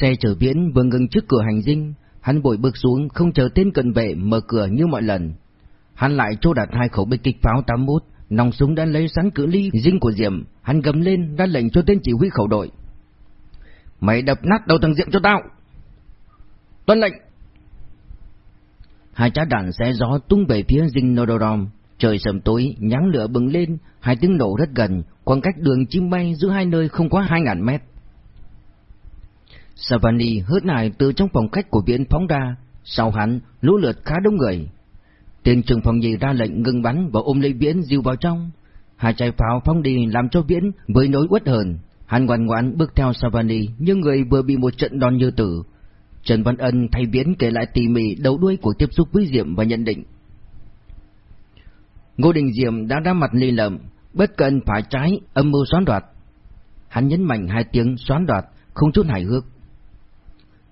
Xe chở Viễn vừa ngừng trước cửa hành dinh, hắn bội bước xuống không chờ tên cận vệ mở cửa như mọi lần. Hắn lại chỗ đặt hai khẩu bê kích pháo 81, nòng súng đã lấy sẵn cự ly dinh của Diệm, hắn gầm lên ra lệnh cho tên chỉ huy khẩu đội. Mày đập nát đầu thằng Diệm cho tao! Tuân lệnh! Hai trái đạn xe gió tung về phía dinh Nodorom, trời sầm tối, nháng lửa bừng lên, hai tiếng nổ rất gần, khoảng cách đường chim bay giữa hai nơi không quá hai ngàn mét. Savani hớt nải từ trong phòng khách của viện phóng ra, sau hắn, lũ lượt khá đông người. Tên trưởng phòng nhì ra lệnh ngừng bắn và ôm lấy Viễn dìu vào trong. Hai trái pháo phóng đi làm cho Viễn với nỗi uất hờn. Hắn ngoan ngoãn bước theo Savani như người vừa bị một trận đòn như tử. Trần Văn Ân thay Viễn kể lại tỉ mỉ đầu đuôi cuộc tiếp xúc với Diệm và nhận định. Ngô Đình Diệm đã đá mặt ly lầm, bất cần phải trái, âm mưu xoán đoạt. Hắn nhấn mạnh hai tiếng xoán đoạt, không chút hài hước.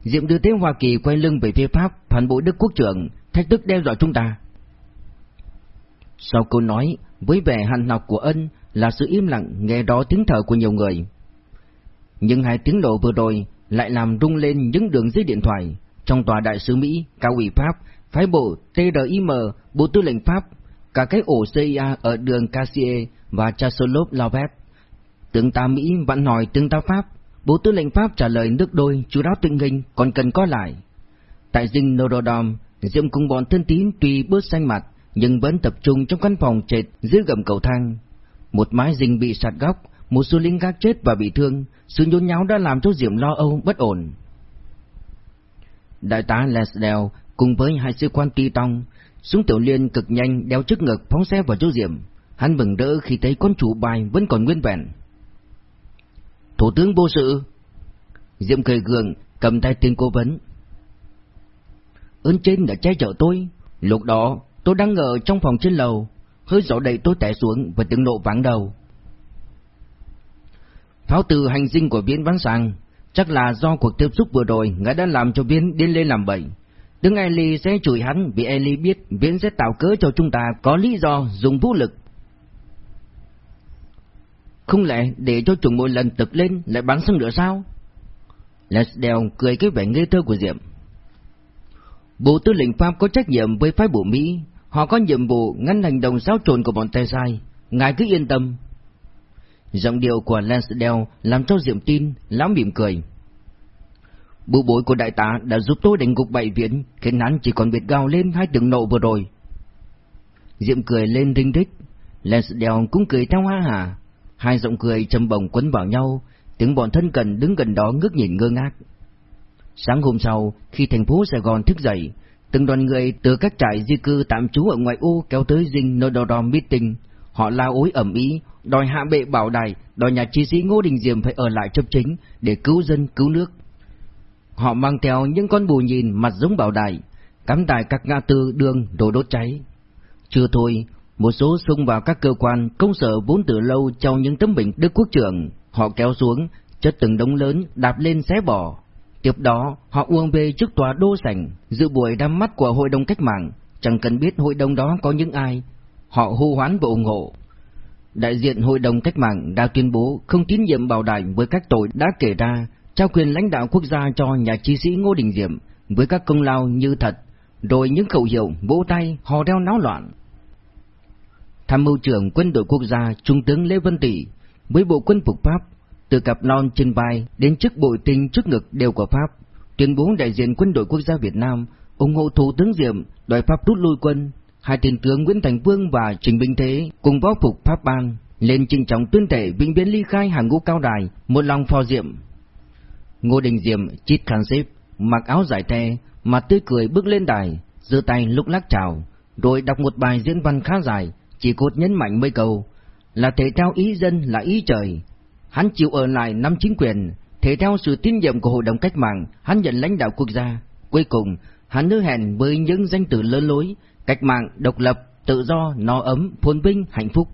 Diệm đưa tiếng Hoa Kỳ quay lưng về phía Pháp, phản bội Đức Quốc trưởng, thách thức đe dọa chúng ta. Sau câu nói, với vẻ hằn học của ân là sự im lặng nghe đó tiếng thở của nhiều người. Nhưng hai tiếng nổ vừa rồi lại làm rung lên những đường dây điện thoại trong tòa đại sứ Mỹ, cao ủy Pháp, phái bộ TRIM, Bộ Tư lệnh Pháp, cả cái ổ CIA ở đường Cassier và Chasolov Lavet. Tướng ta Mỹ vẫn hỏi tướng ta Pháp, Bộ Tư lệnh Pháp trả lời nước đôi, chú đáo tình hình còn cần có lại. Tại dinh Norodom, Diệm cùng bọn thân tín tuy bớt xanh mặt, nhưng vẫn tập trung trong căn phòng trệt dưới gầm cầu thang. Một mái dinh bị sạt góc, một số lính gác chết và bị thương, sự nhốn nháo đã làm cho Diệm lo âu, bất ổn. Đại tá Lesdell cùng với hai sĩ quan ti Tong, súng tiểu liên cực nhanh đeo trước ngực phóng xe vào chỗ Diệm. Hắn mừng rỡ khi thấy con chủ bài vẫn còn nguyên vẹn. Thủ tướng vô sự. Diệm cười gượng, cầm tay tiên cố vấn. Ơn trên đã che chở tôi. Lúc đó, tôi đang ở trong phòng trên lầu. Hơi gió đầy tôi té xuống và tiếng nộ vắng đầu. Pháo từ hành dinh của viên vắng sang, chắc là do cuộc tiếp xúc vừa rồi ngã đã làm cho viên điên lên làm bậy. Tướng Eli sẽ chửi hắn vì Eli biết Viễn sẽ tạo cớ cho chúng ta có lý do dùng vũ lực. Không lẽ để cho chúng mỗi lần tập lên lại bắn sưng nữa sao? Lesdell cười cái vẻ ngây thơ của Diệm. Bộ tư lệnh Pháp có trách nhiệm với phái bộ Mỹ, họ có nhiệm vụ ngăn hành động xáo trộn của bọn tay sai, ngài cứ yên tâm. Giọng điệu của Lansdale làm cho Diệm tin, lão mỉm cười. Bộ bối của đại tá đã giúp tôi đánh gục bảy viễn, khiến hắn chỉ còn biệt gào lên hai tiếng nộ vừa rồi. Diệm cười lên rinh rích, Lansdale cũng cười theo ha hà. Hai giọng cười trầm bồng quấn vào nhau, tiếng bọn thân cần đứng gần đó ngước nhìn ngơ ngác. Sáng hôm sau, khi thành phố Sài Gòn thức dậy, từng đoàn người từ các trại di cư tạm trú ở ngoại ô kéo tới dinh Nododom Meeting. Họ la ối ẩm ý, đòi hạ bệ bảo đài, đòi nhà chi sĩ Ngô Đình Diệm phải ở lại chấp chính để cứu dân cứu nước. Họ mang theo những con bù nhìn mặt giống bảo đài, cắm tại các ngã tư đường đồ đốt cháy. Chưa thôi, một số xung vào các cơ quan, công sở vốn từ lâu trong những tấm bình Đức Quốc trưởng, họ kéo xuống, chất từng đống lớn, đạp lên xé bỏ. Tiếp đó, họ uông về trước tòa đô sảnh, dự buổi đám mắt của hội đồng cách mạng, chẳng cần biết hội đồng đó có những ai. Họ hô hoán và ủng hộ. Đại diện hội đồng cách mạng đã tuyên bố không tín nhiệm bảo đảm với các tội đã kể ra, trao quyền lãnh đạo quốc gia cho nhà chi sĩ Ngô Đình Diệm với các công lao như thật, rồi những khẩu hiệu vỗ tay hò reo náo loạn. Tham mưu trưởng quân đội quốc gia Trung tướng Lê Văn Tỷ với bộ quân phục Pháp, từ cặp lon trên vai đến chiếc bội tinh trước ngực đều của Pháp, tuyên bố đại diện quân đội quốc gia Việt Nam ủng hộ Thủ tướng Diệm đòi Pháp rút lui quân. Hai tiền tướng Nguyễn Thành Vương và Trình Bình Thế cùng võ phục Pháp ban lên trình trọng tuyên thể vĩnh viễn ly khai hàng ngũ cao đài, một lòng phò Diệm. Ngô Đình Diệm chít khăn xếp, mặc áo giải the, mặt tươi cười bước lên đài, giơ tay lúc lắc chào, rồi đọc một bài diễn văn khá dài, chỉ cốt nhấn mạnh mấy câu, là thể theo ý dân là ý trời. Hắn chịu ở lại nắm chính quyền, thể theo sự tín nhiệm của hội đồng cách mạng, hắn nhận lãnh đạo quốc gia. Cuối cùng, hắn hứa hẹn với những danh từ lớn lối, cách mạng, độc lập, tự do, no ấm, phồn vinh, hạnh phúc.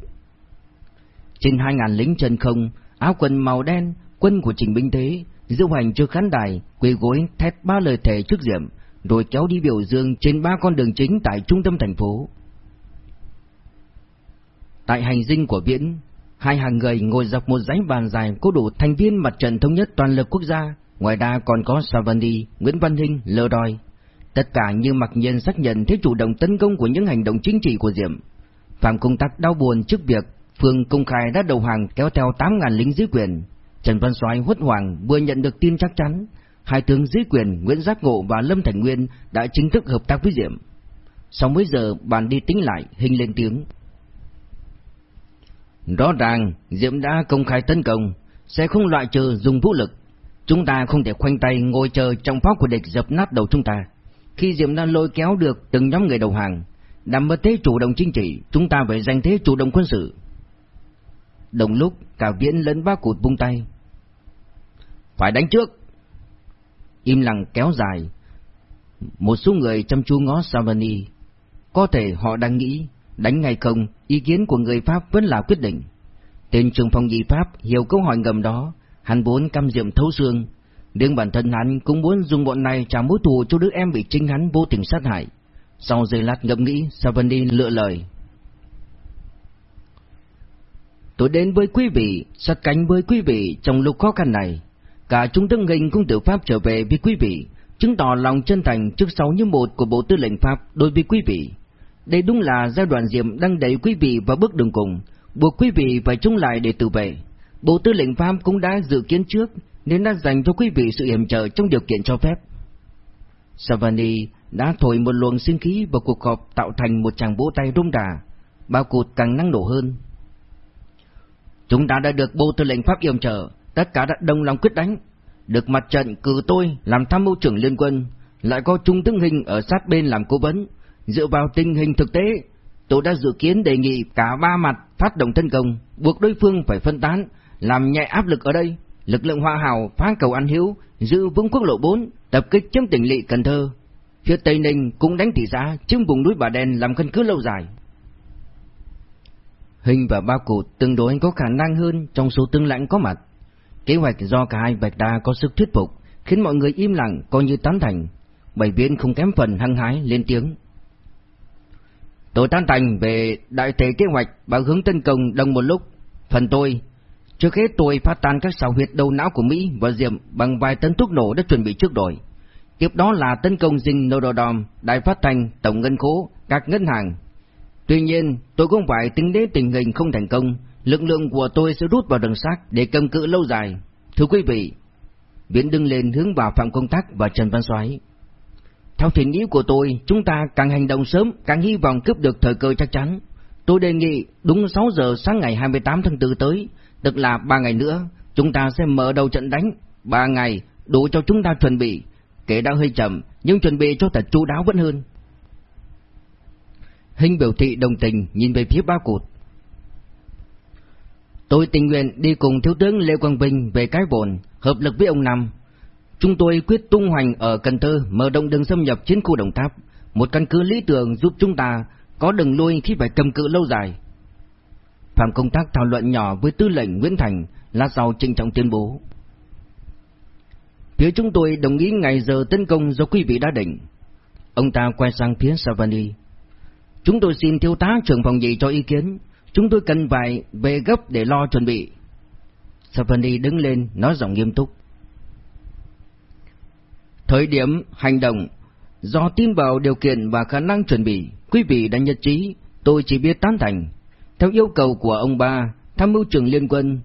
Trên hai ngàn lính chân không, áo quần màu đen, quân của Trình Binh Thế, diễu hành trước khán đài, quỳ gối thét ba lời thề trước diệm, rồi kéo đi biểu dương trên ba con đường chính tại trung tâm thành phố. Tại hành dinh của Viễn, hai hàng người ngồi dọc một dãy bàn dài có đủ thành viên mặt trận thống nhất toàn lực quốc gia, ngoài ra còn có Savandi Nguyễn Văn Hinh, Lơ Đòi. Tất cả như mặc nhiên xác nhận thế chủ động tấn công của những hành động chính trị của Diệm. Phạm Công Tắc đau buồn trước việc Phương công khai đã đầu hàng kéo theo 8.000 lính dưới quyền. Trần Văn Soái hốt hoảng vừa nhận được tin chắc chắn, hai tướng dưới quyền Nguyễn Giác Ngộ và Lâm Thành Nguyên đã chính thức hợp tác với Diệm. Sau mấy giờ bàn đi tính lại, hình lên tiếng. Rõ ràng, Diệm đã công khai tấn công, sẽ không loại trừ dùng vũ lực. Chúng ta không thể khoanh tay ngồi chờ trong pháo của địch dập nát đầu chúng ta. Khi Diệm đã lôi kéo được từng nhóm người đầu hàng, nằm bảo thế chủ động chính trị, chúng ta phải giành thế chủ động quân sự. Đồng lúc, cả viễn lẫn bác cụt bung tay. Phải đánh trước! Im lặng kéo dài. Một số người chăm chú ngó Savani. Có thể họ đang nghĩ, đánh ngay không, ý kiến của người Pháp vẫn là quyết định. Tên trường phòng di Pháp hiểu câu hỏi ngầm đó, hắn muốn căm diệm thấu xương. đương bản thân hắn cũng muốn dùng bọn này trả mối thù cho đứa em bị chính hắn vô tình sát hại. Sau giây lát ngẫm nghĩ, Savani lựa lời. Tôi đến với quý vị, sát cánh với quý vị trong lúc khó khăn này. Cả chúng tướng hình cũng tự Pháp trở về với quý vị, chứng tỏ lòng chân thành trước sau như một của Bộ Tư lệnh Pháp đối với quý vị. Đây đúng là giai đoạn diệm đang đẩy quý vị vào bước đường cùng, buộc quý vị phải chung lại để tự vệ. Bộ Tư lệnh Pháp cũng đã dự kiến trước, nên đã dành cho quý vị sự hiểm trợ trong điều kiện cho phép. Savani đã thổi một luồng sinh khí vào cuộc họp tạo thành một tràng vỗ tay rung đà, bao cụt càng năng nổ hơn. Chúng ta đã được Bộ Tư lệnh Pháp yểm trợ, tất cả đã đồng lòng quyết đánh. Được mặt trận cử tôi làm tham mưu trưởng liên quân, lại có Trung tướng Hình ở sát bên làm cố vấn. Dựa vào tình hình thực tế, tôi đã dự kiến đề nghị cả ba mặt phát động tấn công, buộc đối phương phải phân tán, làm nhẹ áp lực ở đây. Lực lượng Hoa Hào phá cầu An Hiếu, giữ vững quốc lộ 4, tập kích chiếm tỉnh lỵ Cần Thơ. Phía Tây Ninh cũng đánh thị xã, chiếm vùng núi Bà Đen làm căn cứ lâu dài. Hình và ba cụt tương đối có khả năng hơn trong số tướng lãnh có mặt. Kế hoạch do cả hai Bạch Đa có sức thuyết phục, khiến mọi người im lặng coi như tán thành. Bảy viên không kém phần hăng hái lên tiếng. Tôi tán thành về đại thể kế hoạch và hướng tấn công đồng một lúc. Phần tôi, trước hết tôi phát tan các sào huyệt đầu não của Mỹ và Diệm bằng vài tấn thuốc nổ đã chuẩn bị trước rồi. Tiếp đó là tấn công dinh Norodom, đài phát thanh, tổng ngân khố, các ngân hàng, Tuy nhiên, tôi cũng phải tính đến tình hình không thành công, lực lượng của tôi sẽ rút vào đường sát để cầm cự lâu dài. Thưa quý vị, Viễn đứng lên hướng vào Phạm Công Tác và Trần Văn Soái. Theo thiện nghĩ của tôi, chúng ta càng hành động sớm, càng hy vọng cướp được thời cơ chắc chắn. Tôi đề nghị đúng 6 giờ sáng ngày 28 tháng 4 tới, tức là 3 ngày nữa, chúng ta sẽ mở đầu trận đánh. 3 ngày đủ cho chúng ta chuẩn bị, kể đã hơi chậm, nhưng chuẩn bị cho thật chú đáo vẫn hơn. Hình biểu thị đồng tình nhìn về phía ba cụt. Tôi tình nguyện đi cùng Thiếu tướng Lê Quang Vinh về cái bồn, hợp lực với ông Năm. Chúng tôi quyết tung hoành ở Cần Thơ mở rộng đường xâm nhập chiến khu Đồng Tháp, một căn cứ lý tưởng giúp chúng ta có đường lui khi phải cầm cự lâu dài. Phạm công tác thảo luận nhỏ với tư lệnh Nguyễn Thành là sau trình trọng tuyên bố. Phía chúng tôi đồng ý ngày giờ tấn công do quý vị đã định. Ông ta quay sang phía Savani. Chúng tôi xin thiếu tá trưởng phòng gì cho ý kiến. Chúng tôi cần phải về gấp để lo chuẩn bị. Savani đứng lên, nói giọng nghiêm túc. Thời điểm hành động, do tin vào điều kiện và khả năng chuẩn bị, quý vị đã nhất trí, tôi chỉ biết tán thành. Theo yêu cầu của ông ba, tham mưu trưởng liên quân,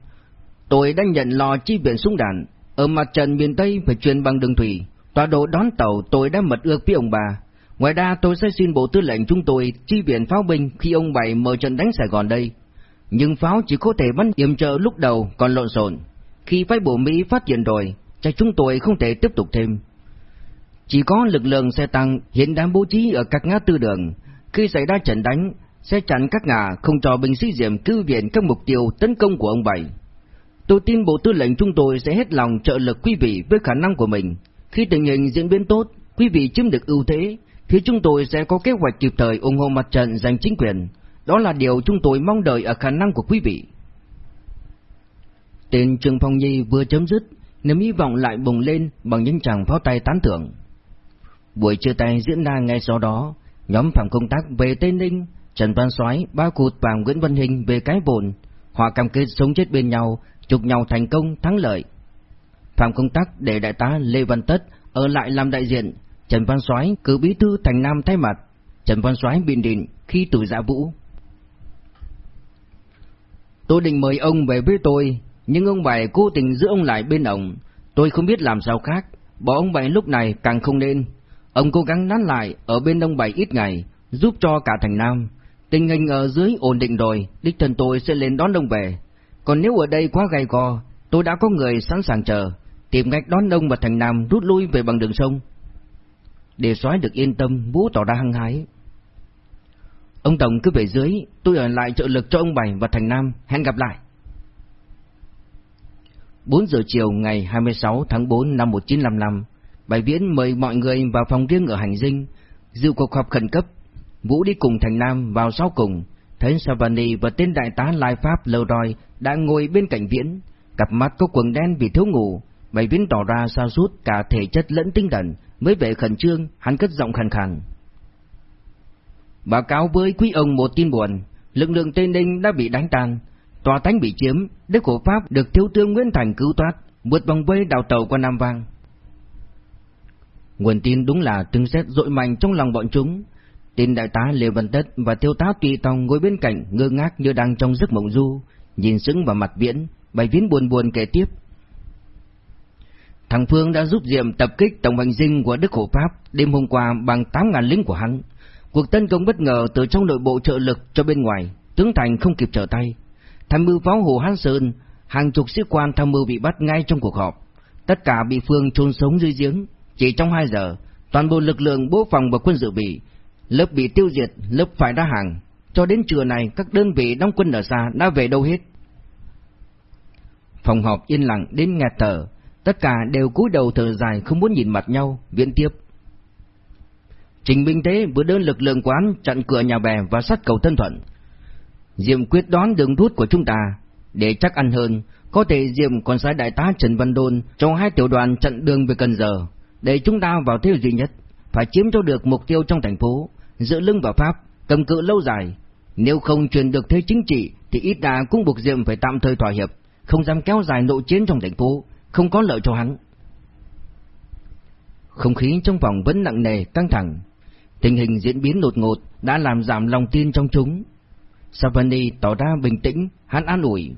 tôi đã nhận lò chi viện súng đạn. Ở mặt trận miền Tây phải truyền bằng đường thủy, tọa độ đón tàu tôi đã mật ước với ông bà. Ngoài ra tôi sẽ xin bộ tư lệnh chúng tôi chi viện pháo binh khi ông Bảy mở trận đánh Sài Gòn đây. Nhưng pháo chỉ có thể bắn yểm trợ lúc đầu còn lộn xộn. Khi phái bộ Mỹ phát hiện rồi, chắc chúng tôi không thể tiếp tục thêm. Chỉ có lực lượng xe tăng hiện đang bố trí ở các ngã tư đường. Khi xảy ra trận đánh, sẽ chặn các ngã không cho binh sĩ diệm cứu viện các mục tiêu tấn công của ông Bảy. Tôi tin bộ tư lệnh chúng tôi sẽ hết lòng trợ lực quý vị với khả năng của mình. Khi tình hình diễn biến tốt, quý vị chiếm được ưu thế, thì chúng tôi sẽ có kế hoạch kịp thời ủng hộ mặt trận giành chính quyền. Đó là điều chúng tôi mong đợi ở khả năng của quý vị. Tên Trương Phong Nhi vừa chấm dứt, niềm hy vọng lại bùng lên bằng những tràng pháo tay tán thưởng. Buổi chia tay diễn ra ngay sau đó, nhóm phạm công tác về Tây Ninh, Trần Văn Soái, Ba Cụt và Nguyễn Văn Hình về cái bồn, họ cam kết sống chết bên nhau, chụp nhau thành công thắng lợi. Phạm Công tác để đại tá Lê Văn Tất ở lại làm đại diện, Trần Văn Soái cử bí thư thành Nam thay mặt, Trần Văn Soái bình định khi tuổi dạ vũ. Tôi định mời ông về với tôi, nhưng ông bảy cố tình giữ ông lại bên ông, tôi không biết làm sao khác, bỏ ông bảy lúc này càng không nên. Ông cố gắng nán lại ở bên đông bảy ít ngày, giúp cho cả thành Nam. Tình hình ở dưới ổn định rồi, đích thân tôi sẽ lên đón ông về. Còn nếu ở đây quá gay go, tôi đã có người sẵn sàng chờ, tìm cách đón ông và thành Nam rút lui về bằng đường sông. Để soái được yên tâm, Vũ tỏ ra hăng hái. Ông Tổng cứ về dưới, tôi ở lại trợ lực cho ông Bảy và Thành Nam, hẹn gặp lại. 4 giờ chiều ngày 26 tháng 4 năm 1955, Bài Viễn mời mọi người vào phòng riêng ở hành dinh, dự cuộc họp khẩn cấp. Vũ đi cùng Thành Nam vào sau cùng, thấy Savani và tên đại tá Lai Pháp Lâu đòi đã ngồi bên cạnh Viễn, cặp mắt có quần đen vì thiếu ngủ. Bài Viễn tỏ ra sao sút cả thể chất lẫn tinh thần, mới vẻ khẩn trương, hắn cất giọng khàn khàn. Báo cáo với quý ông một tin buồn, lực lượng Tây Ninh đã bị đánh tan, tòa thánh bị chiếm, đức của Pháp được thiếu tướng Nguyễn Thành cứu thoát, vượt vòng vây đào tàu qua Nam Vang. Nguồn tin đúng là từng xét dội mạnh trong lòng bọn chúng. Tin đại tá Lê Văn Tất và thiếu tá Tùy Tòng ngồi bên cạnh ngơ ngác như đang trong giấc mộng du, nhìn sững vào mặt Viễn, bài Viễn buồn buồn kể tiếp. Thằng Phương đã giúp Diệm tập kích tổng hành dinh của Đức Hộ Pháp đêm hôm qua bằng 8.000 lính của hắn. Cuộc tấn công bất ngờ từ trong nội bộ trợ lực cho bên ngoài, tướng Thành không kịp trở tay. Tham mưu pháo Hồ Hán Sơn, hàng chục sĩ quan tham mưu bị bắt ngay trong cuộc họp. Tất cả bị Phương chôn sống dưới giếng. Chỉ trong 2 giờ, toàn bộ lực lượng bố phòng và quân dự bị, lớp bị tiêu diệt, lớp phải ra hàng. Cho đến trưa này, các đơn vị đóng quân ở xa đã về đâu hết. Phòng họp yên lặng đến nghẹt thở, tất cả đều cúi đầu thở dài không muốn nhìn mặt nhau, viễn tiếp. Trình Minh Tế vừa đơn lực lượng quán chặn cửa nhà bè và sát cầu Tân Thuận. Diệm quyết đoán đường rút của chúng ta, để chắc ăn hơn, có thể Diệm còn sai đại tá Trần Văn Đôn cho hai tiểu đoàn chặn đường về Cần Giờ, để chúng ta vào thế duy nhất, phải chiếm cho được mục tiêu trong thành phố, dựa lưng vào Pháp, cầm cự lâu dài. Nếu không truyền được thế chính trị thì ít đã cũng buộc Diệm phải tạm thời thỏa hiệp, không dám kéo dài nội chiến trong thành phố, không có lợi cho hắn. Không khí trong phòng vẫn nặng nề, căng thẳng. Tình hình diễn biến đột ngột đã làm giảm lòng tin trong chúng. Savani tỏ ra bình tĩnh, hắn an ủi.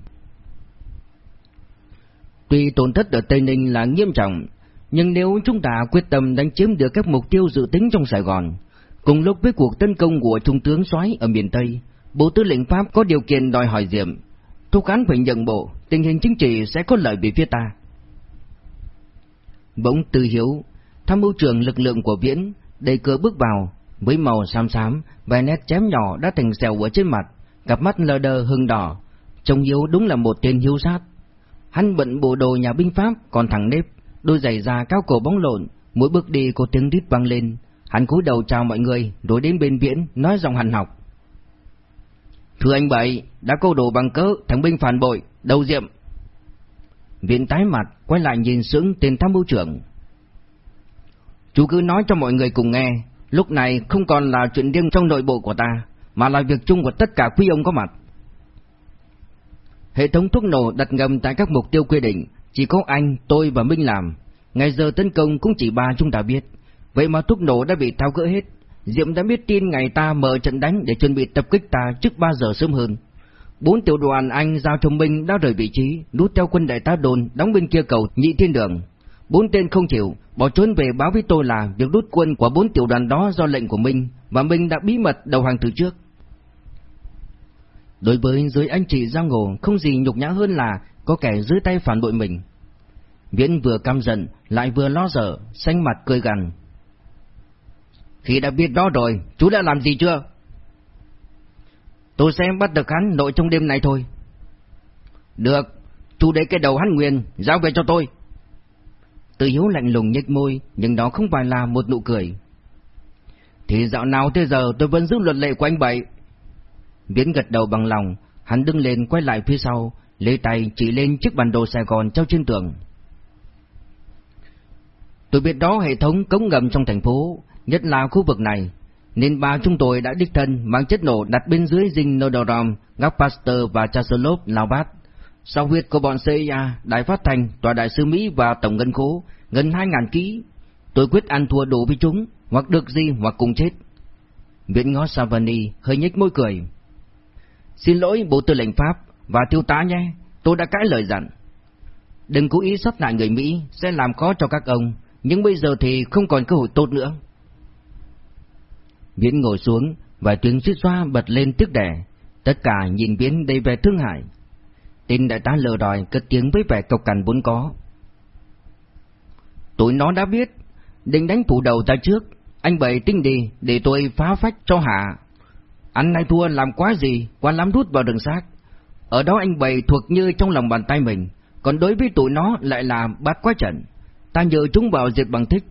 Tuy tổn thất ở Tây Ninh là nghiêm trọng, nhưng nếu chúng ta quyết tâm đánh chiếm được các mục tiêu dự tính trong Sài Gòn, cùng lúc với cuộc tấn công của Trung tướng soái ở miền Tây, Bộ Tư lệnh Pháp có điều kiện đòi hỏi Diệm, thu cán phải nhận bộ, tình hình chính trị sẽ có lợi về phía ta. Bỗng Tư Hiếu, tham mưu trưởng lực lượng của Viễn, đầy cửa bước vào, với màu xám xám, vài nét chém nhỏ đã thành sẹo ở trên mặt, cặp mắt lờ đờ hưng đỏ, trông Hiếu đúng là một tên hiếu sát. Hắn bận bộ đồ nhà binh Pháp còn thẳng nếp, đôi giày da cao cổ bóng lộn, mỗi bước đi có tiếng rít vang lên. Hắn cúi đầu chào mọi người, rồi đến bên Viễn, nói giọng hằn học. Thưa anh Bảy, đã câu đồ bằng cớ, thằng binh phản bội, đầu diệm. Viễn tái mặt, quay lại nhìn sững tên tham mưu trưởng. Chú cứ nói cho mọi người cùng nghe, lúc này không còn là chuyện riêng trong nội bộ của ta, mà là việc chung của tất cả quý ông có mặt. Hệ thống thuốc nổ đặt ngầm tại các mục tiêu quy định, chỉ có anh, tôi và Minh làm. Ngày giờ tấn công cũng chỉ ba chúng ta biết. Vậy mà thuốc nổ đã bị tháo gỡ hết. Diệm đã biết tin ngày ta mở trận đánh để chuẩn bị tập kích ta trước 3 giờ sớm hơn. Bốn tiểu đoàn Anh giao cho Minh đã rời vị trí, nút theo quân đại tá đồn đóng bên kia cầu nhị thiên đường. Bốn tên không chịu, bỏ trốn về báo với tôi là việc rút quân của bốn tiểu đoàn đó do lệnh của Minh, và Minh đã bí mật đầu hàng từ trước. Đối với giới anh chị giang hồ không gì nhục nhã hơn là có kẻ dưới tay phản bội mình. Viễn vừa căm giận, lại vừa lo sợ, xanh mặt cười gằn. Khi đã biết đó rồi, chú đã làm gì chưa? Tôi sẽ bắt được hắn nội trong đêm này thôi. Được, chú để cái đầu hắn nguyên, giao về cho tôi. Từ hiếu lạnh lùng nhếch môi, nhưng đó không phải là một nụ cười. Thì dạo nào thế giờ tôi vẫn giữ luật lệ của anh Bảy. Viễn gật đầu bằng lòng, hắn đứng lên quay lại phía sau, lấy tay chỉ lên chiếc bản đồ Sài Gòn treo trên tường. Tôi biết đó hệ thống cống ngầm trong thành phố, nhất là khu vực này, nên ba chúng tôi đã đích thân mang chất nổ đặt bên dưới dinh Nodorom, góc Pasteur và Chaselov, Lao Bát. Sau huyết của bọn CIA, Đài Phát Thanh, Tòa Đại sứ Mỹ và Tổng Ngân Khố, gần 2.000 ký. Tôi quyết ăn thua đủ với chúng, hoặc được gì hoặc cùng chết. Viễn ngó Savani hơi nhếch môi cười. Xin lỗi Bộ Tư lệnh Pháp và thiếu tá nhé, tôi đã cãi lời dặn. Đừng cố ý sát nại người Mỹ, sẽ làm khó cho các ông, nhưng bây giờ thì không còn cơ hội tốt nữa. Viễn ngồi xuống, và tiếng suýt xoa bật lên tức đẻ. Tất cả nhìn Viễn đầy vẻ thương hại. Tên đại tá lờ đòi cất tiếng với vẻ cộc cằn vốn có. Tụi nó đã biết, định đánh phủ đầu ta trước, anh bày tinh đi để tôi phá phách cho hạ. Anh nay thua làm quá gì, quá lắm rút vào đường xác. Ở đó anh bày thuộc như trong lòng bàn tay mình, còn đối với tụi nó lại là bát quá trận. Ta nhờ chúng vào diệt bằng thích,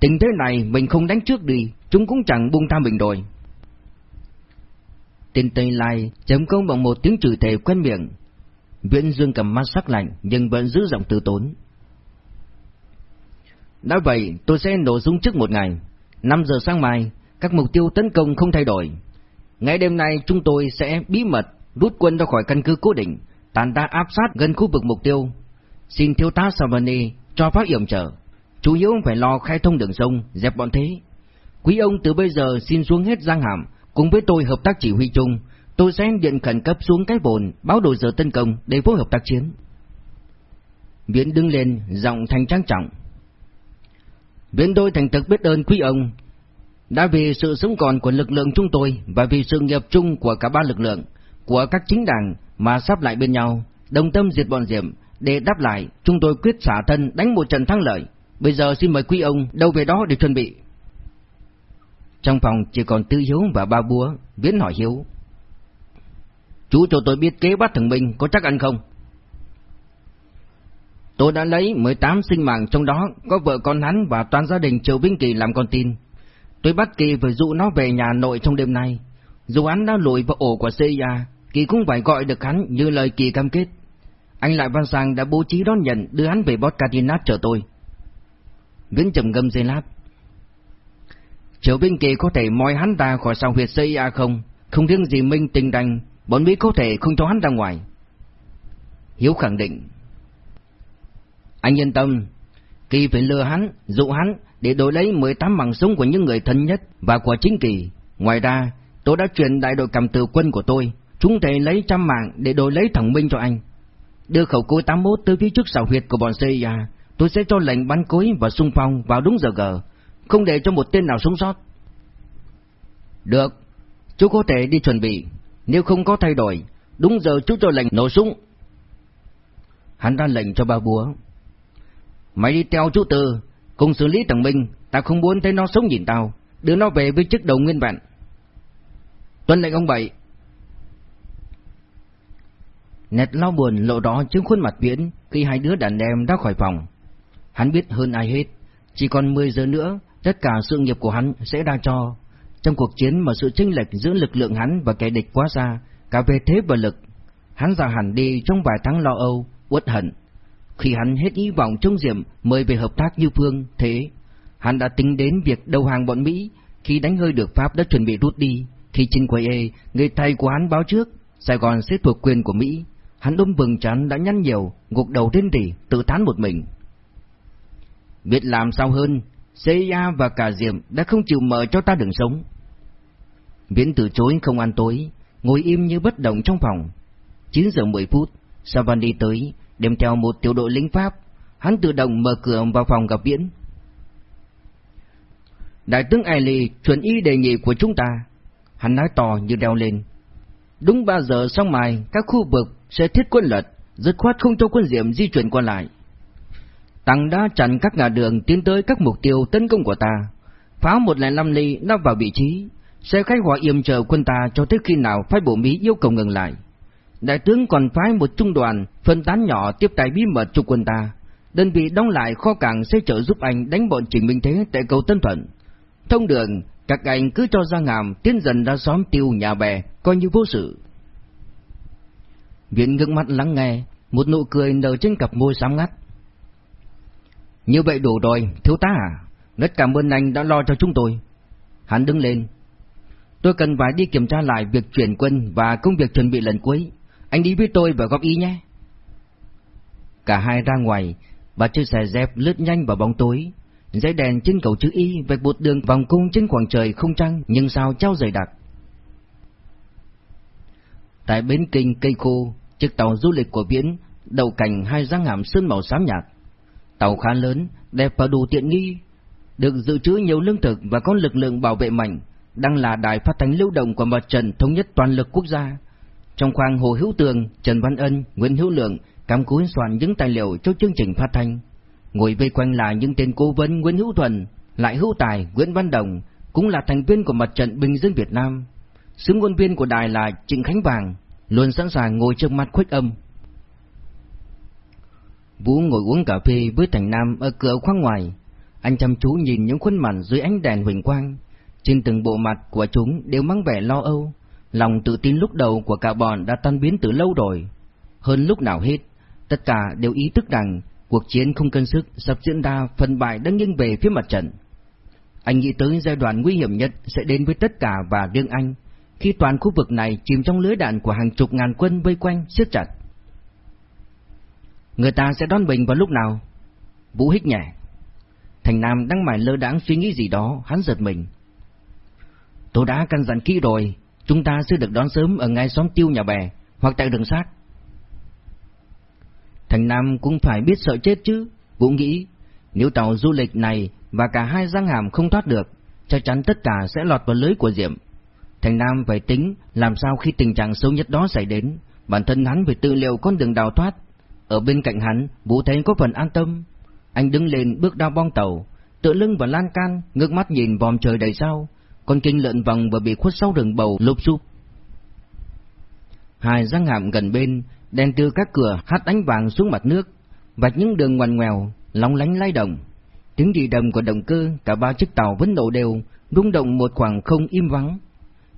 tình thế này mình không đánh trước đi, chúng cũng chẳng buông tha mình rồi. Tên Tây Lai chấm công bằng một tiếng chửi thề quen miệng. Viễn Dương cầm mắt sắc lạnh nhưng vẫn giữ giọng từ tốn. Đã vậy, tôi sẽ nổ súng trước một ngày. 5 giờ sáng mai, các mục tiêu tấn công không thay đổi. Ngày đêm nay chúng tôi sẽ bí mật rút quân ra khỏi căn cứ cố định, tàn ta áp sát gần khu vực mục tiêu. Xin thiếu tá Savani cho phát yểm trợ. Chủ yếu phải lo khai thông đường sông, dẹp bọn thế. Quý ông từ bây giờ xin xuống hết giang hàm, cùng với tôi hợp tác chỉ huy chung. Tôi sẽ điện khẩn cấp xuống cái bồn, báo đồ giờ tấn công để phối hợp tác chiến. Viễn đứng lên, giọng thanh trang trọng. Viễn tôi thành thực biết ơn quý ông, đã vì sự sống còn của lực lượng chúng tôi và vì sự nghiệp chung của cả ba lực lượng, của các chính đảng mà sắp lại bên nhau, đồng tâm diệt bọn Diệm, để đáp lại, chúng tôi quyết xả thân đánh một trận thắng lợi. Bây giờ xin mời quý ông đâu về đó để chuẩn bị. Trong phòng chỉ còn Tư Hiếu và ba búa, Viễn hỏi Hiếu. Chú cho tôi biết kế bắt thằng Minh có chắc ăn không? Tôi đã lấy 18 sinh mạng trong đó có vợ con hắn và toàn gia đình Triều Vĩnh Kỳ làm con tin. Tôi bắt Kỳ phải dụ nó về nhà nội trong đêm nay. Dù hắn đã lùi vào ổ của CIA, Kỳ cũng phải gọi được hắn như lời Kỳ cam kết. Anh lại văn sang đã bố trí đón nhận đưa hắn về Botcatinat chờ tôi. Viễn trầm ngâm dây lát. Triều Vinh Kỳ có thể moi hắn ta khỏi sao huyệt CIA không? Không riêng gì Minh tình đành, bọn Mỹ có thể không cho hắn ra ngoài. Hiếu khẳng định. Anh yên tâm, Kỳ phải lừa hắn, dụ hắn để đổi lấy 18 bằng súng của những người thân nhất và của chính Kỳ. Ngoài ra, tôi đã truyền đại đội cầm từ quân của tôi, chúng thể lấy trăm mạng để đổi lấy thằng Minh cho anh. Đưa khẩu cối 81 tới phía trước xào huyệt của bọn CIA, tôi sẽ cho lệnh bắn cối và xung phong vào đúng giờ gờ, không để cho một tên nào sống sót. Được, chú có thể đi chuẩn bị, nếu không có thay đổi, đúng giờ chú cho lệnh nổ súng. Hắn ra lệnh cho ba búa. Mày đi theo chú Tư, cùng xử lý thằng Minh, ta không muốn thấy nó sống nhìn tao, đưa nó về với chức đầu nguyên vẹn. Tuân lệnh ông Bảy. Nét lo buồn lộ rõ trên khuôn mặt Viễn khi hai đứa đàn em ra khỏi phòng. Hắn biết hơn ai hết, chỉ còn 10 giờ nữa, tất cả sự nghiệp của hắn sẽ ra cho. Trong cuộc chiến mà sự chênh lệch giữa lực lượng hắn và kẻ địch quá xa, cả về thế và lực, hắn già hẳn đi trong vài tháng lo âu, uất hận. Khi hắn hết hy vọng trong diệm mời về hợp tác như phương, thế, hắn đã tính đến việc đầu hàng bọn Mỹ, khi đánh hơi được Pháp đã chuẩn bị rút đi, khi trên quầy E, người thầy của hắn báo trước, Sài Gòn sẽ thuộc quyền của Mỹ, hắn đôm bừng chán đã nhăn nhiều, gục đầu trên rỉ, tự tán một mình. Biết làm sao hơn, CIA và cả Diệm đã không chịu mở cho ta đường sống. Viễn từ chối không ăn tối, ngồi im như bất động trong phòng. 9 giờ 10 phút, Savan đi tới, đem theo một tiểu đội lính Pháp. Hắn tự động mở cửa vào phòng gặp Viễn. Đại tướng Ailey chuẩn ý đề nghị của chúng ta. Hắn nói to như đeo lên. Đúng 3 giờ sau mai, các khu vực sẽ thiết quân lật, dứt khoát không cho quân diệm di chuyển qua lại. Tăng đã chặn các ngã đường tiến tới các mục tiêu tấn công của ta. Pháo 105 ly đã vào vị trí, sẽ khách hỏa yểm chờ quân ta cho tới khi nào phái bộ Mỹ yêu cầu ngừng lại. Đại tướng còn phái một trung đoàn phân tán nhỏ tiếp tay bí mật cho quân ta. Đơn vị đóng lại kho cảng sẽ trợ giúp anh đánh bọn Trình Minh Thế tại cầu Tân Thuận. Thông đường, các anh cứ cho ra ngàm tiến dần ra xóm tiêu nhà bè, coi như vô sự. Viện ngước mắt lắng nghe, một nụ cười nở trên cặp môi sáng ngắt. Như vậy đủ rồi, thiếu tá à? Rất cảm ơn anh đã lo cho chúng tôi. Hắn đứng lên. Tôi cần phải đi kiểm tra lại việc chuyển quân và công việc chuẩn bị lần cuối. Anh đi với tôi và góp ý nhé. cả hai ra ngoài, và chiếc xe dép lướt nhanh vào bóng tối. Dãy đèn trên cầu chữ Y vạch một đường vòng cung trên khoảng trời không trăng nhưng sao treo dày đặc. Tại bến kinh cây khô, chiếc tàu du lịch của Viễn đầu cảnh hai răng hàm sơn màu xám nhạt. Tàu khá lớn, đẹp và đủ tiện nghi, được dự trữ nhiều lương thực và có lực lượng bảo vệ mạnh, đang là đài phát thanh lưu động của mặt trận thống nhất toàn lực quốc gia. Trong khoang Hồ Hữu Tường, Trần Văn Ân, Nguyễn Hữu Lượng cắm cúi soạn những tài liệu cho chương trình phát thanh. Ngồi vây quanh là những tên cố vấn Nguyễn Hữu Thuần, lại Hữu Tài, Nguyễn Văn Đồng, cũng là thành viên của mặt trận Bình dân Việt Nam. sướng ngôn viên của đài là Trịnh Khánh Vàng, luôn sẵn sàng ngồi trước mặt khuếch âm. Vũ ngồi uống cà phê với Thành Nam ở cửa khoang ngoài. Anh chăm chú nhìn những khuôn mặt dưới ánh đèn huỳnh quang. Trên từng bộ mặt của chúng đều mang vẻ lo âu. Lòng tự tin lúc đầu của cả bọn đã tan biến từ lâu rồi. Hơn lúc nào hết, tất cả đều ý thức rằng cuộc chiến không cân sức sắp diễn ra phần bại đang nghiêng về phía mặt trận. Anh nghĩ tới giai đoạn nguy hiểm nhất sẽ đến với tất cả và riêng anh, khi toàn khu vực này chìm trong lưới đạn của hàng chục ngàn quân vây quanh siết chặt. Người ta sẽ đón mình vào lúc nào? Vũ hít nhẹ. Thành Nam đang mải lơ đãng suy nghĩ gì đó, hắn giật mình. Tôi đã căn dặn kỹ rồi, chúng ta sẽ được đón sớm ở ngay xóm tiêu nhà bè, hoặc tại đường sát. Thành Nam cũng phải biết sợ chết chứ, Vũ nghĩ, nếu tàu du lịch này và cả hai giang hàm không thoát được, chắc chắn tất cả sẽ lọt vào lưới của Diệm. Thành Nam phải tính làm sao khi tình trạng xấu nhất đó xảy đến, bản thân hắn phải tự liệu con đường đào thoát. Ở bên cạnh hắn, Vũ thấy có phần an tâm. Anh đứng lên bước đao bong tàu, tựa lưng vào lan can, ngước mắt nhìn vòm trời đầy sao, con kinh lợn vòng và bị khuất sau rừng bầu lụp xụp. Hai răng hàm gần bên, đèn từ các cửa hắt ánh vàng xuống mặt nước, vạch những đường ngoằn ngoèo, lóng lánh lay động. Tiếng đi đầm của động cơ, cả ba chiếc tàu vẫn nổ đều, rung động một khoảng không im vắng.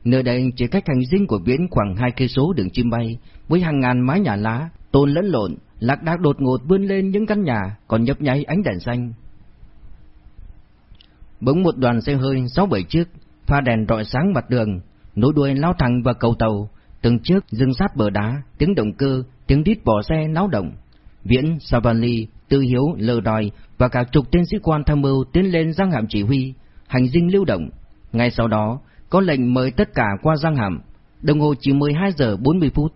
Nơi đây chỉ cách hành dinh của biển khoảng hai cây số đường chim bay, với hàng ngàn mái nhà lá, tôn lẫn lộn, lạc đác đột ngột vươn lên những căn nhà còn nhấp nháy ánh đèn xanh. Bỗng một đoàn xe hơi sáu bảy chiếc, pha đèn rọi sáng mặt đường, nối đuôi lao thẳng vào cầu tàu, từng chiếc dừng sát bờ đá, tiếng động cơ, tiếng đít bỏ xe náo động. Viễn, Savanli, Tư Hiếu, Lờ Đòi và cả chục tên sĩ quan tham mưu tiến lên giang hạm chỉ huy, hành dinh lưu động. Ngay sau đó, có lệnh mời tất cả qua giang hạm, đồng hồ chỉ 12 giờ 40 phút.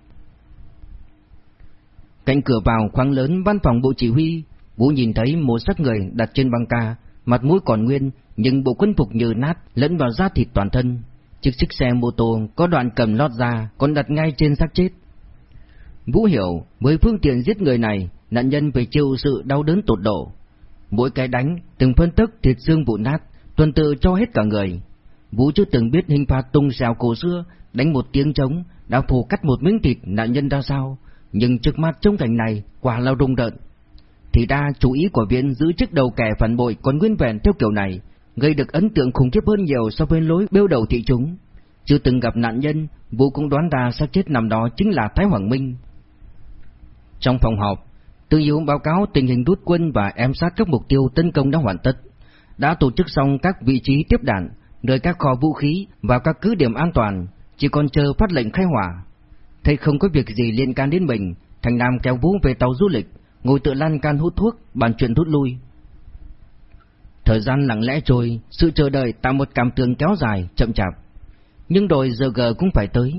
Cạnh cửa vào khoang lớn văn phòng bộ chỉ huy, Vũ nhìn thấy một xác người đặt trên băng ca, mặt mũi còn nguyên, nhưng bộ quân phục như nát lẫn vào da thịt toàn thân. Chiếc chiếc xe mô tô có đoạn cầm lót ra còn đặt ngay trên xác chết. Vũ hiểu, với phương tiện giết người này, nạn nhân phải chịu sự đau đớn tột độ. Mỗi cái đánh, từng phân tức thịt xương vụn nát, tuần tự cho hết cả người. Vũ chưa từng biết hình phạt tung xèo cổ xưa, đánh một tiếng trống, đã phủ cắt một miếng thịt nạn nhân ra sao, nhưng trước mắt trong cảnh này quả lao rung đợn. Thì ra chú ý của viện giữ chiếc đầu kẻ phản bội còn nguyên vẹn theo kiểu này, gây được ấn tượng khủng khiếp hơn nhiều so với lối bêu đầu thị chúng. Chưa từng gặp nạn nhân, Vũ cũng đoán ra xác chết nằm đó chính là Thái Hoàng Minh. Trong phòng họp, Tư hiếu báo cáo tình hình rút quân và em sát các mục tiêu tấn công đã hoàn tất, đã tổ chức xong các vị trí tiếp đạn, nơi các kho vũ khí và các cứ điểm an toàn, chỉ còn chờ phát lệnh khai hỏa. Thấy không có việc gì liên can đến mình, Thành Nam kéo Vũ về tàu du lịch, ngồi tự lan can hút thuốc, bàn chuyện rút lui. Thời gian lặng lẽ trôi, sự chờ đợi tạo một cảm tưởng kéo dài, chậm chạp. Nhưng rồi giờ gờ cũng phải tới.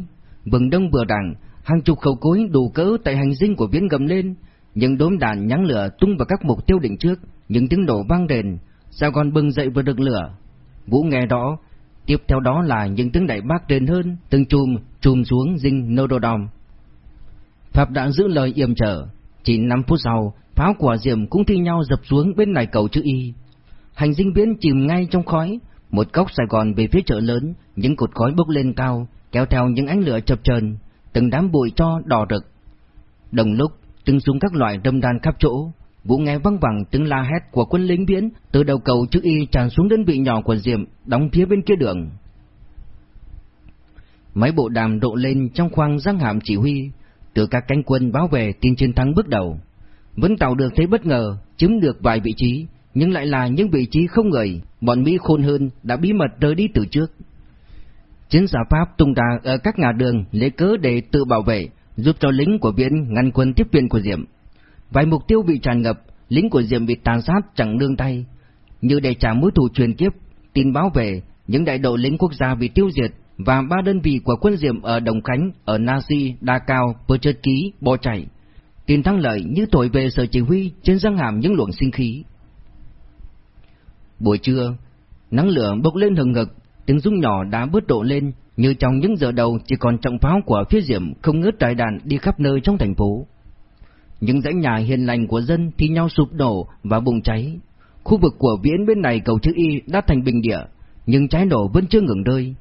Vừng đông vừa đằng, hàng chục khẩu cối đủ cỡ tại hành dinh của viễn gầm lên, những đốm đạn nhắn lửa tung vào các mục tiêu định trước, những tiếng nổ vang đền, sao còn bừng dậy vừa được lửa. Vũ nghe rõ, tiếp theo đó là những tiếng đại bác đền hơn, từng chùm, chùm xuống dinh Nododom. Pháp đã giữ lời yểm trở, chỉ 5 phút sau, pháo của Diệm cũng thi nhau dập xuống bên này cầu chữ Y. Hành dinh viễn chìm ngay trong khói, một góc Sài Gòn về phía chợ lớn, những cột khói bốc lên cao, kéo theo những ánh lửa chập chờn, từng đám bụi cho đỏ rực. Đồng lúc, từng súng các loại đâm đan khắp chỗ, Vũ nghe văng vẳng tiếng la hét của quân lính viễn từ đầu cầu chữ Y tràn xuống đơn vị nhỏ của Diệm, đóng phía bên kia đường. Máy bộ đàm độ lên trong khoang giang hạm chỉ huy, từ các cánh quân báo về tin chiến thắng bước đầu. Vẫn tàu được thấy bất ngờ, chiếm được vài vị trí, nhưng lại là những vị trí không người, bọn Mỹ khôn hơn đã bí mật rời đi từ trước. Chiến giả Pháp tung ra ở các ngã đường lấy cớ để tự bảo vệ, giúp cho lính của viễn ngăn quân tiếp viện của Diệm. vài mục tiêu bị tràn ngập, lính của Diệm bị tàn sát chẳng nương tay. Như để trả mối thù truyền kiếp, tin báo về, những đại đội lính quốc gia bị tiêu diệt và ba đơn vị của quân Diệm ở Đồng Khánh, ở Nasi, Đa Cao, Pơ Ký, bỏ chạy. Tin thắng lợi như thổi về sở chỉ huy trên răng hàm những luồng sinh khí. Buổi trưa, nắng lửa bốc lên hừng hực, tiếng rung nhỏ đã bớt độ lên, như trong những giờ đầu chỉ còn trọng pháo của phía Diệm không ngớt trải đàn đi khắp nơi trong thành phố. Những dãy nhà hiền lành của dân thì nhau sụp đổ và bùng cháy. Khu vực của viễn bên này cầu chữ Y đã thành bình địa, nhưng cháy nổ vẫn chưa ngừng rơi.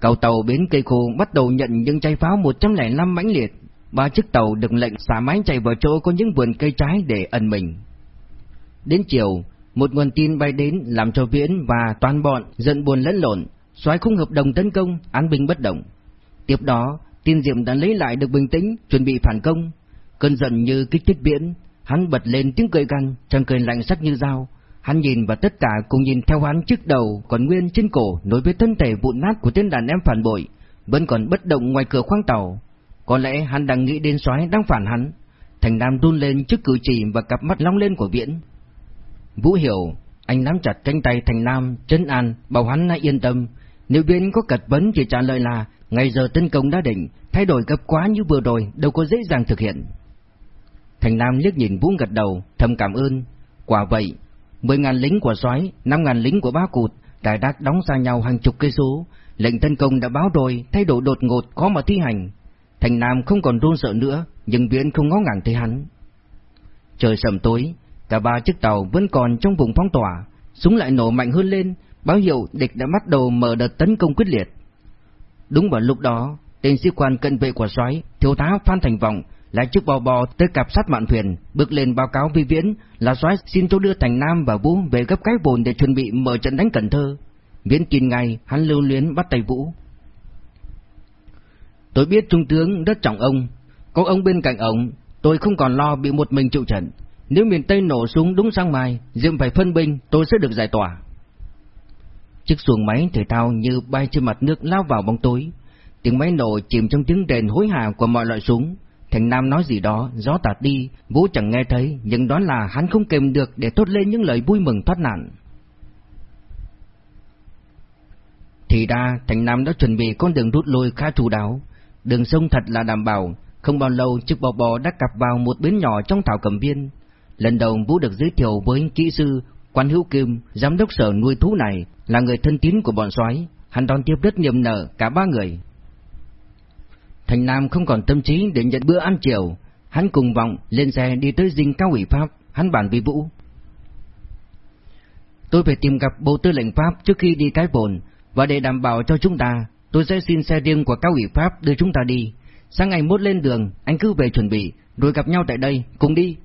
Cầu tàu bến cây khô bắt đầu nhận những cháy pháo 105 mãnh liệt. Ba chiếc tàu được lệnh xả máy chạy vào chỗ có những vườn cây trái để ẩn mình. Đến chiều, một nguồn tin bay đến làm cho Viễn và toàn bọn giận buồn lẫn lộn, xoáy khung hợp đồng tấn công, án binh bất động. Tiếp đó, tin Diệm đã lấy lại được bình tĩnh, chuẩn bị phản công. Cơn giận như kích thích Viễn, hắn bật lên tiếng cười gằn, trăng cười lạnh sắc như dao. Hắn nhìn và tất cả cùng nhìn theo hắn trước đầu còn nguyên trên cổ nối với thân thể vụn nát của tên đàn em phản bội, vẫn còn bất động ngoài cửa khoang tàu. Có lẽ hắn đang nghĩ đến soái đang phản hắn. Thành Nam run lên trước cử chỉ và cặp mắt long lên của Viễn. Vũ hiểu, anh nắm chặt cánh tay Thành Nam, trấn an, bảo hắn hãy yên tâm. Nếu Biến có cật vấn thì trả lời là ngày giờ tấn công đã định, thay đổi gấp quá như vừa rồi đâu có dễ dàng thực hiện. Thành Nam liếc nhìn Vũ gật đầu, thầm cảm ơn. Quả vậy, mười ngàn lính của soái, năm ngàn lính của ba cụt, đại đác đóng xa nhau hàng chục cây số. Lệnh tấn công đã báo rồi, thay đổi đột ngột khó mà thi hành. Thành Nam không còn run sợ nữa, nhưng Viễn không ngó ngàng thấy hắn. Trời sầm tối, cả ba chiếc tàu vẫn còn trong vùng phong tỏa, súng lại nổ mạnh hơn lên, báo hiệu địch đã bắt đầu mở đợt tấn công quyết liệt. Đúng vào lúc đó, tên sĩ quan cận vệ của soái, thiếu tá Phan Thành Vọng lái chiếc bò bò tới cặp sát mạn thuyền, bước lên báo cáo vi viễn là soái xin cho đưa Thành Nam và Vũ về gấp cái bồn để chuẩn bị mở trận đánh Cần Thơ. Viễn tin ngay, hắn lưu luyến bắt tay Vũ. Tôi biết trung tướng rất trọng ông, có ông bên cạnh ông, tôi không còn lo bị một mình chịu trận. Nếu miền Tây nổ súng đúng sang mai, Diệm phải phân binh, tôi sẽ được giải tỏa. Chiếc xuồng máy thể thao như bay trên mặt nước lao vào bóng tối. Tiếng máy nổ chìm trong tiếng rền hối hả của mọi loại súng. Thành Nam nói gì đó, gió tạt đi, Vũ chẳng nghe thấy, nhưng đó là hắn không kèm được để thốt lên những lời vui mừng thoát nạn. Thì ra, Thành Nam đã chuẩn bị con đường rút lui khá chủ đáo. Đường sông thật là đảm bảo, không bao lâu chiếc bò bò đã cặp vào một bến nhỏ trong thảo cầm viên. Lần đầu Vũ được giới thiệu với kỹ sư Quan Hữu Kim, giám đốc sở nuôi thú này, là người thân tín của bọn soái, hắn đón tiếp rất niềm nở cả ba người. Thành Nam không còn tâm trí để nhận bữa ăn chiều, hắn cùng vọng lên xe đi tới dinh cao ủy Pháp, hắn bàn với Vũ. Tôi phải tìm gặp bộ tư lệnh Pháp trước khi đi cái bồn, và để đảm bảo cho chúng ta, tôi sẽ xin xe riêng của cao ủy Pháp đưa chúng ta đi. Sáng ngày mốt lên đường, anh cứ về chuẩn bị, rồi gặp nhau tại đây, cùng đi.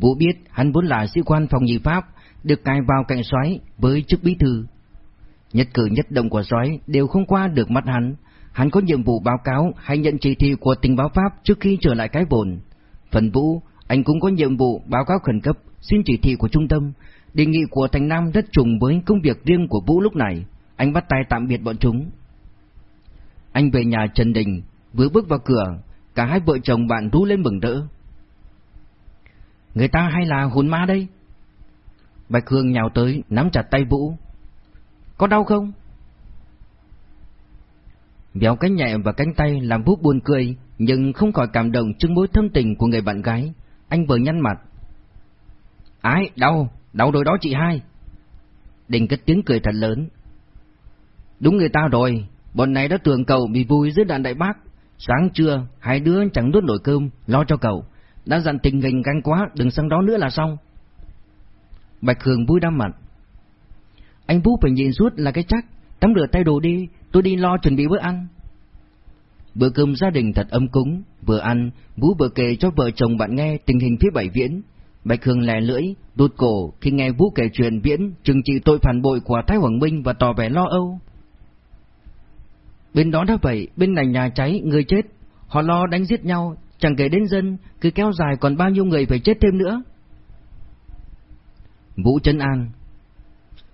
Vũ biết hắn vốn là sĩ quan phòng nhị Pháp, được cài vào cạnh sói với chức bí thư. Nhất cử nhất động của sói đều không qua được mắt hắn, hắn có nhiệm vụ báo cáo hay nhận chỉ thị của tình báo Pháp trước khi trở lại cái bồn. Phần Vũ, anh cũng có nhiệm vụ báo cáo khẩn cấp, xin chỉ thị của trung tâm. Đề nghị của Thành Nam rất trùng với công việc riêng của Vũ lúc này. Anh bắt tay tạm biệt bọn chúng. Anh về nhà Trần Đình, vừa bước vào cửa, cả hai vợ chồng bạn rú lên mừng rỡ. Người ta hay là hồn ma đây? Bạch Hương nhào tới, nắm chặt tay Vũ. Có đau không? Béo cánh nhẹ và cánh tay làm Vũ buồn cười, nhưng không khỏi cảm động trước mối thâm tình của người bạn gái. Anh vừa nhăn mặt. Ái, đau, đau rồi đó chị hai. Đình cất tiếng cười thật lớn. Đúng người ta rồi, bọn này đã tưởng cậu bị vui dưới đạn đại bác. Sáng trưa, hai đứa chẳng nuốt nổi cơm, lo cho cậu. Đã dặn tình hình căng quá, đừng sang đó nữa là xong. Bạch Hường vui đăm mặt. Anh Vũ phải nhìn suốt là cái chắc, tắm rửa tay đồ đi, tôi đi lo chuẩn bị bữa ăn. Bữa cơm gia đình thật âm cúng, vừa ăn, Vũ vừa kể cho vợ chồng bạn nghe tình hình phía bảy viễn. Bạch Hường lè lưỡi, đột cổ khi nghe Vũ kể chuyện viễn trừng trị tội phản bội của Thái Hoàng Minh và tỏ vẻ lo âu. Bên đó đã vậy, bên này nhà cháy, người chết, họ lo đánh giết nhau, chẳng kể đến dân, cứ kéo dài còn bao nhiêu người phải chết thêm nữa. Vũ Trấn An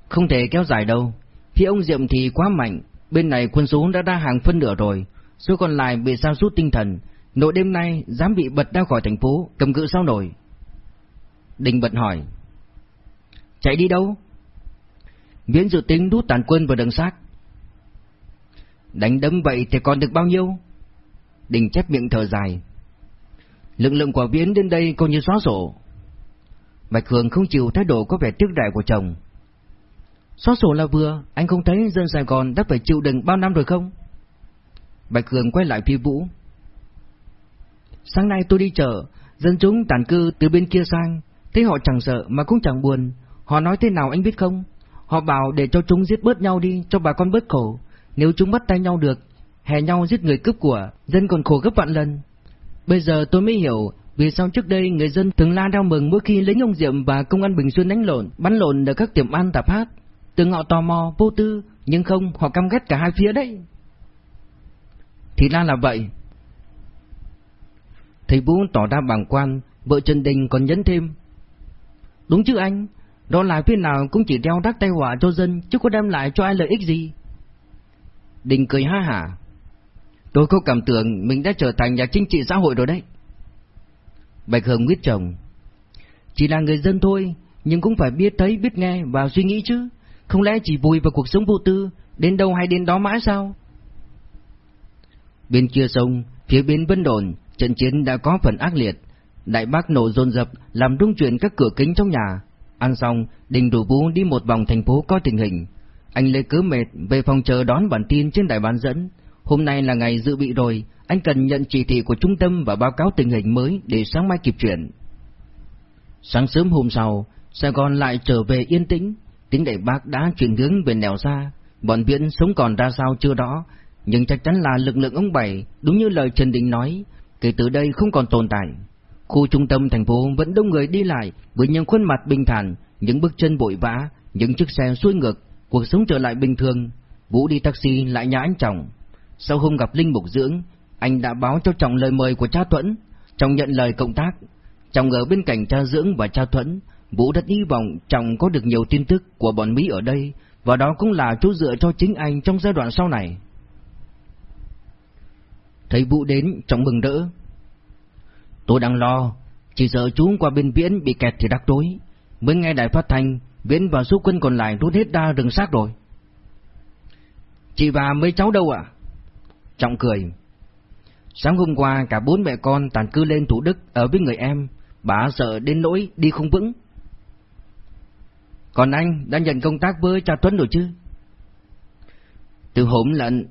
Không thể kéo dài đâu, phía ông Diệm thì quá mạnh, bên này quân số đã đa hàng phân nửa rồi, số còn lại bị sao rút tinh thần, Nội đêm nay dám bị bật ra khỏi thành phố, cầm cự sao nổi? Đình bật hỏi. Chạy đi đâu? viễn dự tính đút tàn quân vào đường xác. Đánh đấm vậy thì còn được bao nhiêu? Đình chép miệng thở dài. Lực lượng quả Viễn đến đây coi như xóa sổ. Bạch Hường không chịu thái độ có vẻ tiếc đại của chồng. Xóa sổ là vừa, anh không thấy dân Sài Gòn đã phải chịu đựng bao năm rồi không? Bạch Hường quay lại phi Vũ. Sáng nay tôi đi chợ, dân chúng tàn cư từ bên kia sang, thấy họ chẳng sợ mà cũng chẳng buồn. Họ nói thế nào anh biết không? Họ bảo để cho chúng giết bớt nhau đi, cho bà con bớt khổ. Nếu chúng bắt tay nhau được, hè nhau giết người cướp của, dân còn khổ gấp vạn lần. Bây giờ tôi mới hiểu vì sao trước đây người dân thường la đau mừng mỗi khi lính ông Diệm và công an Bình Xuyên đánh lộn, bắn lộn ở các tiệm ăn tạp hát. Từng họ tò mò, vô tư, nhưng không, họ căm ghét cả hai phía đấy. Thì ra là vậy. Thầy Vũ tỏ ra bằng quan, vợ Trần Đình còn nhấn thêm. Đúng chứ anh, đó là phía nào cũng chỉ đeo đắc tay họa cho dân, chứ có đem lại cho ai lợi ích gì. Đình cười ha hả. Tôi có cảm tưởng mình đã trở thành nhà chính trị xã hội rồi đấy. Bạch Hồng quyết chồng. Chỉ là người dân thôi, nhưng cũng phải biết thấy, biết nghe và suy nghĩ chứ. Không lẽ chỉ vùi vào cuộc sống vô tư, đến đâu hay đến đó mãi sao? Bên kia sông, phía bên Vân Đồn, trận chiến đã có phần ác liệt. Đại bác nổ dồn dập, làm rung chuyển các cửa kính trong nhà. Ăn xong, Đình đủ Vũ đi một vòng thành phố coi tình hình. Anh lấy cớ mệt về phòng chờ đón bản tin trên đài bán dẫn. Hôm nay là ngày dự bị rồi, anh cần nhận chỉ thị của trung tâm và báo cáo tình hình mới để sáng mai kịp chuyển. Sáng sớm hôm sau, Sài Gòn lại trở về yên tĩnh, tính đại bác đã chuyển hướng về nẻo xa, bọn viễn sống còn ra sao chưa đó, nhưng chắc chắn là lực lượng ông Bảy, đúng như lời Trần Đình nói, kể từ đây không còn tồn tại. Khu trung tâm thành phố vẫn đông người đi lại với những khuôn mặt bình thản, những bước chân bội vã, những chiếc xe xuôi ngược, cuộc sống trở lại bình thường. Vũ đi taxi lại nhà anh chồng. Sau hôm gặp Linh Mục Dưỡng, anh đã báo cho Trọng lời mời của cha Thuẫn. Trọng nhận lời cộng tác. Trọng ở bên cạnh cha Dưỡng và cha Thuẫn. Vũ rất hy vọng Trọng có được nhiều tin tức của bọn Mỹ ở đây, và đó cũng là chỗ dựa cho chính anh trong giai đoạn sau này. Thấy Vũ đến, Trọng mừng rỡ. Tôi đang lo, chỉ sợ chú qua bên Viễn bị kẹt thì đắc tối. Mới nghe đài phát thanh, Viễn và số quân còn lại rút hết đa rừng xác rồi. Chị và mấy cháu đâu ạ? Trọng cười. Sáng hôm qua cả bốn mẹ con tàn cư lên Thủ Đức ở với người em, bà sợ đến nỗi đi không vững. Còn anh đã nhận công tác với cha Tuấn rồi chứ? Từ hôm lận,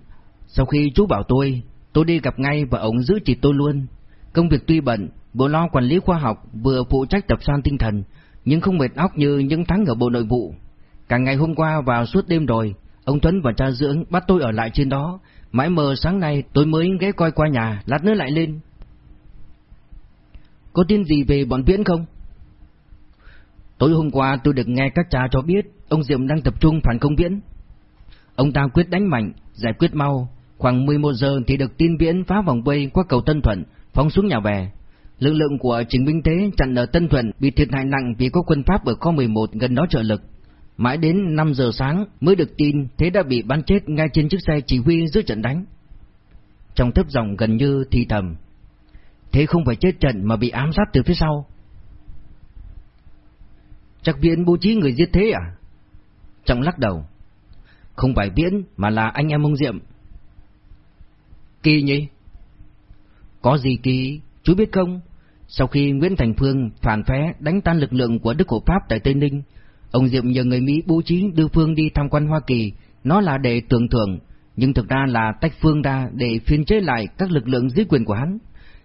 sau khi chú bảo tôi, tôi đi gặp ngay và ông giữ chỉ tôi luôn. Công việc tuy bận, vừa lo quản lý khoa học, vừa phụ trách tập san tinh thần, nhưng không mệt óc như những tháng ở Bộ Nội vụ. Cả ngày hôm qua và suốt đêm rồi, ông Tuấn và cha dưỡng bắt tôi ở lại trên đó, mãi mờ sáng nay tôi mới ghé coi qua nhà, lát nữa lại lên. Có tin gì về bọn Viễn không? Tối hôm qua tôi được nghe các cha cho biết ông Diệm đang tập trung phản công Viễn. Ông ta quyết đánh mạnh, giải quyết mau, khoảng 11 giờ thì được tin Viễn phá vòng vây qua cầu Tân Thuận, phóng xuống nhà bè. Lực lượng của Trình Minh thế chặn ở Tân Thuận bị thiệt hại nặng vì có quân Pháp ở kho 11 gần đó trợ lực. Mãi đến 5 giờ sáng mới được tin Thế đã bị bắn chết ngay trên chiếc xe chỉ huy giữa trận đánh. Trong thấp giọng gần như thì thầm. Thế không phải chết trận mà bị ám sát từ phía sau. Chắc Viễn bố trí người giết thế à? Trọng lắc đầu. Không phải Viễn mà là anh em ông Diệm. Kỳ nhỉ? Có gì kỳ, chú biết không? Sau khi Nguyễn Thành Phương phản phé đánh tan lực lượng của Đức Hộ Pháp tại Tây Ninh, ông Diệm nhờ người Mỹ bố trí đưa Phương đi tham quan Hoa Kỳ, nó là để tưởng thưởng, nhưng thực ra là tách Phương ra để phiên chế lại các lực lượng dưới quyền của hắn.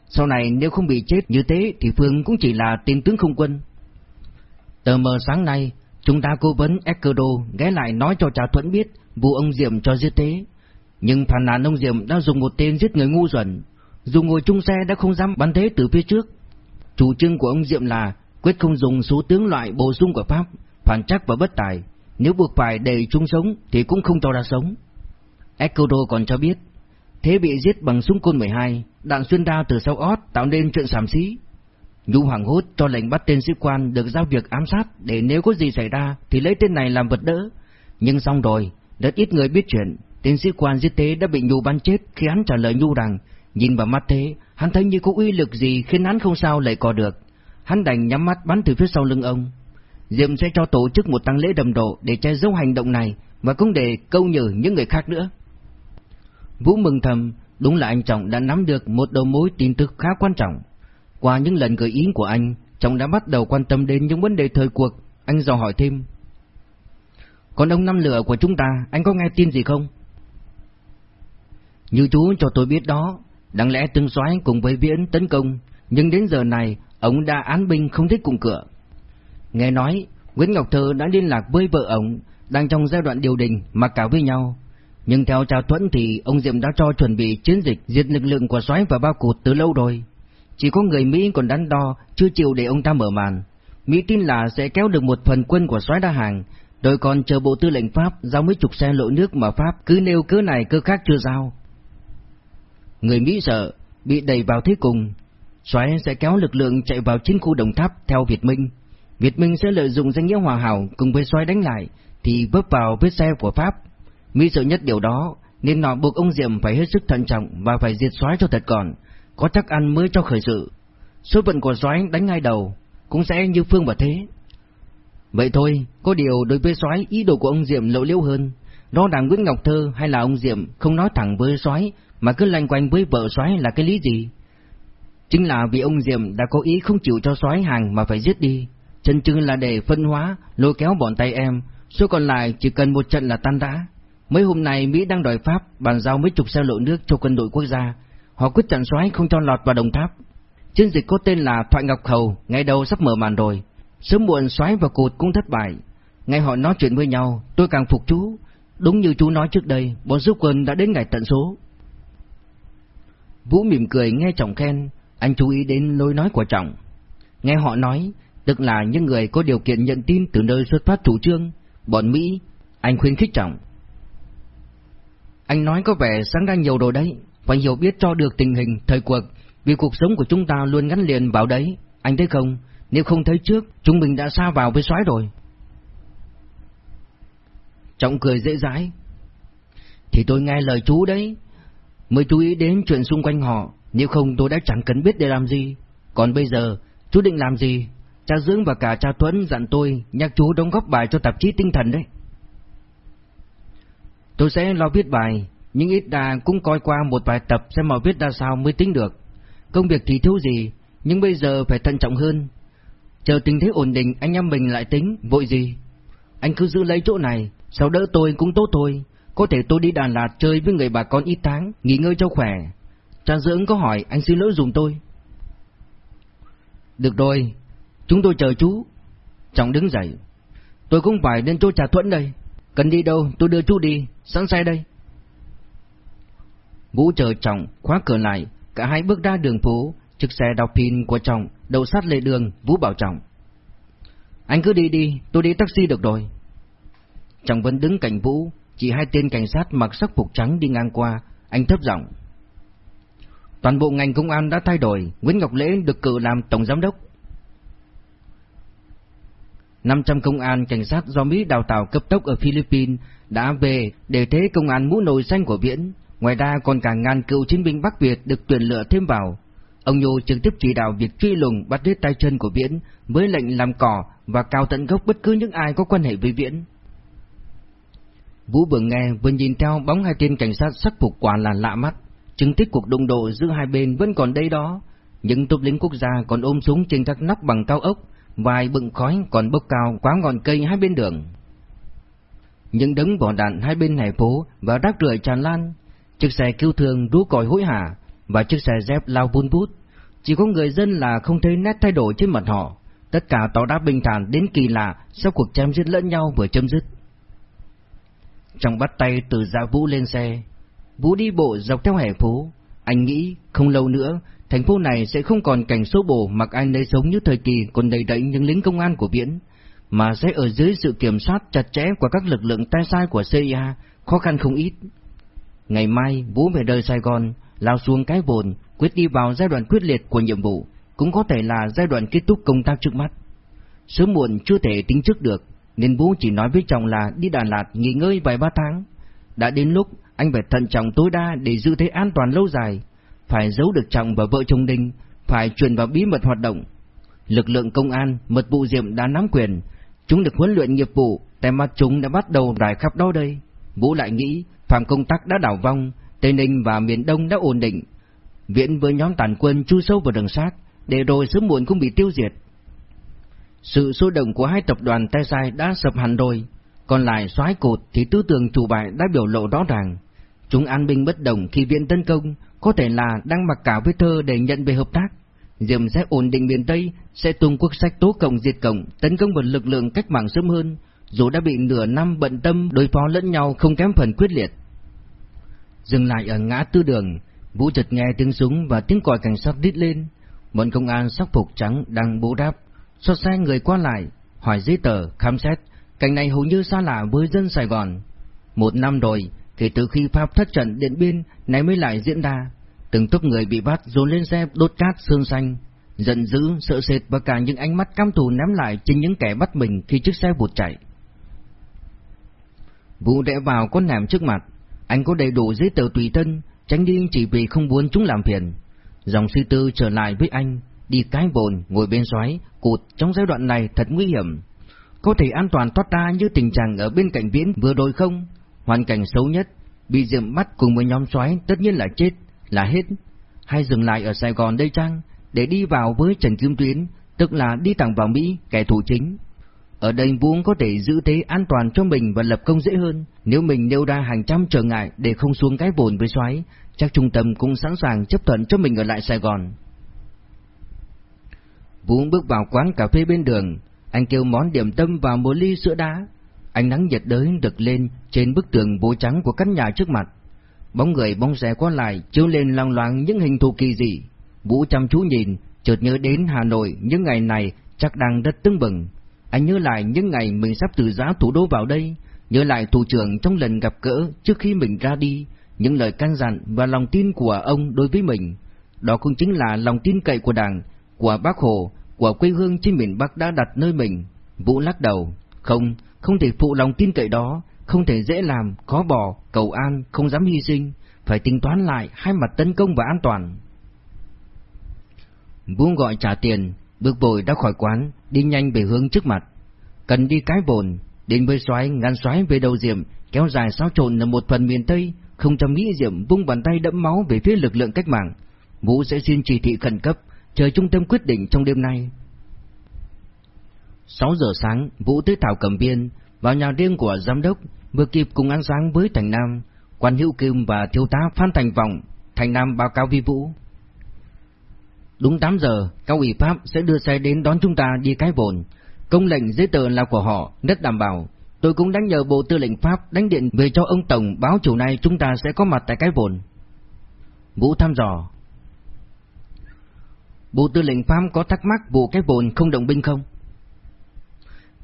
Sau này nếu không bị chết như thế thì Phương cũng chỉ là tên tướng không quân. Tờ mờ sáng nay, chúng ta cố vấn Ecuado ghé lại nói cho Trà Thuẫn biết vụ ông Diệm cho giết thế. Nhưng phản nàn ông Diệm đã dùng một tên giết người ngu xuẩn, dù ngồi chung xe đã không dám bắn thế từ phía trước. Chủ trương của ông Diệm là quyết không dùng số tướng loại bổ sung của Pháp, phản chắc và bất tài. Nếu buộc phải để chúng sống thì cũng không cho ra sống. Ecuador còn cho biết, thế bị giết bằng súng côn 12, đạn xuyên đao từ sau ót tạo nên chuyện sàm xí. Nhu hoàng hốt cho lệnh bắt tên sĩ quan được giao việc ám sát để nếu có gì xảy ra thì lấy tên này làm vật đỡ. Nhưng xong rồi, rất ít người biết chuyện, tên sĩ quan giết tế đã bị Nhu bắn chết khi hắn trả lời Nhu rằng Nhìn vào mắt thế, hắn thấy như có uy lực gì khiến hắn không sao lại có được. Hắn đành nhắm mắt bắn từ phía sau lưng ông. Diệm sẽ cho tổ chức một tăng lễ đầm độ để che giấu hành động này và cũng để câu nhử những người khác nữa. Vũ mừng thầm, đúng là anh Trọng đã nắm được một đầu mối tin tức khá quan trọng. Qua những lần gợi ý của anh, Trọng đã bắt đầu quan tâm đến những vấn đề thời cuộc, anh dò hỏi thêm. Còn ông năm lửa của chúng ta, anh có nghe tin gì không? Như chú cho tôi biết đó, đáng lẽ từng soái cùng với Viễn tấn công, nhưng đến giờ này, ông đã án binh không thích cùng cửa. Nghe nói, Nguyễn Ngọc Thơ đã liên lạc với vợ ông, đang trong giai đoạn điều đình mà cả với nhau. Nhưng theo trào Thuẫn thì ông Diệm đã cho chuẩn bị chiến dịch diệt lực lượng của soái và bao cụt từ lâu rồi. Chỉ có người Mỹ còn đắn đo, chưa chịu để ông ta mở màn. Mỹ tin là sẽ kéo được một phần quân của soái đa hàng, rồi còn chờ bộ tư lệnh Pháp giao mấy chục xe lộ nước mà Pháp cứ nêu cớ này cớ khác chưa giao. Người Mỹ sợ, bị đẩy vào thế cùng, soái sẽ kéo lực lượng chạy vào chiến khu Đồng Tháp theo Việt Minh. Việt Minh sẽ lợi dụng danh nghĩa hòa hảo cùng với soái đánh lại, thì bước vào vết xe của Pháp. Mỹ sợ nhất điều đó, nên nó buộc ông Diệm phải hết sức thận trọng và phải diệt soái cho thật còn, có chắc ăn mới cho khởi sự. Số phận của soái đánh ngay đầu, cũng sẽ như Phương và Thế. Vậy thôi, có điều đối với soái ý đồ của ông Diệm lộ liễu hơn. Đó là Nguyễn Ngọc Thơ hay là ông Diệm không nói thẳng với soái mà cứ lanh quanh với vợ soái là cái lý gì? Chính là vì ông Diệm đã có ý không chịu cho soái hàng mà phải giết đi. Chân chừng là để phân hóa, lôi kéo bọn tay em, số còn lại chỉ cần một trận là tan rã. Mấy hôm nay Mỹ đang đòi Pháp bàn giao mấy chục xe lộ nước cho quân đội quốc gia. Họ quyết chặn xoáy không cho lọt vào đồng tháp. Chiến dịch có tên là Thoại Ngọc Khẩu ngày đầu sắp mở màn rồi. Sớm muộn xoáy và cột cũng thất bại. Ngay họ nói chuyện với nhau, tôi càng phục chú. Đúng như chú nói trước đây, bọn giúp quân đã đến ngày tận số. Vũ mỉm cười nghe Trọng khen, anh chú ý đến lối nói của Trọng. Nghe họ nói, tức là những người có điều kiện nhận tin từ nơi xuất phát chủ trương, bọn Mỹ, anh khuyên khích Trọng. Anh nói có vẻ sáng ra nhiều rồi đấy, phải hiểu biết cho được tình hình, thời cuộc, vì cuộc sống của chúng ta luôn gắn liền vào đấy, anh thấy không? Nếu không thấy trước, chúng mình đã xa vào với xoáy rồi. Trọng cười dễ dãi. Thì tôi nghe lời chú đấy, mới chú ý đến chuyện xung quanh họ, nếu không tôi đã chẳng cần biết để làm gì. Còn bây giờ, chú định làm gì? Cha Dưỡng và cả cha Tuấn dặn tôi nhắc chú đóng góp bài cho tạp chí tinh thần đấy. Tôi sẽ lo viết bài, nhưng ít đà cũng coi qua một vài tập xem mà viết ra sao mới tính được. Công việc thì thiếu gì, nhưng bây giờ phải thận trọng hơn, Chờ tình thế ổn định anh em mình lại tính, vội gì? Anh cứ giữ lấy chỗ này, sau đỡ tôi cũng tốt thôi. Có thể tôi đi Đà Lạt chơi với người bà con ít tháng, nghỉ ngơi cho khỏe. Cha dưỡng có hỏi anh xin lỗi dùng tôi. Được rồi, chúng tôi chờ chú. Trọng đứng dậy. Tôi cũng phải đến chỗ trà thuẫn đây. Cần đi đâu tôi đưa chú đi, sẵn xe đây. Vũ chờ Trọng khóa cửa lại, cả hai bước ra đường phố, chiếc xe đọc pin của Trọng đầu sát lề đường, Vũ bảo Trọng. Anh cứ đi đi, tôi đi taxi được rồi. Trọng vẫn đứng cạnh Vũ, chỉ hai tên cảnh sát mặc sắc phục trắng đi ngang qua, anh thấp giọng. Toàn bộ ngành công an đã thay đổi, Nguyễn Ngọc Lễ được cử làm tổng giám đốc. 500 công an cảnh sát do Mỹ đào tạo cấp tốc ở Philippines đã về để thế công an mũ nồi xanh của Viễn, ngoài ra còn cả ngàn cựu chiến binh Bắc Việt được tuyển lựa thêm vào, Ông Nhu trực tiếp chỉ đạo việc truy lùng bắt đứt tay chân của Viễn với lệnh làm cỏ và cao tận gốc bất cứ những ai có quan hệ với Viễn. Vũ vừa nghe vừa nhìn theo bóng hai tên cảnh sát sắc phục quả là lạ mắt, chứng tích cuộc đụng độ giữa hai bên vẫn còn đây đó. Những tốp lính quốc gia còn ôm súng trên các nóc bằng cao ốc, vài bựng khói còn bốc cao quá ngọn cây hai bên đường. Những đống bỏ đạn hai bên hè phố và rác rưởi tràn lan, chiếc xe cứu thương rú còi hối hả, và chiếc xe dép lao vun vút. Chỉ có người dân là không thấy nét thay đổi trên mặt họ, tất cả tỏ đáp bình thản đến kỳ lạ sau cuộc chém giết lẫn nhau vừa chấm dứt. Trong bắt tay từ dạ Vũ lên xe, Vũ đi bộ dọc theo hè phố, anh nghĩ không lâu nữa thành phố này sẽ không còn cảnh số bổ mặc anh đấy sống như thời kỳ còn đầy đẫy những lính công an của biển, mà sẽ ở dưới sự kiểm soát chặt chẽ của các lực lượng tay sai của CIA, khó khăn không ít. Ngày mai bố về đời Sài Gòn, lao xuống cái bồn, quyết đi vào giai đoạn quyết liệt của nhiệm vụ, cũng có thể là giai đoạn kết thúc công tác trước mắt. Sớm muộn chưa thể tính trước được, nên bố chỉ nói với chồng là đi Đà Lạt nghỉ ngơi vài ba tháng. Đã đến lúc anh phải thận trọng tối đa để giữ thế an toàn lâu dài phải giấu được chồng và vợ chồng Đinh, phải truyền vào bí mật hoạt động. Lực lượng công an, mật vụ Diệm đã nắm quyền, chúng được huấn luyện nghiệp vụ, tay mắt chúng đã bắt đầu rải khắp đó đây. Vũ lại nghĩ, phạm công tác đã đảo vong, Tây Ninh và miền Đông đã ổn định. Viễn với nhóm tàn quân chui sâu vào đường sát, để rồi sớm muộn cũng bị tiêu diệt. Sự sôi động của hai tập đoàn tay sai đã sập hẳn rồi, còn lại soái cột thì tư tưởng chủ bại đã biểu lộ rõ ràng. Chúng an binh bất động khi viện tấn công, có thể là đang mặc cả với thơ để nhận về hợp tác. Diệm sẽ ổn định miền Tây, sẽ tung quốc sách tố cộng diệt cộng, tấn công một lực lượng cách mạng sớm hơn, dù đã bị nửa năm bận tâm đối phó lẫn nhau không kém phần quyết liệt. Dừng lại ở ngã tư đường, Vũ chợt nghe tiếng súng và tiếng còi cảnh sát đít lên. Bọn công an sắc phục trắng đang bố đáp, so xe người qua lại, hỏi giấy tờ, khám xét. Cảnh này hầu như xa lạ với dân Sài Gòn. Một năm rồi, kể từ khi Pháp thất trận Điện Biên, này mới lại diễn ra. Từng tốc người bị bắt dồn lên xe đốt cát sơn xanh, giận dữ, sợ sệt và cả những ánh mắt căm thù ném lại trên những kẻ bắt mình khi chiếc xe vụt chạy. Vũ đẽ vào con nằm trước mặt, anh có đầy đủ giấy tờ tùy thân, tránh đi chỉ vì không muốn chúng làm phiền. Dòng suy tư trở lại với anh, đi cái bồn, ngồi bên xoáy, cụt trong giai đoạn này thật nguy hiểm. Có thể an toàn thoát ra như tình trạng ở bên cạnh viễn vừa rồi không? Hoàn cảnh xấu nhất, bị diệm bắt cùng với nhóm xoáy tất nhiên là chết, là hết. Hay dừng lại ở Sài Gòn đây chăng, để đi vào với Trần Kim Tuyến, tức là đi thẳng vào Mỹ, kẻ thù chính. Ở đây Vũ có thể giữ thế an toàn cho mình và lập công dễ hơn. Nếu mình nêu ra hàng trăm trở ngại để không xuống cái bồn với xoáy, chắc trung tâm cũng sẵn sàng chấp thuận cho mình ở lại Sài Gòn. Vũ bước vào quán cà phê bên đường, anh kêu món điểm tâm và một ly sữa đá. Ánh nắng nhiệt đới được lên trên bức tường bố trắng của căn nhà trước mặt. Bóng người bóng xe qua lại chiếu lên loang loáng những hình thù kỳ dị. Vũ chăm chú nhìn, chợt nhớ đến Hà Nội những ngày này chắc đang rất tưng bừng. Anh nhớ lại những ngày mình sắp từ giá thủ đô vào đây, nhớ lại thủ trưởng trong lần gặp gỡ trước khi mình ra đi, những lời căn dặn và lòng tin của ông đối với mình. Đó cũng chính là lòng tin cậy của Đảng, của Bác Hồ, của quê hương trên miền Bắc đã đặt nơi mình. Vũ lắc đầu, không, không thể phụ lòng tin cậy đó, không thể dễ làm, khó bỏ, cầu an, không dám hy sinh, phải tính toán lại hai mặt tấn công và an toàn. Buông gọi trả tiền, bước vội đã khỏi quán, đi nhanh về hướng trước mặt. Cần đi cái bồn, đến với xoáy ngăn xoáy về đầu diệm, kéo dài xáo trộn ở một phần miền Tây, không cho nghĩ diệm vung bàn tay đẫm máu về phía lực lượng cách mạng. Vũ sẽ xin chỉ thị khẩn cấp, chờ trung tâm quyết định trong đêm nay. 6 giờ sáng, Vũ tới Thảo Cầm Biên, vào nhà riêng của giám đốc, vừa kịp cùng ăn sáng với Thành Nam, quan hữu kim và thiếu tá Phan Thành Vọng. Thành Nam báo cáo với Vũ. Đúng 8 giờ, cao ủy Pháp sẽ đưa xe đến đón chúng ta đi cái bồn. Công lệnh giấy tờ là của họ, rất đảm bảo. Tôi cũng đánh nhờ Bộ Tư lệnh Pháp đánh điện về cho ông Tổng báo chủ này chúng ta sẽ có mặt tại cái bồn. Vũ thăm dò. Bộ Tư lệnh Pháp có thắc mắc vụ cái bồn không động binh không?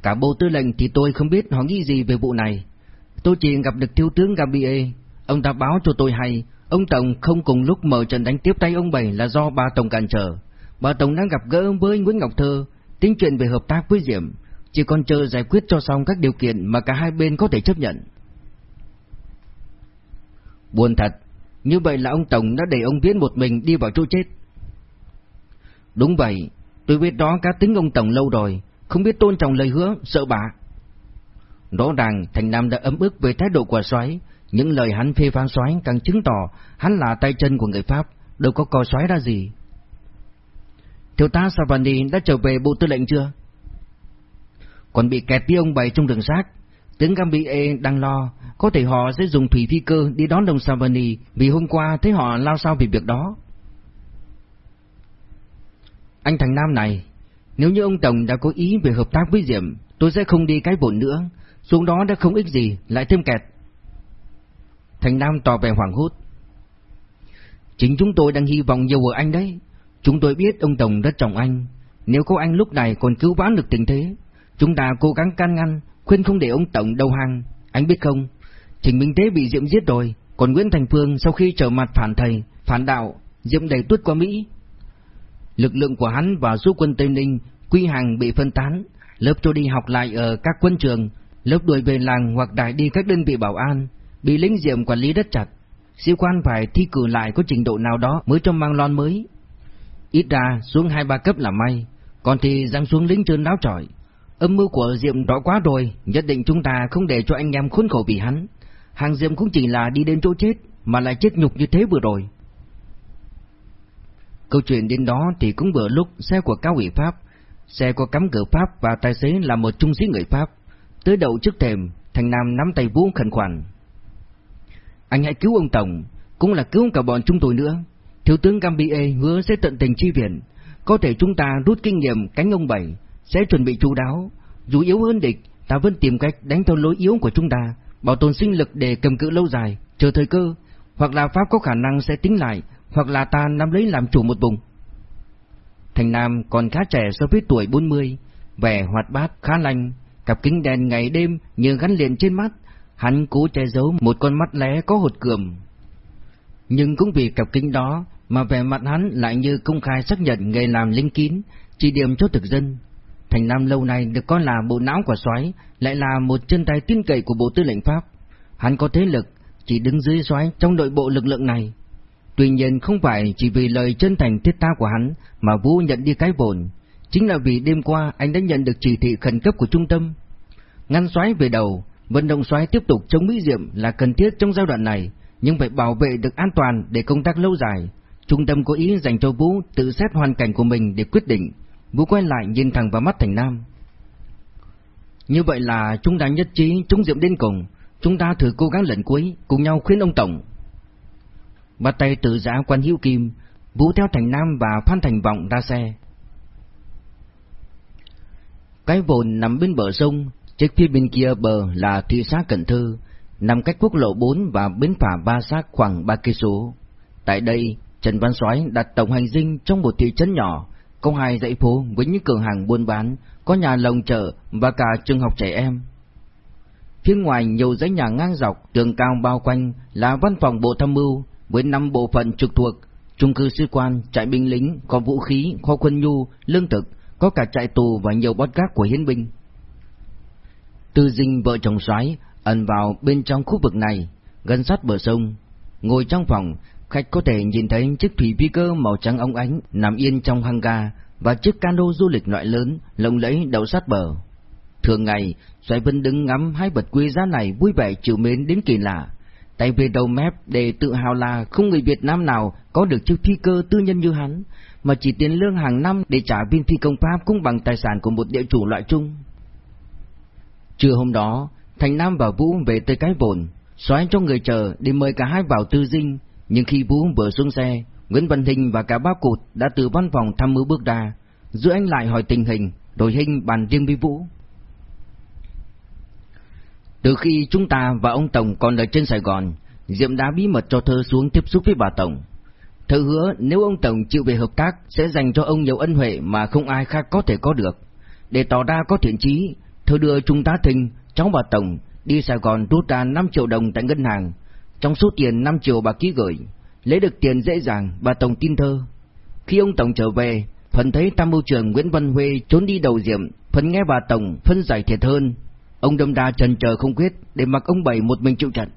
Cả Bộ Tư lệnh thì tôi không biết họ nghĩ gì về vụ này. Tôi chỉ gặp được thiếu tướng Gabriel, ông ta báo cho tôi hay Ông Tổng không cùng lúc mở trận đánh tiếp tay ông Bảy là do bà Tổng cản trở. Bà Tổng đang gặp gỡ với Nguyễn Ngọc Thơ, tính chuyện về hợp tác với Diệm, chỉ còn chờ giải quyết cho xong các điều kiện mà cả hai bên có thể chấp nhận. Buồn thật, như vậy là ông Tổng đã để ông Viễn một mình đi vào chỗ chết. Đúng vậy, tôi biết đó cá tính ông Tổng lâu rồi, không biết tôn trọng lời hứa, sợ bà. Rõ ràng Thành Nam đã ấm ức về thái độ của soái những lời hắn phê phán soái càng chứng tỏ hắn là tay chân của người Pháp, đâu có coi soái ra gì. Thiếu tá Savani đã trở về bộ tư lệnh chưa? Còn bị kẹt với ông bày trong đường xác. Tướng Gambie đang lo, có thể họ sẽ dùng thủy phi cơ đi đón đồng Savani vì hôm qua thấy họ lao sao vì việc đó. Anh thành Nam này, nếu như ông Tổng đã có ý về hợp tác với Diệm, tôi sẽ không đi cái bổn nữa, xuống đó đã không ích gì, lại thêm kẹt. Thành Nam tỏ vẻ hoảng hốt. Chính chúng tôi đang hy vọng nhiều ở anh đấy. Chúng tôi biết ông Tổng rất trọng anh. Nếu có anh lúc này còn cứu vãn được tình thế, chúng ta cố gắng can ngăn, khuyên không để ông Tổng đầu hàng. Anh biết không, Trình Minh Tế bị Diệm giết rồi, còn Nguyễn Thành Phương sau khi trở mặt phản thầy, phản đạo, Diệm đẩy tuốt qua Mỹ. Lực lượng của hắn và giúp quân Tây Ninh, quy hàng bị phân tán, lớp cho đi học lại ở các quân trường, lớp đuổi về làng hoặc đại đi các đơn vị bảo an, bị lính diệm quản lý rất chặt. sĩ quan phải thi cử lại có trình độ nào đó mới cho mang lon mới. Ít ra xuống hai ba cấp là may, còn thì giáng xuống lính trơn đáo trọi. Âm mưu của Diệm rõ quá rồi, nhất định chúng ta không để cho anh em khốn khổ vì hắn. Hàng Diệm cũng chỉ là đi đến chỗ chết, mà lại chết nhục như thế vừa rồi. Câu chuyện đến đó thì cũng vừa lúc xe của cao ủy Pháp, xe có cắm cửa Pháp và tài xế là một trung sĩ người Pháp. Tới đầu trước thềm, Thành Nam nắm tay Vũ khẩn khoản. Anh hãy cứu ông Tổng, cũng là cứu cả bọn chúng tôi nữa. Thiếu tướng Gambie hứa sẽ tận tình chi viện. Có thể chúng ta rút kinh nghiệm cánh ông Bảy, sẽ chuẩn bị chú đáo. Dù yếu hơn địch, ta vẫn tìm cách đánh theo lối yếu của chúng ta, bảo tồn sinh lực để cầm cự lâu dài, chờ thời cơ. Hoặc là Pháp có khả năng sẽ tính lại, hoặc là ta nắm lấy làm chủ một vùng. Thành Nam còn khá trẻ so với tuổi 40, vẻ hoạt bát, khá lành, cặp kính đèn ngày đêm như gắn liền trên mắt, hắn cố che giấu một con mắt lé có hột cườm. Nhưng cũng vì cặp kính đó mà vẻ mặt hắn lại như công khai xác nhận nghề làm linh kín, chỉ điểm cho thực dân. Thành Nam lâu nay được coi là bộ não của soái, lại là một chân tay tin cậy của Bộ Tư lệnh Pháp. Hắn có thế lực, chỉ đứng dưới soái trong đội bộ lực lượng này. Tuy nhiên không phải chỉ vì lời chân thành thiết tha của hắn mà Vũ nhận đi cái bổn, chính là vì đêm qua anh đã nhận được chỉ thị khẩn cấp của trung tâm. Ngăn xoáy về đầu, vận động xoáy tiếp tục chống Mỹ Diệm là cần thiết trong giai đoạn này, nhưng phải bảo vệ được an toàn để công tác lâu dài. Trung tâm có ý dành cho Vũ tự xét hoàn cảnh của mình để quyết định. Vũ quay lại nhìn thẳng vào mắt Thành Nam. Như vậy là chúng ta nhất trí chống Diệm đến cùng, chúng ta thử cố gắng lần cuối, cùng nhau khuyên ông Tổng. Bắt tay từ giã quan hữu kim, Vũ theo Thành Nam và Phan Thành Vọng ra xe. Cái vồn nằm bên bờ sông, trước phía bên kia bờ là thị xã Cần Thơ, nằm cách quốc lộ 4 và bến phà Ba sát khoảng 3 cây số. Tại đây, Trần Văn Soái đặt tổng hành dinh trong một thị trấn nhỏ, có hai dãy phố với những cửa hàng buôn bán, có nhà lồng chợ và cả trường học trẻ em. Phía ngoài nhiều dãy nhà ngang dọc, tường cao bao quanh là văn phòng bộ tham mưu với năm bộ phận trực thuộc, trung cư sĩ quan, trại binh lính, có vũ khí, kho quân nhu, lương thực, có cả trại tù và nhiều bót gác của hiến binh. Tư dinh vợ chồng soái ẩn vào bên trong khu vực này, gần sát bờ sông. Ngồi trong phòng, khách có thể nhìn thấy chiếc thủy phi cơ màu trắng ống ánh nằm yên trong hang ga và chiếc cano du lịch loại lớn lộng lẫy đậu sát bờ. Thường ngày, xoáy Vân đứng ngắm hai vật quý giá này vui vẻ chịu mến đến kỳ lạ tại về đầu mép để tự hào là không người Việt Nam nào có được chiếc phi cơ tư nhân như hắn, mà chỉ tiền lương hàng năm để trả viên phi công Pháp cũng bằng tài sản của một địa chủ loại trung. Trưa hôm đó, Thành Nam và Vũ về tới cái bồn, xoáy cho người chờ để mời cả hai vào tư dinh, nhưng khi Vũ vừa xuống xe, Nguyễn Văn Hình và cả ba cụt đã từ văn phòng thăm mưu bước ra, giữa anh lại hỏi tình hình, rồi Hình bàn riêng với Vũ. Từ khi chúng ta và ông Tổng còn ở trên Sài Gòn, Diệm đã bí mật cho thơ xuống tiếp xúc với bà Tổng. Thơ hứa nếu ông Tổng chịu về hợp tác sẽ dành cho ông nhiều ân huệ mà không ai khác có thể có được. Để tỏ ra có thiện chí, thơ đưa Trung tá Thinh, cháu bà Tổng, đi Sài Gòn rút ra 5 triệu đồng tại ngân hàng. Trong số tiền 5 triệu bà ký gửi, lấy được tiền dễ dàng, bà Tổng tin thơ. Khi ông Tổng trở về, phần thấy tam mưu trưởng Nguyễn Văn Huê trốn đi đầu diệm, phần nghe bà Tổng phân giải thiệt hơn, Ông đâm đa trần chờ không quyết để mặc ông Bảy một mình chịu trận.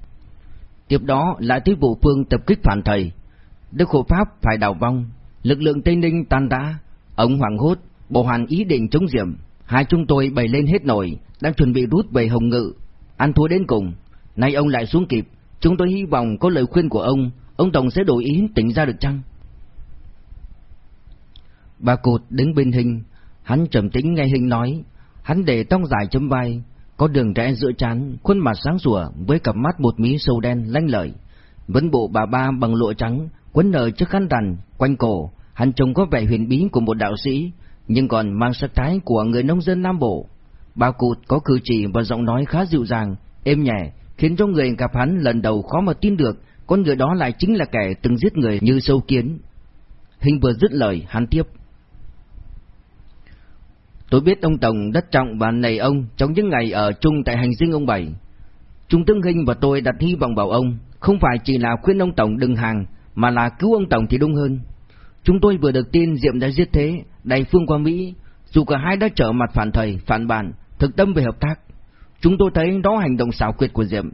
Tiếp đó lại tới vụ phương tập kích phản thầy. Đức hộ Pháp phải đảo vong, lực lượng Tây Ninh tan rã, ông hoảng hốt, bộ hoàn ý định chống diệm. Hai chúng tôi bày lên hết nổi, đang chuẩn bị rút về Hồng Ngự, ăn thua đến cùng. Nay ông lại xuống kịp, chúng tôi hy vọng có lời khuyên của ông, ông Tổng sẽ đổi ý tỉnh ra được chăng? Bà Cụt đứng bên Hình, hắn trầm tĩnh nghe Hình nói, hắn để tông dài chấm vai, có đường rẽ giữa trán, khuôn mặt sáng sủa với cặp mắt một mí sâu đen lanh lợi. Vấn bộ bà ba bằng lụa trắng, quấn nở trước khăn rằn, quanh cổ, hắn trông có vẻ huyền bí của một đạo sĩ, nhưng còn mang sắc thái của người nông dân Nam Bộ. Bà cụt có cử chỉ và giọng nói khá dịu dàng, êm nhẹ, khiến cho người gặp hắn lần đầu khó mà tin được con người đó lại chính là kẻ từng giết người như sâu kiến. Hình vừa dứt lời, hắn tiếp. Tôi biết ông Tổng đất trọng và này ông trong những ngày ở chung tại hành dinh ông Bảy. Trung tướng Hinh và tôi đặt hy vọng vào ông, không phải chỉ là khuyên ông Tổng đừng hàng, mà là cứu ông Tổng thì đúng hơn. Chúng tôi vừa được tin Diệm đã giết thế, đầy phương qua Mỹ, dù cả hai đã trở mặt phản thầy, phản bản, thực tâm về hợp tác. Chúng tôi thấy đó hành động xảo quyệt của Diệm.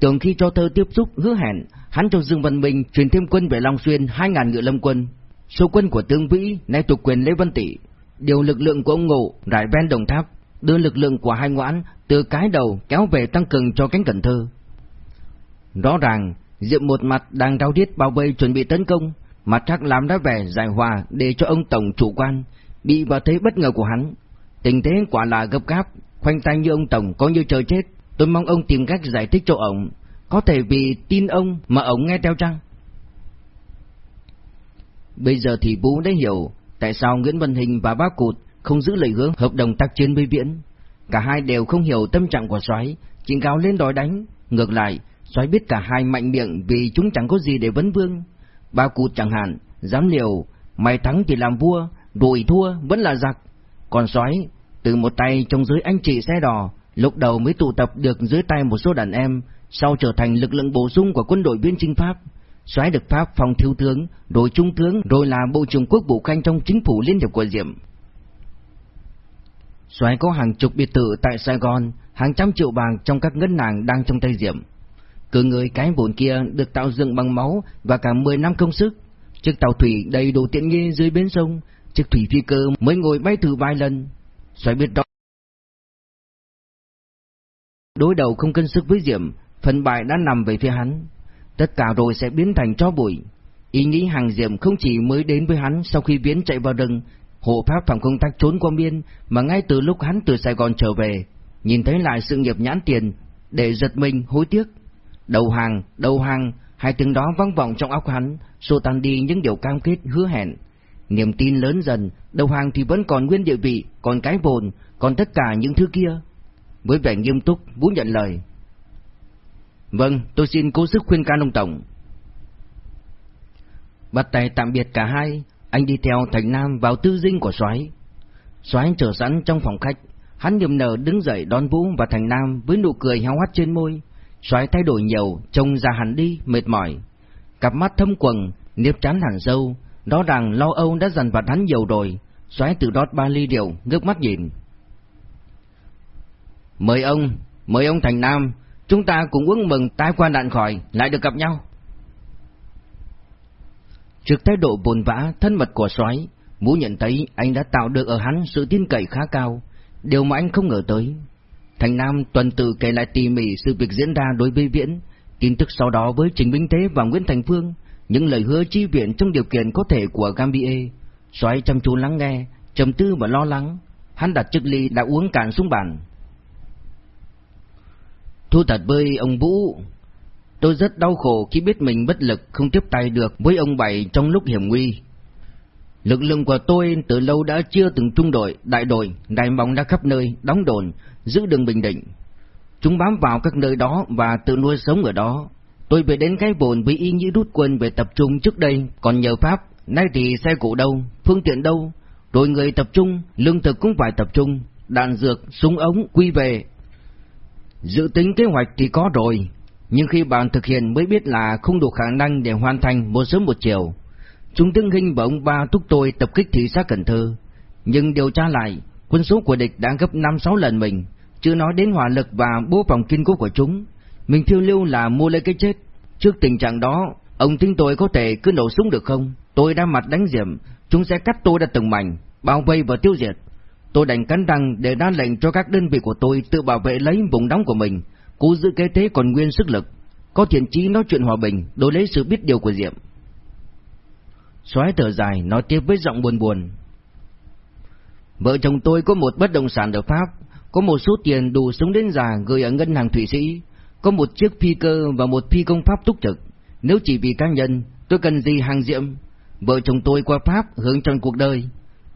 Tưởng khi cho thơ tiếp xúc hứa hẹn, hắn cho Dương Văn Minh truyền thêm quân về Long Xuyên 2.000 ngựa lâm quân. Số quân của Tướng Vĩ nay thuộc quyền Lê Văn Tỷ, điều lực lượng của ông Ngụ rải ven Đồng Tháp, đưa lực lượng của hai ngoãn từ cái đầu kéo về tăng cường cho cánh Cần Thơ. Rõ ràng, Diệp một mặt đang đau riết bao vây chuẩn bị tấn công, mặt khác làm đã vẻ giải hòa để cho ông Tổng chủ quan, bị vào thế bất ngờ của hắn. Tình thế quả là gấp gáp, khoanh tay như ông Tổng có như trời chết, tôi mong ông tìm cách giải thích cho ông, có thể vì tin ông mà ông nghe theo chăng? Bây giờ thì Vũ đã hiểu tại sao Nguyễn Văn Hình và bác Cụt không giữ lời hứa hợp đồng tác chiến với Viễn. Cả hai đều không hiểu tâm trạng của soái, chỉ gào lên đòi đánh, ngược lại, soái biết cả hai mạnh miệng vì chúng chẳng có gì để vấn vương. Bác Cụt chẳng hạn, dám liều, mày thắng thì làm vua, rồi thua vẫn là giặc. Còn soái từ một tay trong dưới anh chị xe đò, lúc đầu mới tụ tập được dưới tay một số đàn em, sau trở thành lực lượng bổ sung của quân đội biên chinh Pháp. Soái được Pháp phòng thiếu tướng, rồi trung tướng, rồi là bộ trưởng quốc vụ khanh trong chính phủ liên hiệp của Diệm. Soái có hàng chục biệt thự tại Sài Gòn, hàng trăm triệu bạc trong các ngân hàng đang trong tay Diệm. Cứ người cái vốn kia được tạo dựng bằng máu và cả 10 năm công sức. Chiếc tàu thủy đầy đủ tiện nghi dưới bến sông, chiếc thủy phi cơ mới ngồi bay thử vài lần. Soái biết đó. Đối đầu không cân sức với Diệm, phần bại đã nằm về phía hắn. Tất cả rồi sẽ biến thành cho bụi. Ý nghĩ hàng Diệm không chỉ mới đến với hắn sau khi biến chạy vào rừng, hộ pháp phòng công tác trốn qua biên, mà ngay từ lúc hắn từ Sài Gòn trở về, nhìn thấy lại sự nghiệp nhãn tiền, để giật mình hối tiếc. Đầu hàng, đầu hàng, hai tiếng đó vang vọng trong óc hắn, xô tan đi những điều cam kết hứa hẹn. Niềm tin lớn dần, đầu hàng thì vẫn còn nguyên địa vị, còn cái bồn, còn tất cả những thứ kia. Với vẻ nghiêm túc, Vũ nhận lời. Vâng, tôi xin cố sức khuyên can ông Tổng. Bắt tay tạm biệt cả hai, anh đi theo Thành Nam vào tư dinh của soái. Soái chờ sẵn trong phòng khách, hắn niềm nở đứng dậy đón Vũ và Thành Nam với nụ cười héo hắt trên môi. Soái thay đổi nhiều, trông già hẳn đi, mệt mỏi. Cặp mắt thâm quầng, nếp chán hẳn sâu, đó rằng lo âu đã dần vặt hắn nhiều rồi. Soái tự đót ba ly rượu, ngước mắt nhìn. Mời ông, mời ông Thành Nam, chúng ta cùng uống mừng tai qua nạn khỏi, lại được gặp nhau. Trước thái độ bồn vã, thân mật của sói, Mũ nhận thấy anh đã tạo được ở hắn sự tin cậy khá cao, điều mà anh không ngờ tới. Thành Nam tuần tự kể lại tỉ mỉ sự việc diễn ra đối với Viễn, tin tức sau đó với Trình Minh Thế và Nguyễn Thành Phương, những lời hứa chi viện trong điều kiện có thể của Gambia. Soái chăm chú lắng nghe, trầm tư và lo lắng. Hắn đặt chiếc ly đã uống cạn xuống bàn. Thu thật với ông Vũ, tôi rất đau khổ khi biết mình bất lực không tiếp tay được với ông Bảy trong lúc hiểm nguy. Lực lượng của tôi từ lâu đã chưa từng trung đội, đại đội, đại bóng đã khắp nơi, đóng đồn, giữ đường bình định. Chúng bám vào các nơi đó và tự nuôi sống ở đó. Tôi về đến cái bồn với ý nghĩ rút quân về tập trung trước đây, còn nhờ Pháp, nay thì xe cộ đâu, phương tiện đâu, rồi người tập trung, lương thực cũng phải tập trung, đạn dược, súng ống quy về. Dự tính kế hoạch thì có rồi, nhưng khi bạn thực hiện mới biết là không đủ khả năng để hoàn thành một sớm một chiều. chúng tướng hình và ông ba thúc tôi tập kích thị xã Cần Thơ, nhưng điều tra lại, quân số của địch đã gấp 5-6 lần mình, chưa nói đến hỏa lực và bố phòng kiên cố của chúng. Mình thiêu lưu là mua lấy cái chết. Trước tình trạng đó, ông tin tôi có thể cứ nổ súng được không? Tôi đã mặt đánh diệm, chúng sẽ cắt tôi ra từng mảnh, bao vây và tiêu diệt. Tôi đành cắn răng để ra lệnh cho các đơn vị của tôi tự bảo vệ lấy vùng đóng của mình, cố giữ kế thế còn nguyên sức lực. Có thiện chí nói chuyện hòa bình, đối lấy sự biết điều của Diệm. Xoái thở dài, nói tiếp với giọng buồn buồn. Vợ chồng tôi có một bất động sản ở Pháp, có một số tiền đủ sống đến già gửi ở ngân hàng Thụy Sĩ, có một chiếc phi cơ và một phi công Pháp túc trực. Nếu chỉ vì cá nhân, tôi cần gì hàng diệm? Vợ chồng tôi qua Pháp hướng tròn cuộc đời.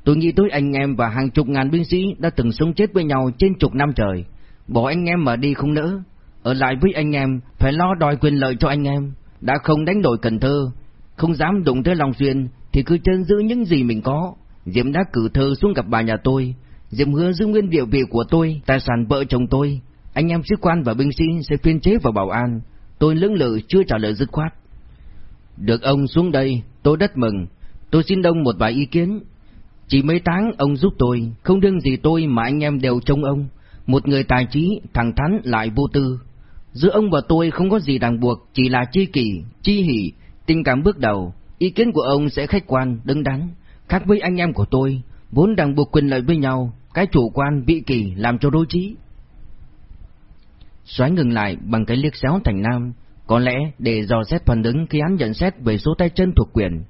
Tôi nghĩ tới anh em và hàng chục ngàn binh sĩ đã từng sống chết với nhau trên chục năm trời. Bỏ anh em mà đi không nỡ. Ở lại với anh em, phải lo đòi quyền lợi cho anh em. Đã không đánh đổi Cần Thơ, không dám đụng tới Long Xuyên, thì cứ chân giữ những gì mình có. Diệm đã cử thơ xuống gặp bà nhà tôi. Diệm hứa giữ nguyên địa vị của tôi, tài sản vợ chồng tôi. Anh em sĩ quan và binh sĩ sẽ phiên chế vào bảo an. Tôi lưỡng lự chưa trả lời dứt khoát. Được ông xuống đây, tôi rất mừng. Tôi xin ông một vài ý kiến. Chỉ mấy tháng ông giúp tôi, không đương gì tôi mà anh em đều trông ông. Một người tài trí, thẳng thắn lại vô tư. Giữa ông và tôi không có gì ràng buộc, chỉ là chi kỷ, chi hỉ, tình cảm bước đầu. Ý kiến của ông sẽ khách quan, đứng đắn. Khác với anh em của tôi, vốn ràng buộc quyền lợi với nhau, cái chủ quan vị kỳ làm cho đôi trí. Xoáy ngừng lại bằng cái liếc xéo thành nam, có lẽ để dò xét phản ứng khi hắn nhận xét về số tay chân thuộc quyền.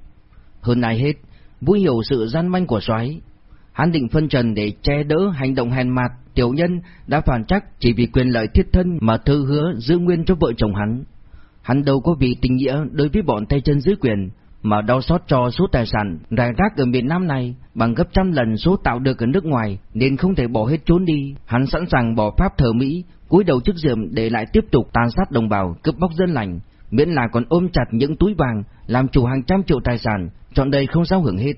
Hơn ai hết, Vũ hiểu sự gian manh của xoáy. Hắn định phân trần để che đỡ hành động hèn mạt tiểu nhân đã phản chắc chỉ vì quyền lợi thiết thân mà thư hứa giữ nguyên cho vợ chồng hắn. Hắn đâu có vì tình nghĩa đối với bọn tay chân dưới quyền, mà đau xót cho số tài sản rải rác ở miền Nam này bằng gấp trăm lần số tạo được ở nước ngoài nên không thể bỏ hết trốn đi. Hắn sẵn sàng bỏ pháp thờ Mỹ, cúi đầu trước diệm để lại tiếp tục tàn sát đồng bào, cướp bóc dân lành, miễn là còn ôm chặt những túi vàng, làm chủ hàng trăm triệu tài sản, chọn đây không sao hưởng hết.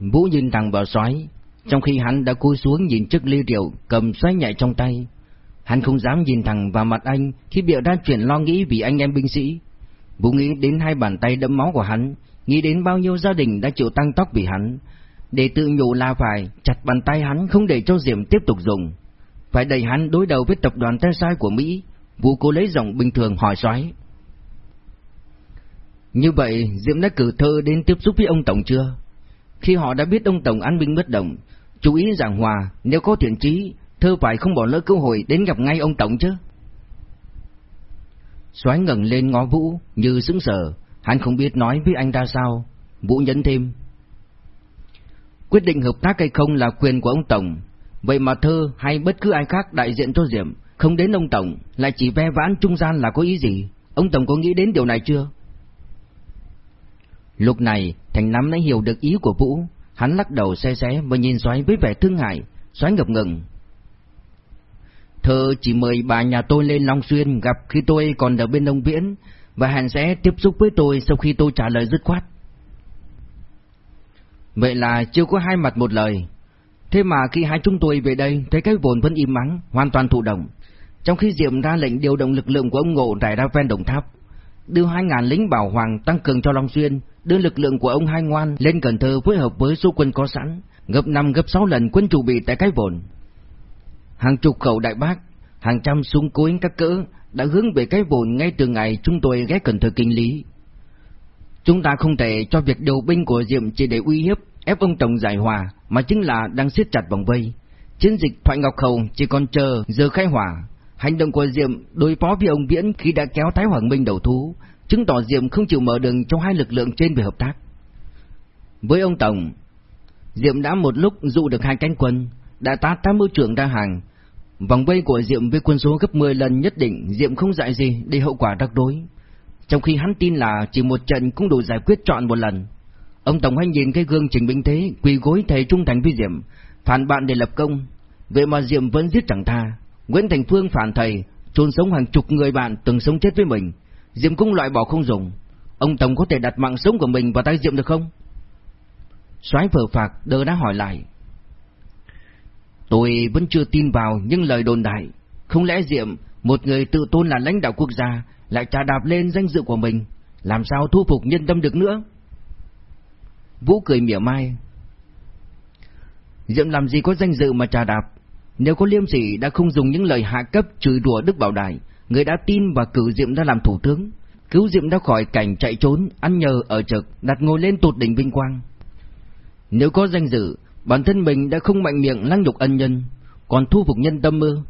Vũ nhìn thẳng vào xoáy, trong khi hắn đã cúi xuống nhìn chiếc ly rượu cầm xoáy nhạy trong tay. Hắn không dám nhìn thẳng vào mặt anh khi biểu ra chuyện lo nghĩ vì anh em binh sĩ. Vũ nghĩ đến hai bàn tay đẫm máu của hắn, nghĩ đến bao nhiêu gia đình đã chịu tăng tóc vì hắn. Để tự nhủ là phải chặt bàn tay hắn không để cho Diệm tiếp tục dùng. Phải đẩy hắn đối đầu với tập đoàn tay sai của Mỹ. Vũ cố lấy giọng bình thường hỏi xoáy. Như vậy, Diệm đã cử thơ đến tiếp xúc với ông Tổng chưa? Khi họ đã biết ông Tổng an binh bất động, chú ý giảng hòa, nếu có thiện trí, thơ phải không bỏ lỡ cơ hội đến gặp ngay ông Tổng chứ? Soái ngẩng lên ngó Vũ như sững sờ, hắn không biết nói với anh ra sao. Vũ nhấn thêm. Quyết định hợp tác hay không là quyền của ông Tổng, vậy mà thơ hay bất cứ ai khác đại diện cho Diệm, không đến ông Tổng, lại chỉ ve vãn trung gian là có ý gì? Ông Tổng có nghĩ đến điều này chưa? Lúc này, Thành Nam đã hiểu được ý của Vũ, hắn lắc đầu xe xé và nhìn xoáy với vẻ thương hại, xoáy ngập ngừng. Thơ chỉ mời bà nhà tôi lên Long Xuyên gặp khi tôi còn ở bên Đông Viễn, và hẳn sẽ tiếp xúc với tôi sau khi tôi trả lời dứt khoát. Vậy là chưa có hai mặt một lời. Thế mà khi hai chúng tôi về đây, thấy cái vồn vẫn im mắng, hoàn toàn thụ động. Trong khi Diệm ra lệnh điều động lực lượng của ông Ngộ rải ra ven đồng tháp, đưa hai ngàn lính bảo hoàng tăng cường cho Long Xuyên, đưa lực lượng của ông Hai Ngoan lên Cần Thơ phối hợp với số quân có sẵn, gấp 5 gấp 6 lần quân chủ bị tại cái vồn. Hàng chục khẩu đại bác, hàng trăm súng cối các cỡ đã hướng về cái vồn ngay từ ngày chúng tôi ghé Cần Thơ kinh lý. Chúng ta không thể cho việc điều binh của Diệm chỉ để uy hiếp, ép ông Tổng giải hòa, mà chính là đang siết chặt vòng vây. Chiến dịch Thoại Ngọc Khẩu chỉ còn chờ giờ khai hỏa. Hành động của Diệm đối phó với ông Viễn khi đã kéo Thái Hoàng Minh đầu thú, chứng tỏ Diệm không chịu mở đường cho hai lực lượng trên về hợp tác. Với ông Tổng, Diệm đã một lúc dụ được hai cánh quân, đã tá tám mưu trưởng ra hàng. Vòng vây của Diệm với quân số gấp 10 lần nhất định Diệm không dạy gì để hậu quả rắc đối. Trong khi hắn tin là chỉ một trận cũng đủ giải quyết chọn một lần. Ông Tổng hay nhìn cái gương trình binh thế, quỳ gối thầy trung thành với Diệm, phản bạn để lập công. Vậy mà Diệm vẫn giết chẳng tha. Nguyễn Thành Phương phản thầy, trôn sống hàng chục người bạn từng sống chết với mình. Diệm cũng loại bỏ không dùng. Ông Tổng có thể đặt mạng sống của mình vào tay Diệm được không? Soái phở phạc đơ đã hỏi lại. Tôi vẫn chưa tin vào những lời đồn đại. Không lẽ Diệm, một người tự tôn là lãnh đạo quốc gia, lại trà đạp lên danh dự của mình, làm sao thu phục nhân tâm được nữa? Vũ cười mỉa mai. Diệm làm gì có danh dự mà trà đạp? Nếu có liêm sỉ đã không dùng những lời hạ cấp chửi đùa Đức Bảo Đại, người đã tin và cử Diệm ra làm thủ tướng, cứu Diệm ra khỏi cảnh chạy trốn, ăn nhờ ở trực, đặt ngồi lên tột đỉnh vinh quang. Nếu có danh dự, bản thân mình đã không mạnh miệng lăng nhục ân nhân, còn thu phục nhân tâm mơ.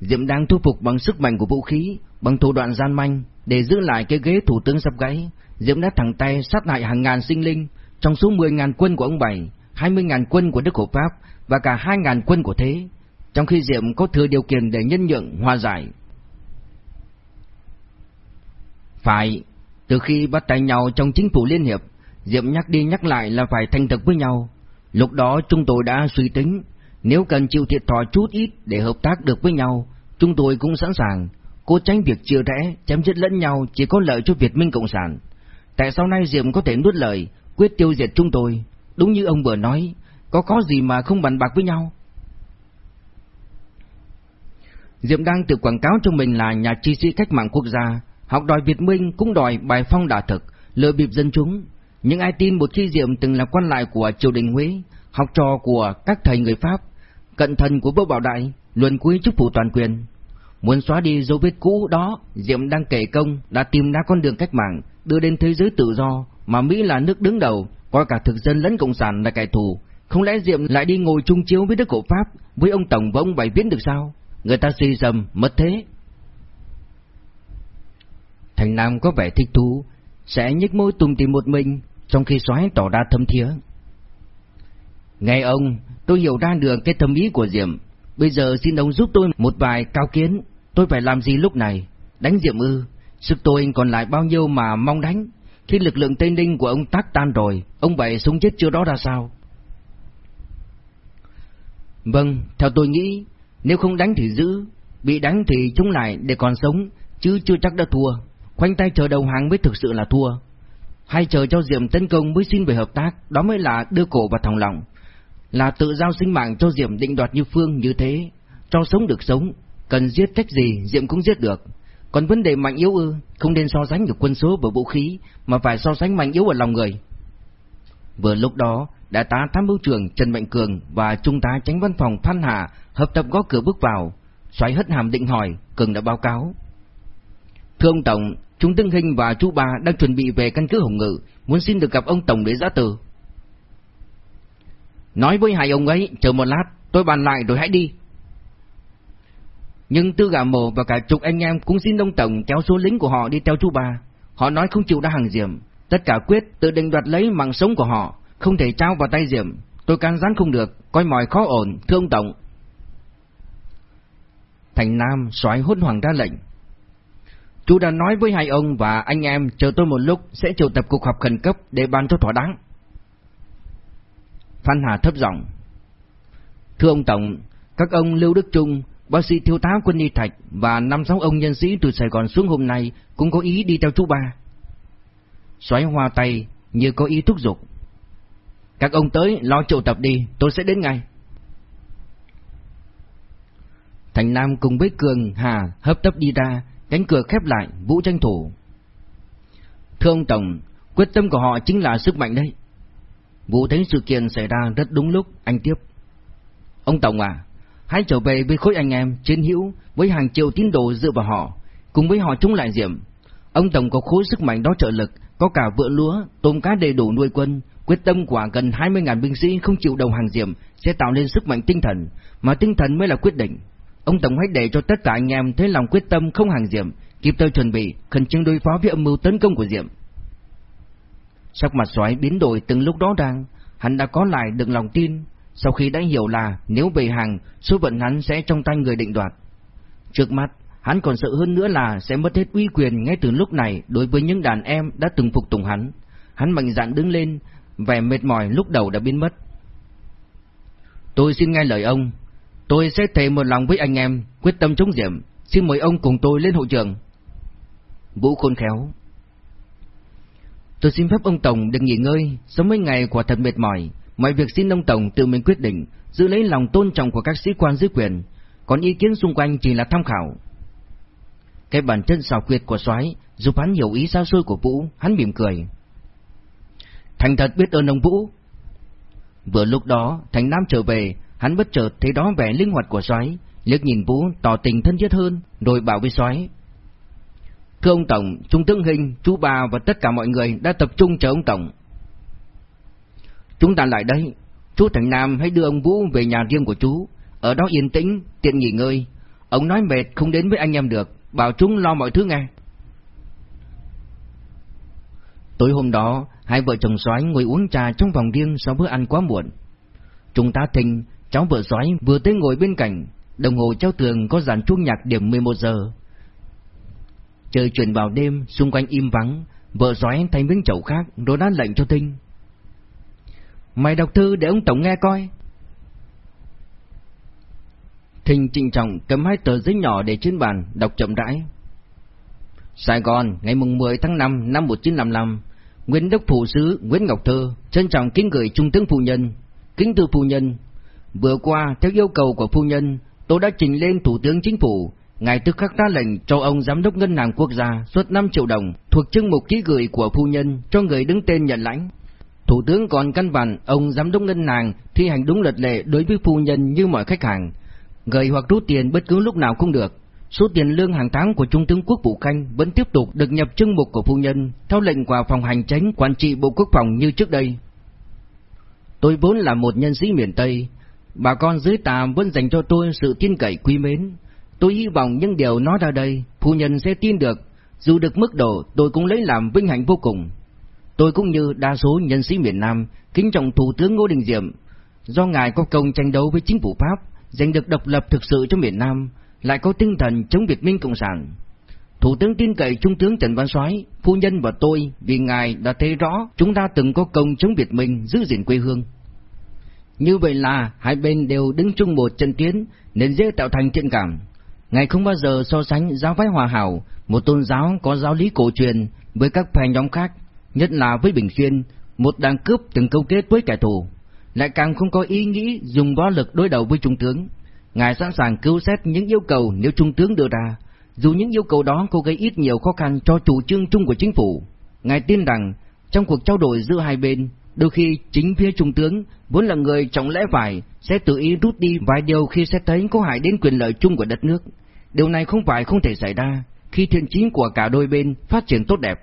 Diệm đang thu phục bằng sức mạnh của vũ khí, bằng thủ đoạn gian manh, để giữ lại cái ghế thủ tướng sắp gãy. Diệm đã thẳng tay sát hại hàng ngàn sinh linh, trong số 10.000 quân của ông Bảy, 20.000 quân của Đức Hộ Pháp và cả 2.000 quân của Thế, trong khi Diệm có thừa điều kiện để nhân nhượng hòa giải. Phải, từ khi bắt tay nhau trong chính phủ liên hiệp, Diệm nhắc đi nhắc lại là phải thành thực với nhau. Lúc đó chúng tôi đã suy tính, nếu cần chịu thiệt thòi chút ít để hợp tác được với nhau, chúng tôi cũng sẵn sàng. Cố tránh việc chia rẽ, chém giết lẫn nhau chỉ có lợi cho Việt Minh Cộng sản. Tại sau này Diệm có thể nuốt lời, quyết tiêu diệt chúng tôi. Đúng như ông vừa nói, có có gì mà không bàn bạc với nhau. Diệm đang tự quảng cáo cho mình là nhà chi sĩ cách mạng quốc gia, học đòi Việt Minh cũng đòi bài phong đả thực, lừa bịp dân chúng. Những ai tin một khi Diệm từng là quan lại của triều đình Huế, học trò của các thầy người Pháp, cận thần của Bố Bảo Đại, luận quý chức phủ toàn quyền. Muốn xóa đi dấu vết cũ đó, Diệm đang kể công đã tìm ra con đường cách mạng, đưa đến thế giới tự do, mà Mỹ là nước đứng đầu, coi cả thực dân lẫn cộng sản là kẻ thù. Không lẽ Diệm lại đi ngồi chung chiếu với đức cổ Pháp, với ông Tổng và ông Bảy Viễn được sao? Người ta suy dầm, mất thế. Thành Nam có vẻ thích thú, sẽ nhếch môi tùng tìm một mình, trong khi xoáy tỏ ra thâm thiế. Nghe ông, tôi hiểu ra được cái thâm ý của Diệm. Bây giờ xin ông giúp tôi một vài cao kiến. Tôi phải làm gì lúc này? Đánh Diệm ư? Sức tôi còn lại bao nhiêu mà mong đánh? Khi lực lượng Tây Ninh của ông tắt tan rồi, ông bảy sống chết chưa đó ra sao? Vâng, theo tôi nghĩ, nếu không đánh thì giữ, bị đánh thì chúng lại để còn sống, chứ chưa chắc đã thua. Khoanh tay chờ đầu hàng mới thực sự là thua. Hay chờ cho Diệm tấn công mới xin về hợp tác, đó mới là đưa cổ vào thòng lòng. Là tự giao sinh mạng cho Diệm định đoạt như Phương như thế, cho sống được sống, cần giết cách gì Diệm cũng giết được. Còn vấn đề mạnh yếu ư, không nên so sánh được quân số và vũ khí, mà phải so sánh mạnh yếu ở lòng người. Vừa lúc đó, đại tá tham mưu trưởng Trần Mạnh Cường và trung tá tránh văn phòng Phan Hà hợp tập gõ cửa bước vào. Xoáy hất hàm định hỏi, Cường đã báo cáo. Thưa ông Tổng, chúng Tương Hình và chú Ba đang chuẩn bị về căn cứ Hồng Ngự, muốn xin được gặp ông Tổng để giã từ. Nói với hai ông ấy, chờ một lát, tôi bàn lại rồi hãy đi. Nhưng Tư Gà Mồ và cả chục anh em cũng xin ông Tổng kéo số lính của họ đi theo chú Ba. Họ nói không chịu ra hàng Diệm, tất cả quyết tự định đoạt lấy mạng sống của họ, không thể trao vào tay Diệm. Tôi can gián không được, coi mọi khó ổn, thưa ông Tổng. Thành Nam xoáy hốt hoảng ra lệnh. Chú đã nói với hai ông và anh em chờ tôi một lúc sẽ triệu tập cuộc họp khẩn cấp để bàn cho thỏa đáng. Phan Hà thấp giọng. Thưa ông Tổng, các ông Lưu Đức Trung, bác sĩ thiếu tá quân y Thạch và năm sáu ông nhân sĩ từ Sài Gòn xuống hôm nay cũng có ý đi theo chú ba. Xoáy hoa tay như có ý thúc giục. Các ông tới lo triệu tập đi, tôi sẽ đến ngay. Thành Nam cùng với Cường, Hà hấp tấp đi ra, cánh cửa khép lại, Vũ tranh thủ. Thưa ông Tổng, quyết tâm của họ chính là sức mạnh đấy. Vũ thấy sự kiện xảy ra rất đúng lúc, anh tiếp. Ông Tổng à, hãy trở về với khối anh em, chiến hữu, với hàng triệu tín đồ dựa vào họ, cùng với họ chống lại Diệm. Ông Tổng có khối sức mạnh đó trợ lực, có cả vựa lúa, tôm cá đầy đủ nuôi quân, quyết tâm của gần 20.000 binh sĩ không chịu đầu hàng Diệm sẽ tạo nên sức mạnh tinh thần, mà tinh thần mới là quyết định. Ông Tổng hãy để cho tất cả anh em thấy lòng quyết tâm không hàng Diệm, kịp thời chuẩn bị, khẩn trương đối phó với âm mưu tấn công của Diệm. Sắc mặt xoáy biến đổi từng lúc đó đang, hắn đã có lại được lòng tin, sau khi đã hiểu là nếu về hàng, số phận hắn sẽ trong tay người định đoạt. Trước mắt, hắn còn sợ hơn nữa là sẽ mất hết uy quyền ngay từ lúc này đối với những đàn em đã từng phục tùng hắn. Hắn mạnh dạn đứng lên, vẻ mệt mỏi lúc đầu đã biến mất. Tôi xin nghe lời ông, tôi sẽ thề một lòng với anh em, quyết tâm chống diệm, xin mời ông cùng tôi lên hội trường. Vũ khôn khéo Tôi xin phép ông Tổng đừng nghỉ ngơi, sống mấy ngày quả thật mệt mỏi, mọi việc xin ông Tổng tự mình quyết định, giữ lấy lòng tôn trọng của các sĩ quan dưới quyền, còn ý kiến xung quanh chỉ là tham khảo. Cái bản chân xào quyệt của soái giúp hắn hiểu ý sao xôi của Vũ, hắn mỉm cười. Thành thật biết ơn ông Vũ. Vừa lúc đó, Thành Nam trở về, hắn bất chợt thấy đó vẻ linh hoạt của soái, liếc nhìn Vũ tỏ tình thân thiết hơn, rồi bảo với soái: Thưa ông Tổng, Trung tướng Hình, chú bà và tất cả mọi người đã tập trung chờ ông Tổng. Chúng ta lại đây, chú Thành Nam hãy đưa ông Vũ về nhà riêng của chú, ở đó yên tĩnh, tiện nghỉ ngơi. Ông nói mệt không đến với anh em được, bảo chúng lo mọi thứ nghe. Tối hôm đó, hai vợ chồng soái ngồi uống trà trong phòng riêng sau bữa ăn quá muộn. Chúng ta thình, cháu vợ soái vừa tới ngồi bên cạnh, đồng hồ treo tường có dàn chuông nhạc điểm 11 giờ. Trời chuyển vào đêm, xung quanh im vắng, vợ soái thay miếng chậu khác rồi đã lệnh cho Tinh. Mày đọc thư để ông Tổng nghe coi. Thình trịnh trọng cầm hai tờ giấy nhỏ để trên bàn, đọc chậm rãi. Sài Gòn, ngày mùng 10 tháng 5 năm 1955, Nguyễn đốc thủ sứ Nguyễn Ngọc Thơ trân trọng kính gửi Trung tướng phu nhân, kính thưa phu nhân. Vừa qua, theo yêu cầu của phu nhân, tôi đã trình lên Thủ tướng Chính phủ, ngài tức khắc ra lệnh cho ông Giám đốc Ngân hàng Quốc gia xuất 5 triệu đồng thuộc chương mục ký gửi của phu nhân cho người đứng tên nhận lãnh. Thủ tướng còn căn bản ông Giám đốc Ngân hàng thi hành đúng luật lệ đối với phu nhân như mọi khách hàng, gửi hoặc rút tiền bất cứ lúc nào cũng được. Số tiền lương hàng tháng của Trung tướng Quốc vụ Khanh vẫn tiếp tục được nhập trưng mục của phu nhân theo lệnh của phòng hành chánh quản trị Bộ Quốc phòng như trước đây. Tôi vốn là một nhân sĩ miền Tây, bà con dưới tà vẫn dành cho tôi sự tin cậy quý mến. Tôi hy vọng những điều nói ra đây, phu nhân sẽ tin được, dù được mức độ tôi cũng lấy làm vinh hạnh vô cùng. Tôi cũng như đa số nhân sĩ miền Nam, kính trọng Thủ tướng Ngô Đình Diệm, do ngài có công tranh đấu với chính phủ Pháp, giành được độc lập thực sự cho miền Nam, lại có tinh thần chống Việt Minh Cộng sản. Thủ tướng tin cậy Trung tướng Trần Văn Soái, phu nhân và tôi vì ngài đã thấy rõ chúng ta từng có công chống Việt Minh giữ gìn quê hương. Như vậy là hai bên đều đứng chung một chân tiến nên dễ tạo thành thiện cảm. Ngài không bao giờ so sánh giáo phái hòa hảo, một tôn giáo có giáo lý cổ truyền với các phe nhóm khác, nhất là với Bình Xuyên, một đảng cướp từng câu kết với kẻ thù, lại càng không có ý nghĩ dùng võ lực đối đầu với trung tướng. Ngài sẵn sàng cứu xét những yêu cầu nếu trung tướng đưa ra, dù những yêu cầu đó có gây ít nhiều khó khăn cho chủ trương chung của chính phủ. Ngài tin rằng trong cuộc trao đổi giữa hai bên, đôi khi chính phía trung tướng vốn là người trọng lẽ phải sẽ tự ý rút đi vài điều khi xét thấy có hại đến quyền lợi chung của đất nước. Điều này không phải không thể xảy ra khi thiện chí của cả đôi bên phát triển tốt đẹp.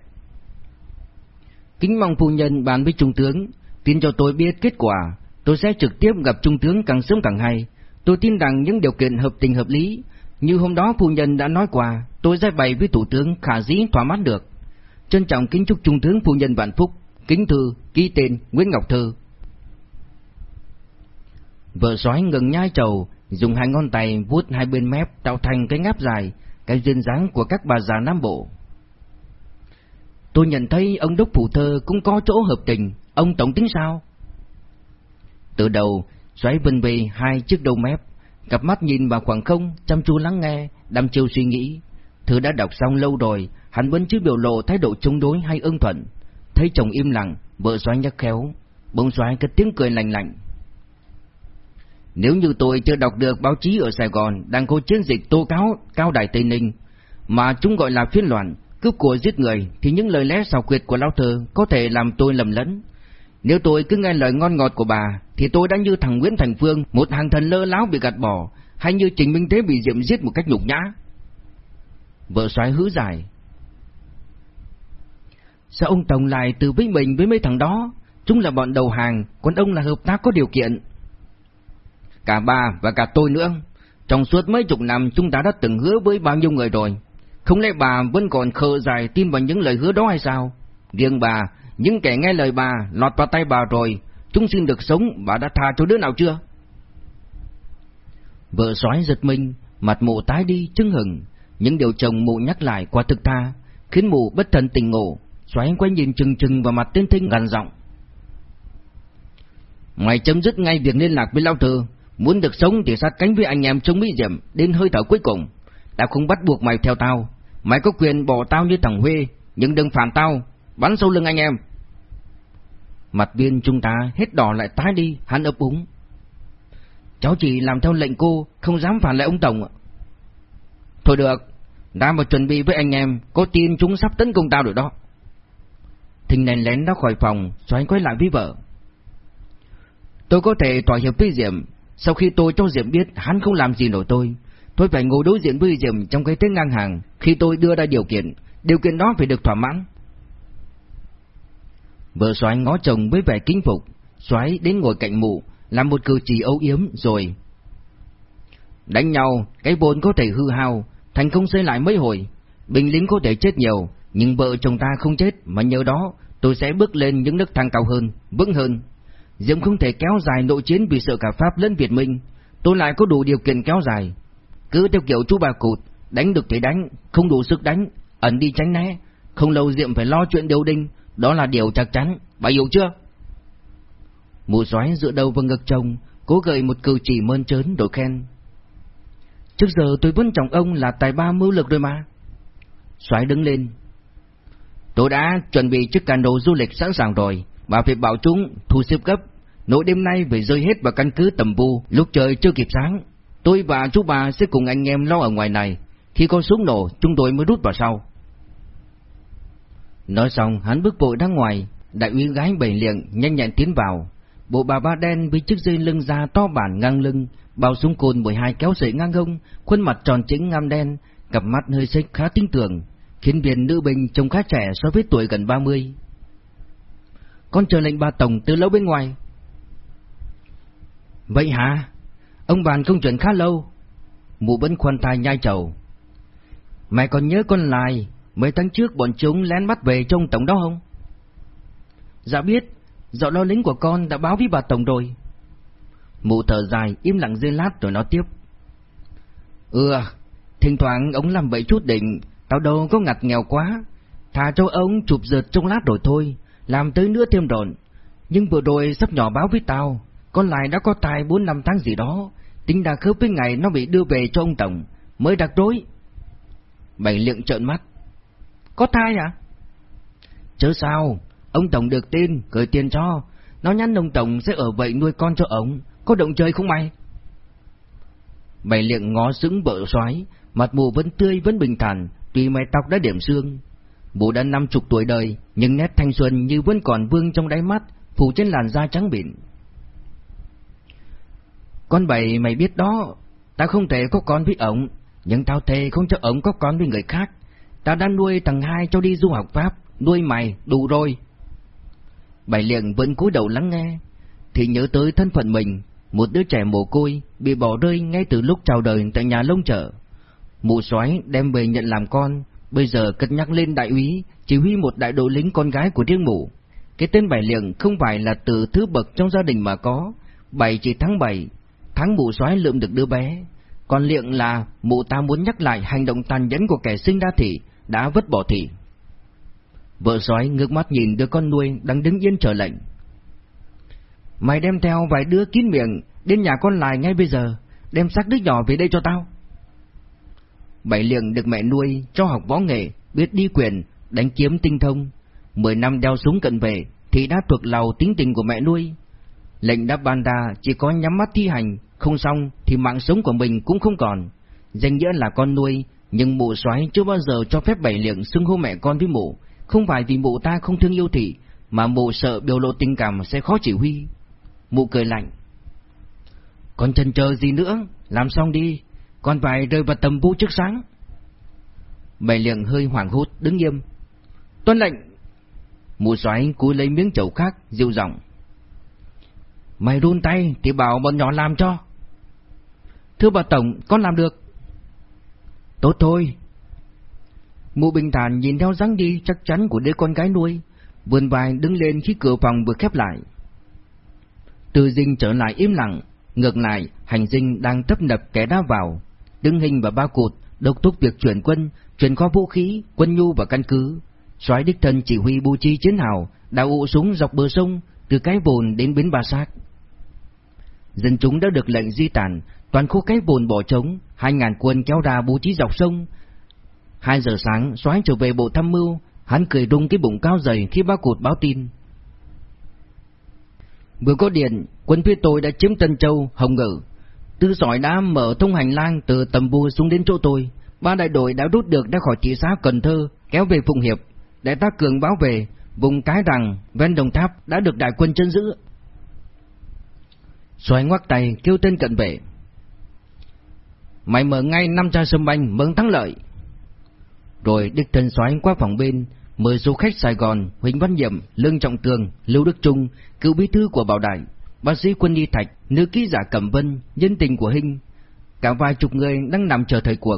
Kính mong phu nhân bàn với trung tướng, tin cho tôi biết kết quả, tôi sẽ trực tiếp gặp trung tướng càng sớm càng hay. Tôi tin rằng những điều kiện hợp tình hợp lý, như hôm đó phu nhân đã nói qua, tôi giải bày với thủ tướng khả dĩ thỏa mãn được. Trân trọng kính chúc trung tướng phu nhân vạn phúc, kính thư, ký tên Nguyễn Ngọc Thư. Vợ sói ngừng nhai trầu, dùng hai ngón tay vuốt hai bên mép tạo thành cái ngáp dài, cái duyên dáng của các bà già Nam Bộ. Tôi nhận thấy ông Đốc Phủ Thơ cũng có chỗ hợp tình, ông tổng tính sao? Từ đầu, xoáy vân bì hai chiếc đầu mép, cặp mắt nhìn vào khoảng không, chăm chú lắng nghe, đăm chiêu suy nghĩ. Thứ đã đọc xong lâu rồi, hắn vẫn chưa biểu lộ thái độ chống đối hay ưng thuận. Thấy chồng im lặng, vợ xoáy nhắc khéo, bỗng xoáy cất tiếng cười lạnh lạnh. Nếu như tôi chưa đọc được báo chí ở Sài Gòn đang có chiến dịch tố cáo cao đài Tây Ninh, mà chúng gọi là phiên loạn, cướp của giết người, thì những lời lẽ xào quyệt của lão thơ có thể làm tôi lầm lẫn. Nếu tôi cứ nghe lời ngon ngọt của bà, thì tôi đã như thằng Nguyễn Thành Phương, một hàng thần lơ láo bị gạt bỏ, hay như Trình Minh Thế bị Diệm giết một cách nhục nhã. Vợ xoáy hứ dài. Sao ông Tổng lại từ với mình với mấy thằng đó? Chúng là bọn đầu hàng, còn ông là hợp tác có điều kiện. Cả bà và cả tôi nữa. Trong suốt mấy chục năm chúng ta đã từng hứa với bao nhiêu người rồi. Không lẽ bà vẫn còn khờ dài tin vào những lời hứa đó hay sao? Riêng bà, những kẻ nghe lời bà lọt vào tay bà rồi, chúng xin được sống, bà đã tha cho đứa nào chưa? Vợ sói giật mình, mặt mụ tái đi chưng hừng, những điều chồng mụ nhắc lại qua thực tha, khiến mụ bất thần tỉnh ngộ, xoáy quay nhìn chừng chừng vào mặt tiên thinh gằn giọng. Mày chấm dứt ngay việc liên lạc với Lao Thư, muốn được sống thì sát cánh với anh em chống Mỹ Diệm đến hơi thở cuối cùng. Tao không bắt buộc mày theo tao, mày có quyền bỏ tao như thằng Huê, nhưng đừng phản tao, bắn sâu lưng anh em. Mặt viên chúng ta hết đỏ lại tái đi, hắn ấp úng. Cháu chỉ làm theo lệnh cô, không dám phản lại ông Tổng ạ. Thôi được, đã mà chuẩn bị với anh em, có tin chúng sắp tấn công tao rồi đó. Thình nền lén ra khỏi phòng, xoay quay lại với vợ. Tôi có thể tỏa hiệp với Diệm, sau khi tôi cho Diệm biết hắn không làm gì nổi tôi. Tôi phải ngồi đối diện với Diệm trong cái thế ngang hàng khi tôi đưa ra điều kiện, điều kiện đó phải được thỏa mãn. Vợ soái ngó chồng với vẻ kính phục, soái đến ngồi cạnh mụ, làm một cử chỉ âu yếm rồi. Đánh nhau, cái vốn có thể hư hao, thành công xây lại mấy hồi, binh lính có thể chết nhiều, nhưng vợ chồng ta không chết, mà nhờ đó tôi sẽ bước lên những nước thang cao hơn, vững hơn. Diệm không thể kéo dài nội chiến vì sợ cả Pháp lẫn Việt Minh, tôi lại có đủ điều kiện kéo dài. Cứ theo kiểu chú bà cụt, đánh được thì đánh, không đủ sức đánh, ẩn đi tránh né, không lâu Diệm phải lo chuyện điều đinh, đó là điều chắc chắn, bà hiểu chưa? Mụ xoáy dựa đầu vào ngực chồng, cố gợi một cử chỉ mơn trớn đổi khen. Trước giờ tôi vẫn trọng ông là tài ba mưu lực rồi mà. Xoáy đứng lên. Tôi đã chuẩn bị chiếc cano du lịch sẵn sàng rồi, bà phải bảo chúng thu xếp gấp. Nỗi đêm nay phải rơi hết vào căn cứ tầm vu, lúc trời chưa kịp sáng. Tôi và chú bà sẽ cùng anh em lo ở ngoài này, khi có súng nổ chúng tôi mới rút vào sau. Nói xong hắn bước vội ra ngoài, đại úy gái bảy liệng nhanh nhẹn tiến vào. Bộ bà ba đen với chiếc dây lưng da to bản ngang lưng, bao súng cồn 12 kéo sợi ngang hông, khuôn mặt tròn chỉnh ngăm đen, cặp mắt hơi xích khá tinh tưởng, khiến viên nữ binh trông khá trẻ so với tuổi gần 30. Con chờ lệnh bà Tổng từ lâu bên ngoài. Vậy hả? Ông bàn công chuyện khá lâu. Mụ vẫn khoan tai nhai chầu Mày còn nhớ con lại mấy tháng trước bọn chúng lén bắt về trong tổng đó không? Dạ biết, dạo lo lính của con đã báo với bà Tổng rồi. Mụ thở dài, im lặng dây lát rồi nói tiếp. Ừ, thỉnh thoảng ông làm vậy chút định, tao đâu có ngặt nghèo quá. Thà cho ông chụp giật trong lát rồi thôi, làm tới nữa thêm rộn. Nhưng vừa rồi sắp nhỏ báo với tao, con lại đã có tài 4 năm tháng gì đó, tính đã khớp với ngày nó bị đưa về cho ông Tổng, mới đặc rối. Bảy liệng trợn mắt. Có thai à? Chớ sao, ông Tổng được tin, gửi tiền cho, nó nhắn ông Tổng sẽ ở vậy nuôi con cho ông, có động chơi không mày? Bảy liệng ngó sững bỡ xoái, mặt mù vẫn tươi vẫn bình thản, tuy mái tóc đã điểm xương. Mù đã năm chục tuổi đời, nhưng nét thanh xuân như vẫn còn vương trong đáy mắt, phủ trên làn da trắng bịn. Con bảy mày biết đó, tao không thể có con với ổng, nhưng tao thề không cho ổng có con với người khác. Tao đã nuôi thằng hai cho đi du học Pháp, nuôi mày, đủ rồi. Bảy liền vẫn cúi đầu lắng nghe, thì nhớ tới thân phận mình, một đứa trẻ mồ côi, bị bỏ rơi ngay từ lúc chào đời tại nhà lông chợ. Mụ soái đem về nhận làm con, bây giờ cất nhắc lên đại úy, chỉ huy một đại đội lính con gái của riêng mụ. Cái tên bảy liền không phải là từ thứ bậc trong gia đình mà có, bảy chỉ tháng bảy, tháng mụ soái lượm được đứa bé. Còn liệng là mụ ta muốn nhắc lại hành động tàn nhẫn của kẻ sinh đa thị, đã vứt bỏ thị. Vợ soái ngước mắt nhìn đứa con nuôi đang đứng yên chờ lệnh. Mày đem theo vài đứa kín miệng đến nhà con lại ngay bây giờ, đem xác đứa nhỏ về đây cho tao. Bảy liền được mẹ nuôi cho học võ nghệ, biết đi quyền, đánh kiếm tinh thông. Mười năm đeo súng cận vệ, thì đã thuộc lầu tính tình của mẹ nuôi. Lệnh đã ban ra chỉ có nhắm mắt thi hành, không xong thì mạng sống của mình cũng không còn. Danh nghĩa là con nuôi, nhưng mụ soái chưa bao giờ cho phép bảy liệng xưng hô mẹ con với mụ, không phải vì mụ ta không thương yêu thị, mà mụ sợ biểu lộ tình cảm sẽ khó chỉ huy. Mụ cười lạnh. Còn chần chờ gì nữa, làm xong đi, con phải rơi vào tầm vũ trước sáng. Bảy liệng hơi hoảng hốt đứng nghiêm. Tuân lệnh. Mụ xoáy cúi lấy miếng chậu khác, dịu giọng. Mày run tay thì bảo bọn nhỏ làm cho. Thưa bà Tổng, con làm được. Tốt thôi. Mụ bình thản nhìn theo dáng đi chắc chắn của đứa con gái nuôi, vươn vai đứng lên khi cửa phòng vừa khép lại. Từ dinh trở lại im lặng, ngược lại, hành dinh đang tấp nập kẻ đá vào. Đứng hình và ba cột, đốc thúc việc chuyển quân, chuyển kho vũ khí, quân nhu và căn cứ. soái đích thân chỉ huy bố trí chiến hào, đào ụ súng dọc bờ sông, từ cái bồn đến bến ba sát. Dân chúng đã được lệnh di tản, toàn khu cái bồn bỏ trống, hai ngàn quân kéo ra bố trí dọc sông. Hai giờ sáng, soái trở về bộ tham mưu, hắn cười rung cái bụng cao dày khi bác cột báo tin. Vừa có điện, quân phía tôi đã chiếm Tân Châu, Hồng Ngự. Tư Sỏi đã mở thông hành lang từ tầm vua xuống đến chỗ tôi. Ba đại đội đã rút được ra khỏi thị xã Cần Thơ, kéo về Phụng Hiệp. Đại tá Cường báo về, vùng Cái Rằng, ven Đồng Tháp đã được đại quân chân giữ. Xoay ngoắc tay kêu tên cận vệ. Mày mở ngay năm chai sâm banh mừng thắng lợi. Rồi đích thân xoáy qua phòng bên, mời du khách Sài Gòn Huỳnh Văn Nhiệm, Lương Trọng Tường, Lưu Đức Trung, cựu bí thư của Bảo Đại, bác sĩ quân y Thạch, nữ ký giả Cẩm Vân, nhân tình của Hinh. Cả vài chục người đang nằm chờ thời cuộc.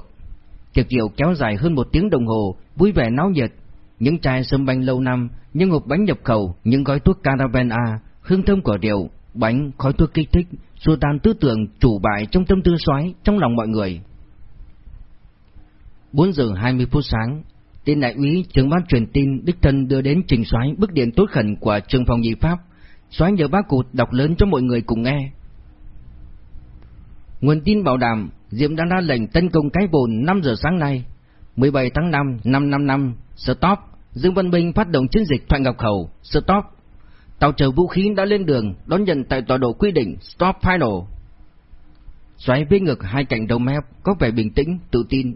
Tiệc rượu kéo dài hơn một tiếng đồng hồ, vui vẻ náo nhiệt. Những chai sâm banh lâu năm, những hộp bánh nhập khẩu, những gói thuốc Caravan A, hương thơm của rượu, bánh, khói thuốc kích thích, xua tan tư tưởng chủ bại trong tâm tư xoáy trong lòng mọi người. 4 giờ 20 phút sáng, Tên đại úy trưởng ban truyền tin đích thân đưa đến trình soái bức điện tốt khẩn của trường phòng nhị pháp. Soái nhờ bác cụt đọc lớn cho mọi người cùng nghe. Nguồn tin bảo đảm Diệm đã ra lệnh tấn công cái bồn 5 giờ sáng nay, 17 tháng 5 năm 5 năm, stop. Dương Văn Minh phát động chiến dịch Thoại Ngọc Khẩu, stop. Tàu chở vũ khí đã lên đường đón nhận tại tọa độ quy định stop final. Xoáy với ngực hai cạnh đầu mép có vẻ bình tĩnh, tự tin,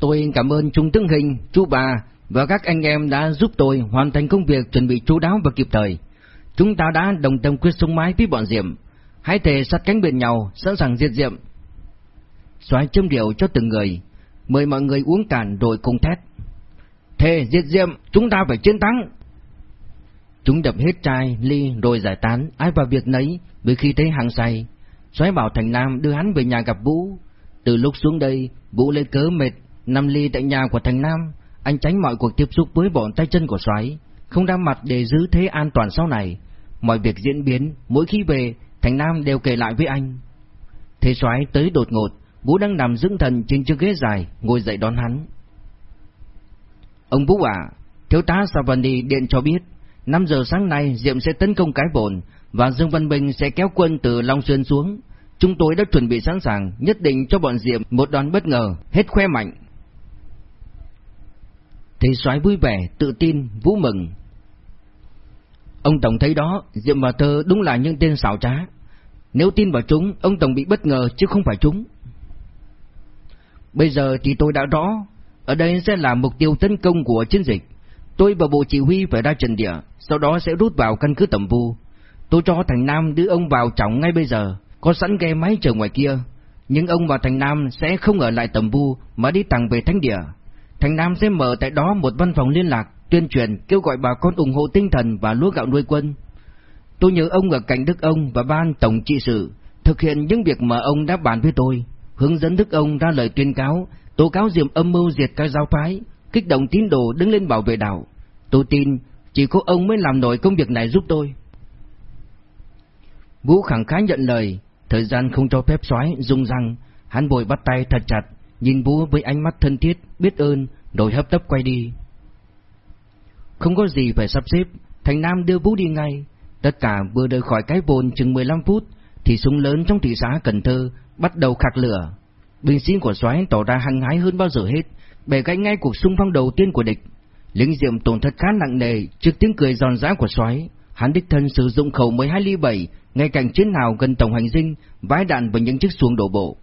Tôi cảm ơn Trung tướng Hình, chú bà và các anh em đã giúp tôi hoàn thành công việc chuẩn bị chú đáo và kịp thời. Chúng ta đã đồng tâm quyết sống mái với bọn Diệm. Hãy thề sát cánh bên nhau, sẵn sàng diệt Diệm. xoáy châm điệu cho từng người, mời mọi người uống cạn rồi cùng thét. Thề diệt diệm, chúng ta phải chiến thắng. Chúng đập hết chai, ly rồi giải tán, ai vào việc nấy, vì khi thấy hàng say. Xoáy bảo Thành Nam đưa hắn về nhà gặp Vũ. Từ lúc xuống đây, Vũ lấy cớ mệt, nằm ly tại nhà của Thành Nam. Anh tránh mọi cuộc tiếp xúc với bọn tay chân của xoáy, không ra mặt để giữ thế an toàn sau này. Mọi việc diễn biến, mỗi khi về, Thành Nam đều kể lại với anh. Thế xoáy tới đột ngột, Vũ đang nằm dưỡng thần trên chiếc ghế dài, ngồi dậy đón hắn. Ông Vũ à, thiếu tá Savani điện cho biết, 5 giờ sáng nay Diệm sẽ tấn công cái bồn và Dương Văn Bình sẽ kéo quân từ Long Sơn xuống. Chúng tôi đã chuẩn bị sẵn sàng, nhất định cho bọn Diệm một đòn bất ngờ, hết khoe mạnh. Thầy soái vui vẻ, tự tin, vũ mừng. Ông Tổng thấy đó, Diệm và Thơ đúng là những tên xảo trá. Nếu tin vào chúng, ông Tổng bị bất ngờ chứ không phải chúng. Bây giờ thì tôi đã rõ, ở đây sẽ là mục tiêu tấn công của chiến dịch. Tôi và bộ chỉ huy phải ra trận địa, sau đó sẽ rút vào căn cứ tầm vu. Tôi cho Thành Nam đưa ông vào trọng ngay bây giờ, có sẵn ghe máy chờ ngoài kia. Nhưng ông và Thành Nam sẽ không ở lại tầm vu mà đi thẳng về thánh địa. Thành Nam sẽ mở tại đó một văn phòng liên lạc, tuyên truyền kêu gọi bà con ủng hộ tinh thần và lúa gạo nuôi quân. Tôi nhớ ông ở cạnh Đức ông và ban tổng trị sự thực hiện những việc mà ông đã bàn với tôi, hướng dẫn Đức ông ra lời tuyên cáo, tố cáo diệm âm mưu diệt các giáo phái, kích động tín đồ đứng lên bảo vệ đảo. Tôi tin chỉ có ông mới làm nổi công việc này giúp tôi. Vũ khẳng khái nhận lời, thời gian không cho phép soái rung răng, hắn bồi bắt tay thật chặt, nhìn Vũ với ánh mắt thân thiết, biết ơn, rồi hấp tấp quay đi. Không có gì phải sắp xếp, Thành Nam đưa Vũ đi ngay. Tất cả vừa rời khỏi cái bồn chừng 15 phút, thì súng lớn trong thị xã Cần Thơ bắt đầu khạc lửa. Binh sĩ của soái tỏ ra hăng hái hơn bao giờ hết, bẻ gãy ngay cuộc xung phong đầu tiên của địch. Lính Diệm tổn thất khá nặng nề trước tiếng cười giòn giã của soái. Hắn đích thân sử dụng khẩu 12 ly 7 ngay cạnh chiến hào gần tổng hành dinh, vái đạn vào những chiếc xuồng đổ bộ.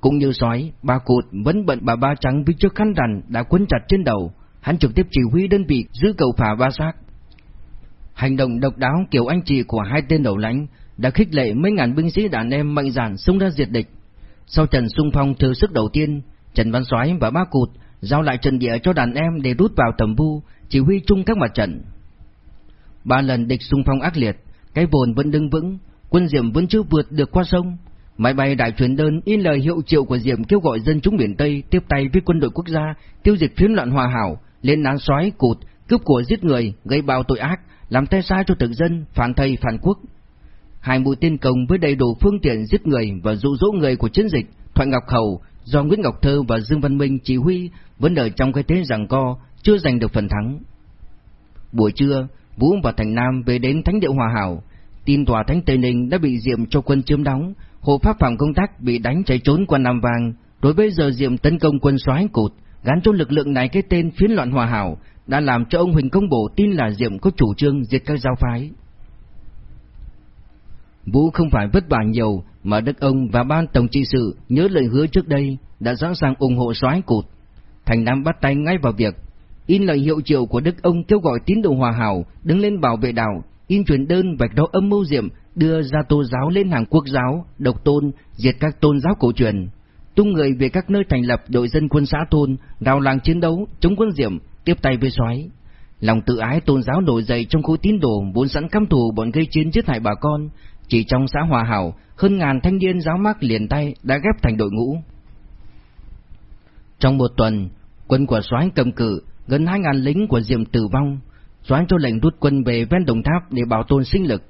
Cũng như sói, ba cụt vẫn bận bà ba trắng với chiếc khăn rằn đã quấn chặt trên đầu, hắn trực tiếp chỉ huy đơn vị giữ cầu phà ba xác. Hành động độc đáo kiểu anh chị của hai tên đầu lãnh đã khích lệ mấy ngàn binh sĩ đàn em mạnh dạn xông ra diệt địch. Sau trận xung phong thử sức đầu tiên, Trần Văn Soái và ba cụt giao lại trận địa cho đàn em để rút vào tầm vu, chỉ huy chung các mặt trận. Ba lần địch xung phong ác liệt, cái vồn vẫn đứng vững, quân Diệm vẫn chưa vượt được qua sông. Máy bay đại truyền đơn in lời hiệu triệu của Diệm kêu gọi dân chúng miền Tây tiếp tay với quân đội quốc gia, tiêu diệt phiến loạn hòa hảo, lên án soái cụt, cướp của giết người, gây bao tội ác, làm tay sai cho thực dân, phản thầy phản quốc. Hai mũi tên công với đầy đủ phương tiện giết người và dụ dỗ người của chiến dịch, Thoại Ngọc Hầu do Nguyễn Ngọc Thơ và Dương Văn Minh chỉ huy vẫn ở trong cái thế rằng co, chưa giành được phần thắng. Buổi trưa, Vũ và Thành Nam về đến Thánh địa Hòa Hảo, tin tòa Thánh Tây Ninh đã bị Diệm cho quân chiếm đóng, Hồ Pháp Phạm công tác bị đánh chạy trốn qua Nam Vàng, Đối với giờ Diệm tấn công quân soái cụt, gắn cho lực lượng này cái tên phiến loạn Hòa Hảo, đã làm cho ông Huỳnh Công Bổ tin là Diệm có chủ trương diệt các giáo phái. Vũ không phải vất vả nhiều mà Đức ông và ban tổng trị sự nhớ lời hứa trước đây đã sẵn sàng ủng hộ soái cụt. Thành Nam bắt tay ngay vào việc, in lời hiệu triệu của Đức ông kêu gọi tín đồ hòa hảo đứng lên bảo vệ đảo, in truyền đơn vạch đó âm mưu diệm đưa ra tô giáo lên hàng quốc giáo, độc tôn, diệt các tôn giáo cổ truyền, tung người về các nơi thành lập đội dân quân xã thôn, đào làng chiến đấu chống quân diệm, tiếp tay với soái. Lòng tự ái tôn giáo nổi dậy trong khối tín đồ vốn sẵn căm thù bọn gây chiến giết hại bà con, chỉ trong xã Hòa Hảo, hơn ngàn thanh niên giáo mác liền tay đã ghép thành đội ngũ. Trong một tuần, quân của soái cầm cự, gần hai ngàn lính của Diệm tử vong, soái cho lệnh rút quân về ven đồng tháp để bảo tồn sinh lực.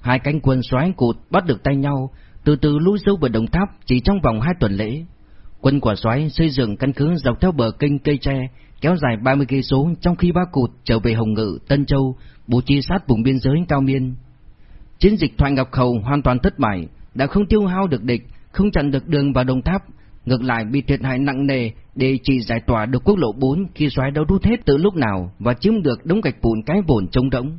Hai cánh quân soái cụt bắt được tay nhau, từ từ lui sâu vào đồng tháp chỉ trong vòng hai tuần lễ. Quân của soái xây dựng căn cứ dọc theo bờ kênh cây tre, kéo dài 30 cây số trong khi ba cụt trở về Hồng Ngự, Tân Châu, bố trí sát vùng biên giới cao miên. Chiến dịch Thoại Ngọc Khẩu hoàn toàn thất bại, đã không tiêu hao được địch, không chặn được đường vào Đồng Tháp, ngược lại bị thiệt hại nặng nề để chỉ giải tỏa được quốc lộ 4 khi xoáy đã rút hết từ lúc nào và chiếm được đống gạch vụn cái vồn trống rỗng.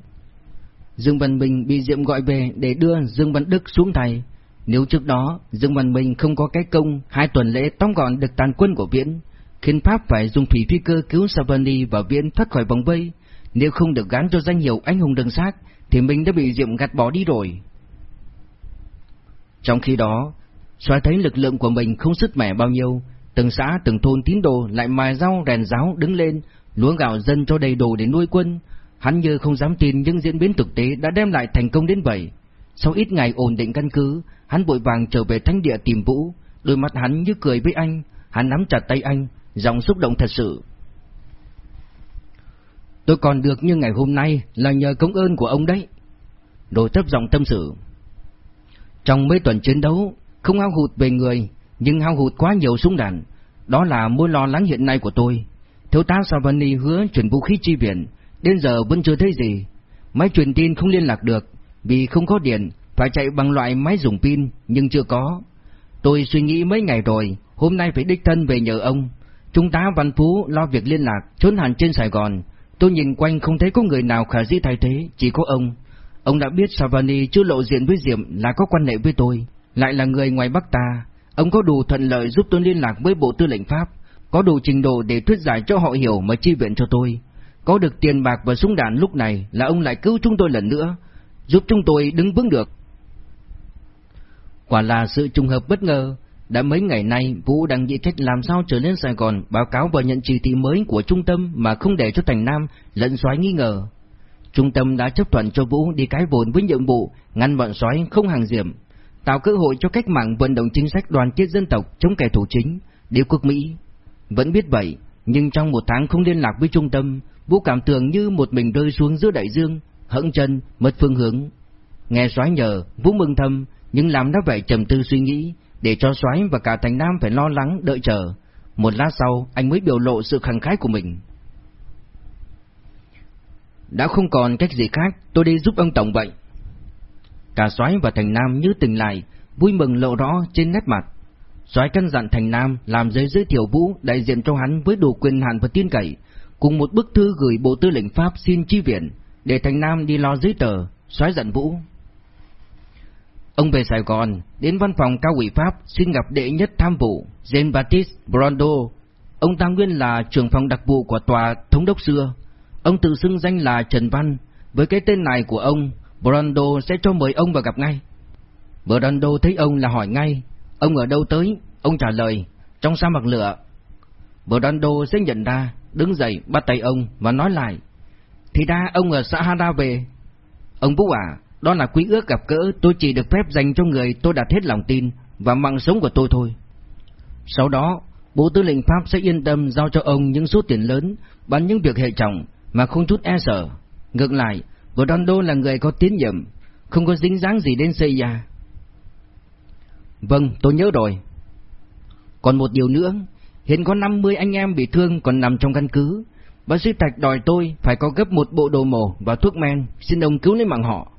Dương Văn Minh bị Diệm gọi về để đưa Dương Văn Đức xuống thay. Nếu trước đó Dương Văn Minh không có cái công hai tuần lễ tóm gọn được tàn quân của Viễn, khiến Pháp phải dùng thủy phi cơ cứu Savani và Viễn thoát khỏi vòng vây, nếu không được gắn cho danh hiệu anh hùng đường xác thì mình đã bị Diệm gạt bỏ đi rồi. Trong khi đó, Xoáy thấy lực lượng của mình không sức mẻ bao nhiêu, từng xã từng thôn tín đồ lại mài rau rèn giáo đứng lên, lúa gạo dân cho đầy đủ để nuôi quân. Hắn như không dám tin những diễn biến thực tế đã đem lại thành công đến vậy. Sau ít ngày ổn định căn cứ, hắn vội vàng trở về thánh địa tìm Vũ, đôi mắt hắn như cười với anh, hắn nắm chặt tay anh, giọng xúc động thật sự. Tôi còn được như ngày hôm nay là nhờ công ơn của ông đấy. Đồ thấp giọng tâm sự. Trong mấy tuần chiến đấu, không hao hụt về người, nhưng hao hụt quá nhiều súng đạn. Đó là mối lo lắng hiện nay của tôi. Thiếu tá Savani hứa chuyển vũ khí chi viện, đến giờ vẫn chưa thấy gì. Máy truyền tin không liên lạc được, vì không có điện, phải chạy bằng loại máy dùng pin, nhưng chưa có. Tôi suy nghĩ mấy ngày rồi, hôm nay phải đích thân về nhờ ông. Trung tá Văn Phú lo việc liên lạc, trốn hẳn trên Sài Gòn. Tôi nhìn quanh không thấy có người nào khả dĩ thay thế, chỉ có ông. Ông đã biết Savani chưa lộ diện với Diệm là có quan hệ với tôi, lại là người ngoài Bắc ta. Ông có đủ thuận lợi giúp tôi liên lạc với Bộ Tư lệnh Pháp, có đủ trình độ để thuyết giải cho họ hiểu mà chi viện cho tôi. Có được tiền bạc và súng đạn lúc này là ông lại cứu chúng tôi lần nữa, giúp chúng tôi đứng vững được. Quả là sự trùng hợp bất ngờ, đã mấy ngày nay Vũ đang nghĩ cách làm sao trở lên Sài Gòn báo cáo và nhận chỉ thị mới của trung tâm mà không để cho Thành Nam lẫn xoáy nghi ngờ. Trung tâm đã chấp thuận cho Vũ đi cái vốn với nhiệm vụ ngăn bọn sói không hàng diệm, tạo cơ hội cho cách mạng vận động chính sách đoàn kết dân tộc chống kẻ thù chính, đế quốc Mỹ. Vẫn biết vậy, nhưng trong một tháng không liên lạc với trung tâm, Vũ cảm tưởng như một mình rơi xuống giữa đại dương, hững chân, mất phương hướng. Nghe soái nhờ, Vũ mừng thầm, nhưng làm nó vậy trầm tư suy nghĩ, để cho soái và cả thành Nam phải lo lắng đợi chờ. Một lát sau, anh mới biểu lộ sự khẳng khái của mình. Đã không còn cách gì khác, tôi đi giúp ông Tổng vậy. Cả soái và Thành Nam như tình lại, vui mừng lộ rõ trên nét mặt. Soái căn dặn Thành Nam làm giấy giới thiệu Vũ đại diện cho hắn với đủ quyền hạn và tin cậy, cùng một bức thư gửi Bộ Tư lệnh Pháp xin chi viện, để Thành Nam đi lo giấy tờ, soái dặn Vũ. Ông về Sài Gòn, đến văn phòng cao ủy Pháp xin gặp đệ nhất tham vụ Jean-Baptiste Brondo. Ông ta nguyên là trưởng phòng đặc vụ của tòa thống đốc xưa. Ông tự xưng danh là Trần Văn, với cái tên này của ông, Brando sẽ cho mời ông vào gặp ngay. Brando thấy ông là hỏi ngay, ông ở đâu tới? Ông trả lời, trong sa mạc lửa. Brando sẽ nhận ra, đứng dậy bắt tay ông và nói lại, thì ra ông ở xã Hada về. Ông Vũ à, đó là quý ước gặp cỡ tôi chỉ được phép dành cho người tôi đặt hết lòng tin và mạng sống của tôi thôi. Sau đó, Bộ Tư lệnh Pháp sẽ yên tâm giao cho ông những số tiền lớn, bán những việc hệ trọng mà không chút e sợ. Ngược lại, Ronaldo là người có tín nhiệm, không có dính dáng gì đến Seiya. Vâng, tôi nhớ rồi. Còn một điều nữa, hiện có 50 anh em bị thương còn nằm trong căn cứ. Bác sĩ Thạch đòi tôi phải có gấp một bộ đồ mổ và thuốc men, xin ông cứu lấy mạng họ.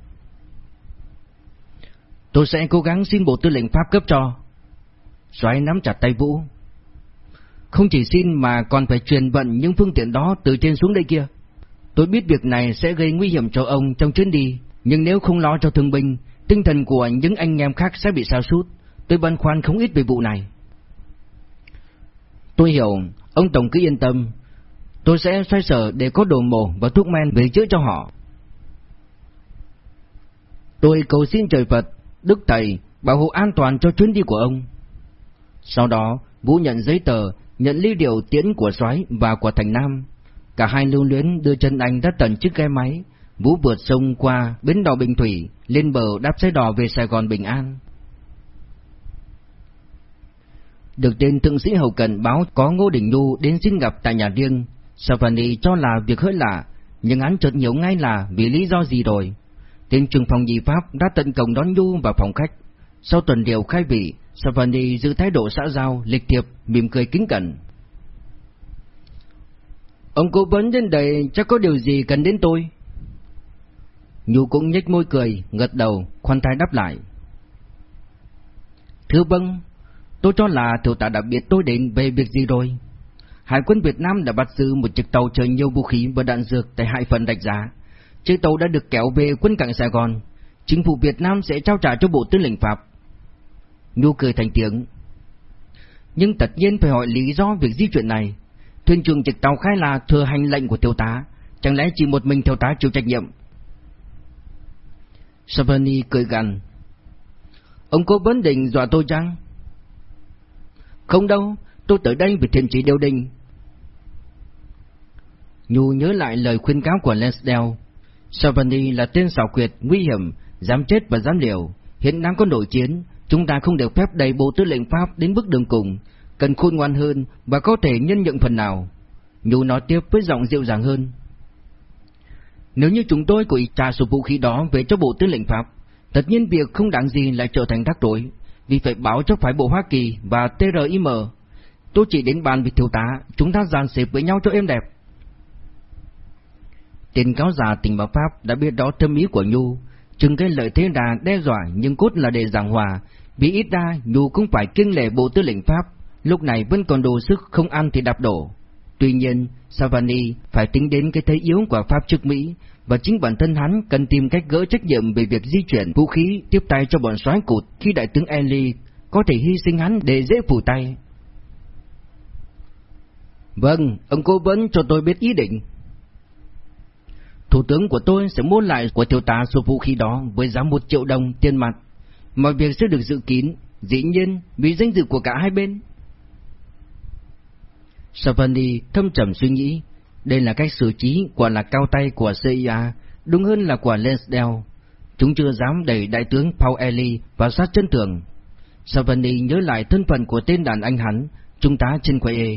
Tôi sẽ cố gắng xin Bộ Tư lệnh Pháp cấp cho. Xoáy nắm chặt tay Vũ. Không chỉ xin mà còn phải truyền vận những phương tiện đó từ trên xuống đây kia. Tôi biết việc này sẽ gây nguy hiểm cho ông trong chuyến đi, nhưng nếu không lo cho thương binh, tinh thần của những anh em khác sẽ bị sao sút. Tôi băn khoăn không ít về vụ này. Tôi hiểu, ông Tổng cứ yên tâm. Tôi sẽ xoay sở để có đồ mổ và thuốc men về chữa cho họ. Tôi cầu xin trời Phật Đức Thầy bảo hộ an toàn cho chuyến đi của ông. Sau đó, Vũ nhận giấy tờ, nhận ly điều tiễn của soái và của Thành Nam. Cả hai lưu luyến đưa chân anh đã tận chiếc ghe máy. Vũ vượt sông qua bến đò Bình Thủy, lên bờ đáp xe đò về Sài Gòn bình an. Được tên thượng sĩ hậu cần báo có Ngô Đình Nhu đến xin gặp tại nhà riêng, Savani cho là việc hơi lạ, nhưng hắn chợt hiểu ngay là vì lý do gì rồi. Tên trường phòng dị Pháp đã tận cổng đón Nhu vào phòng khách. Sau tuần điều khai vị, Savani giữ thái độ xã giao, lịch thiệp, mỉm cười kính cẩn. Ông cố vấn đến đây chắc có điều gì cần đến tôi? Nhu cũng nhếch môi cười, gật đầu, khoan thai đáp lại. Thưa vâng, tôi cho là thiếu tá đặc biệt tôi đến về việc gì rồi? Hải quân Việt Nam đã bắt giữ một chiếc tàu chở nhiều vũ khí và đạn dược tại hải phận Đạch Giá. Chiếc tàu đã được kéo về quân cảng Sài Gòn. Chính phủ Việt Nam sẽ trao trả cho Bộ Tư lệnh Pháp. Nhu cười thành tiếng. Nhưng tất nhiên phải hỏi lý do việc di chuyển này. Thuyền trưởng trực tàu khai là thừa hành lệnh của thiếu tá, chẳng lẽ chỉ một mình thiếu tá chịu trách nhiệm? Savani cười gằn. Ông có vấn định dọa tôi chăng? Không đâu, tôi tới đây vì thiện chỉ điều đình. Nhu nhớ lại lời khuyên cáo của Lansdale. Savani là tên xảo quyệt, nguy hiểm, dám chết và dám liều. Hiện đang có nội chiến, chúng ta không được phép đẩy bộ tư lệnh Pháp đến bước đường cùng, cần khôn ngoan hơn và có thể nhân nhượng phần nào. Nhu nói tiếp với giọng dịu dàng hơn. Nếu như chúng tôi có ý trả số vũ khí đó về cho bộ tư lệnh Pháp, tất nhiên việc không đáng gì lại trở thành rắc rối, vì phải báo cho phái bộ Hoa Kỳ và TRIM. Tôi chỉ đến bàn với thiếu tá, chúng ta dàn xếp với nhau cho êm đẹp. tiền cáo già tình báo Pháp đã biết đó thâm ý của Nhu, chừng cái lợi thế đà đe dọa nhưng cốt là để giảng hòa, vì ít ra Nhu cũng phải kiêng lệ bộ tư lệnh Pháp, lúc này vẫn còn đủ sức không ăn thì đạp đổ. Tuy nhiên, Savani phải tính đến cái thế yếu của Pháp trước Mỹ, và chính bản thân hắn cần tìm cách gỡ trách nhiệm về việc di chuyển vũ khí tiếp tay cho bọn soái cụt khi đại tướng Ely có thể hy sinh hắn để dễ phủ tay. Vâng, ông cố vấn cho tôi biết ý định. Thủ tướng của tôi sẽ mua lại của thiếu tá số vũ khí đó với giá một triệu đồng tiền mặt. Mọi việc sẽ được dự kín, dĩ nhiên vì danh dự của cả hai bên. Savani thâm trầm suy nghĩ, đây là cách xử trí quả là cao tay của CIA, đúng hơn là của Lansdale. Chúng chưa dám đẩy đại tướng Paul Ely vào sát chân tường. Savani nhớ lại thân phận của tên đàn anh hắn, trung tá trên quay e.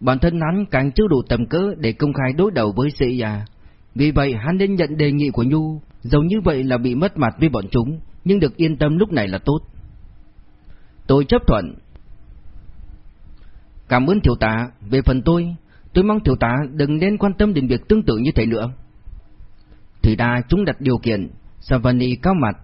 Bản thân hắn càng chưa đủ tầm cỡ để công khai đối đầu với CIA. Vì vậy hắn nên nhận đề nghị của Nhu, dầu như vậy là bị mất mặt với bọn chúng, nhưng được yên tâm lúc này là tốt. Tôi chấp thuận. Cảm ơn thiếu tá, về phần tôi, tôi mong thiếu tá đừng nên quan tâm đến việc tương tự như thế nữa. Thì ra chúng đặt điều kiện, Savani cao mặt.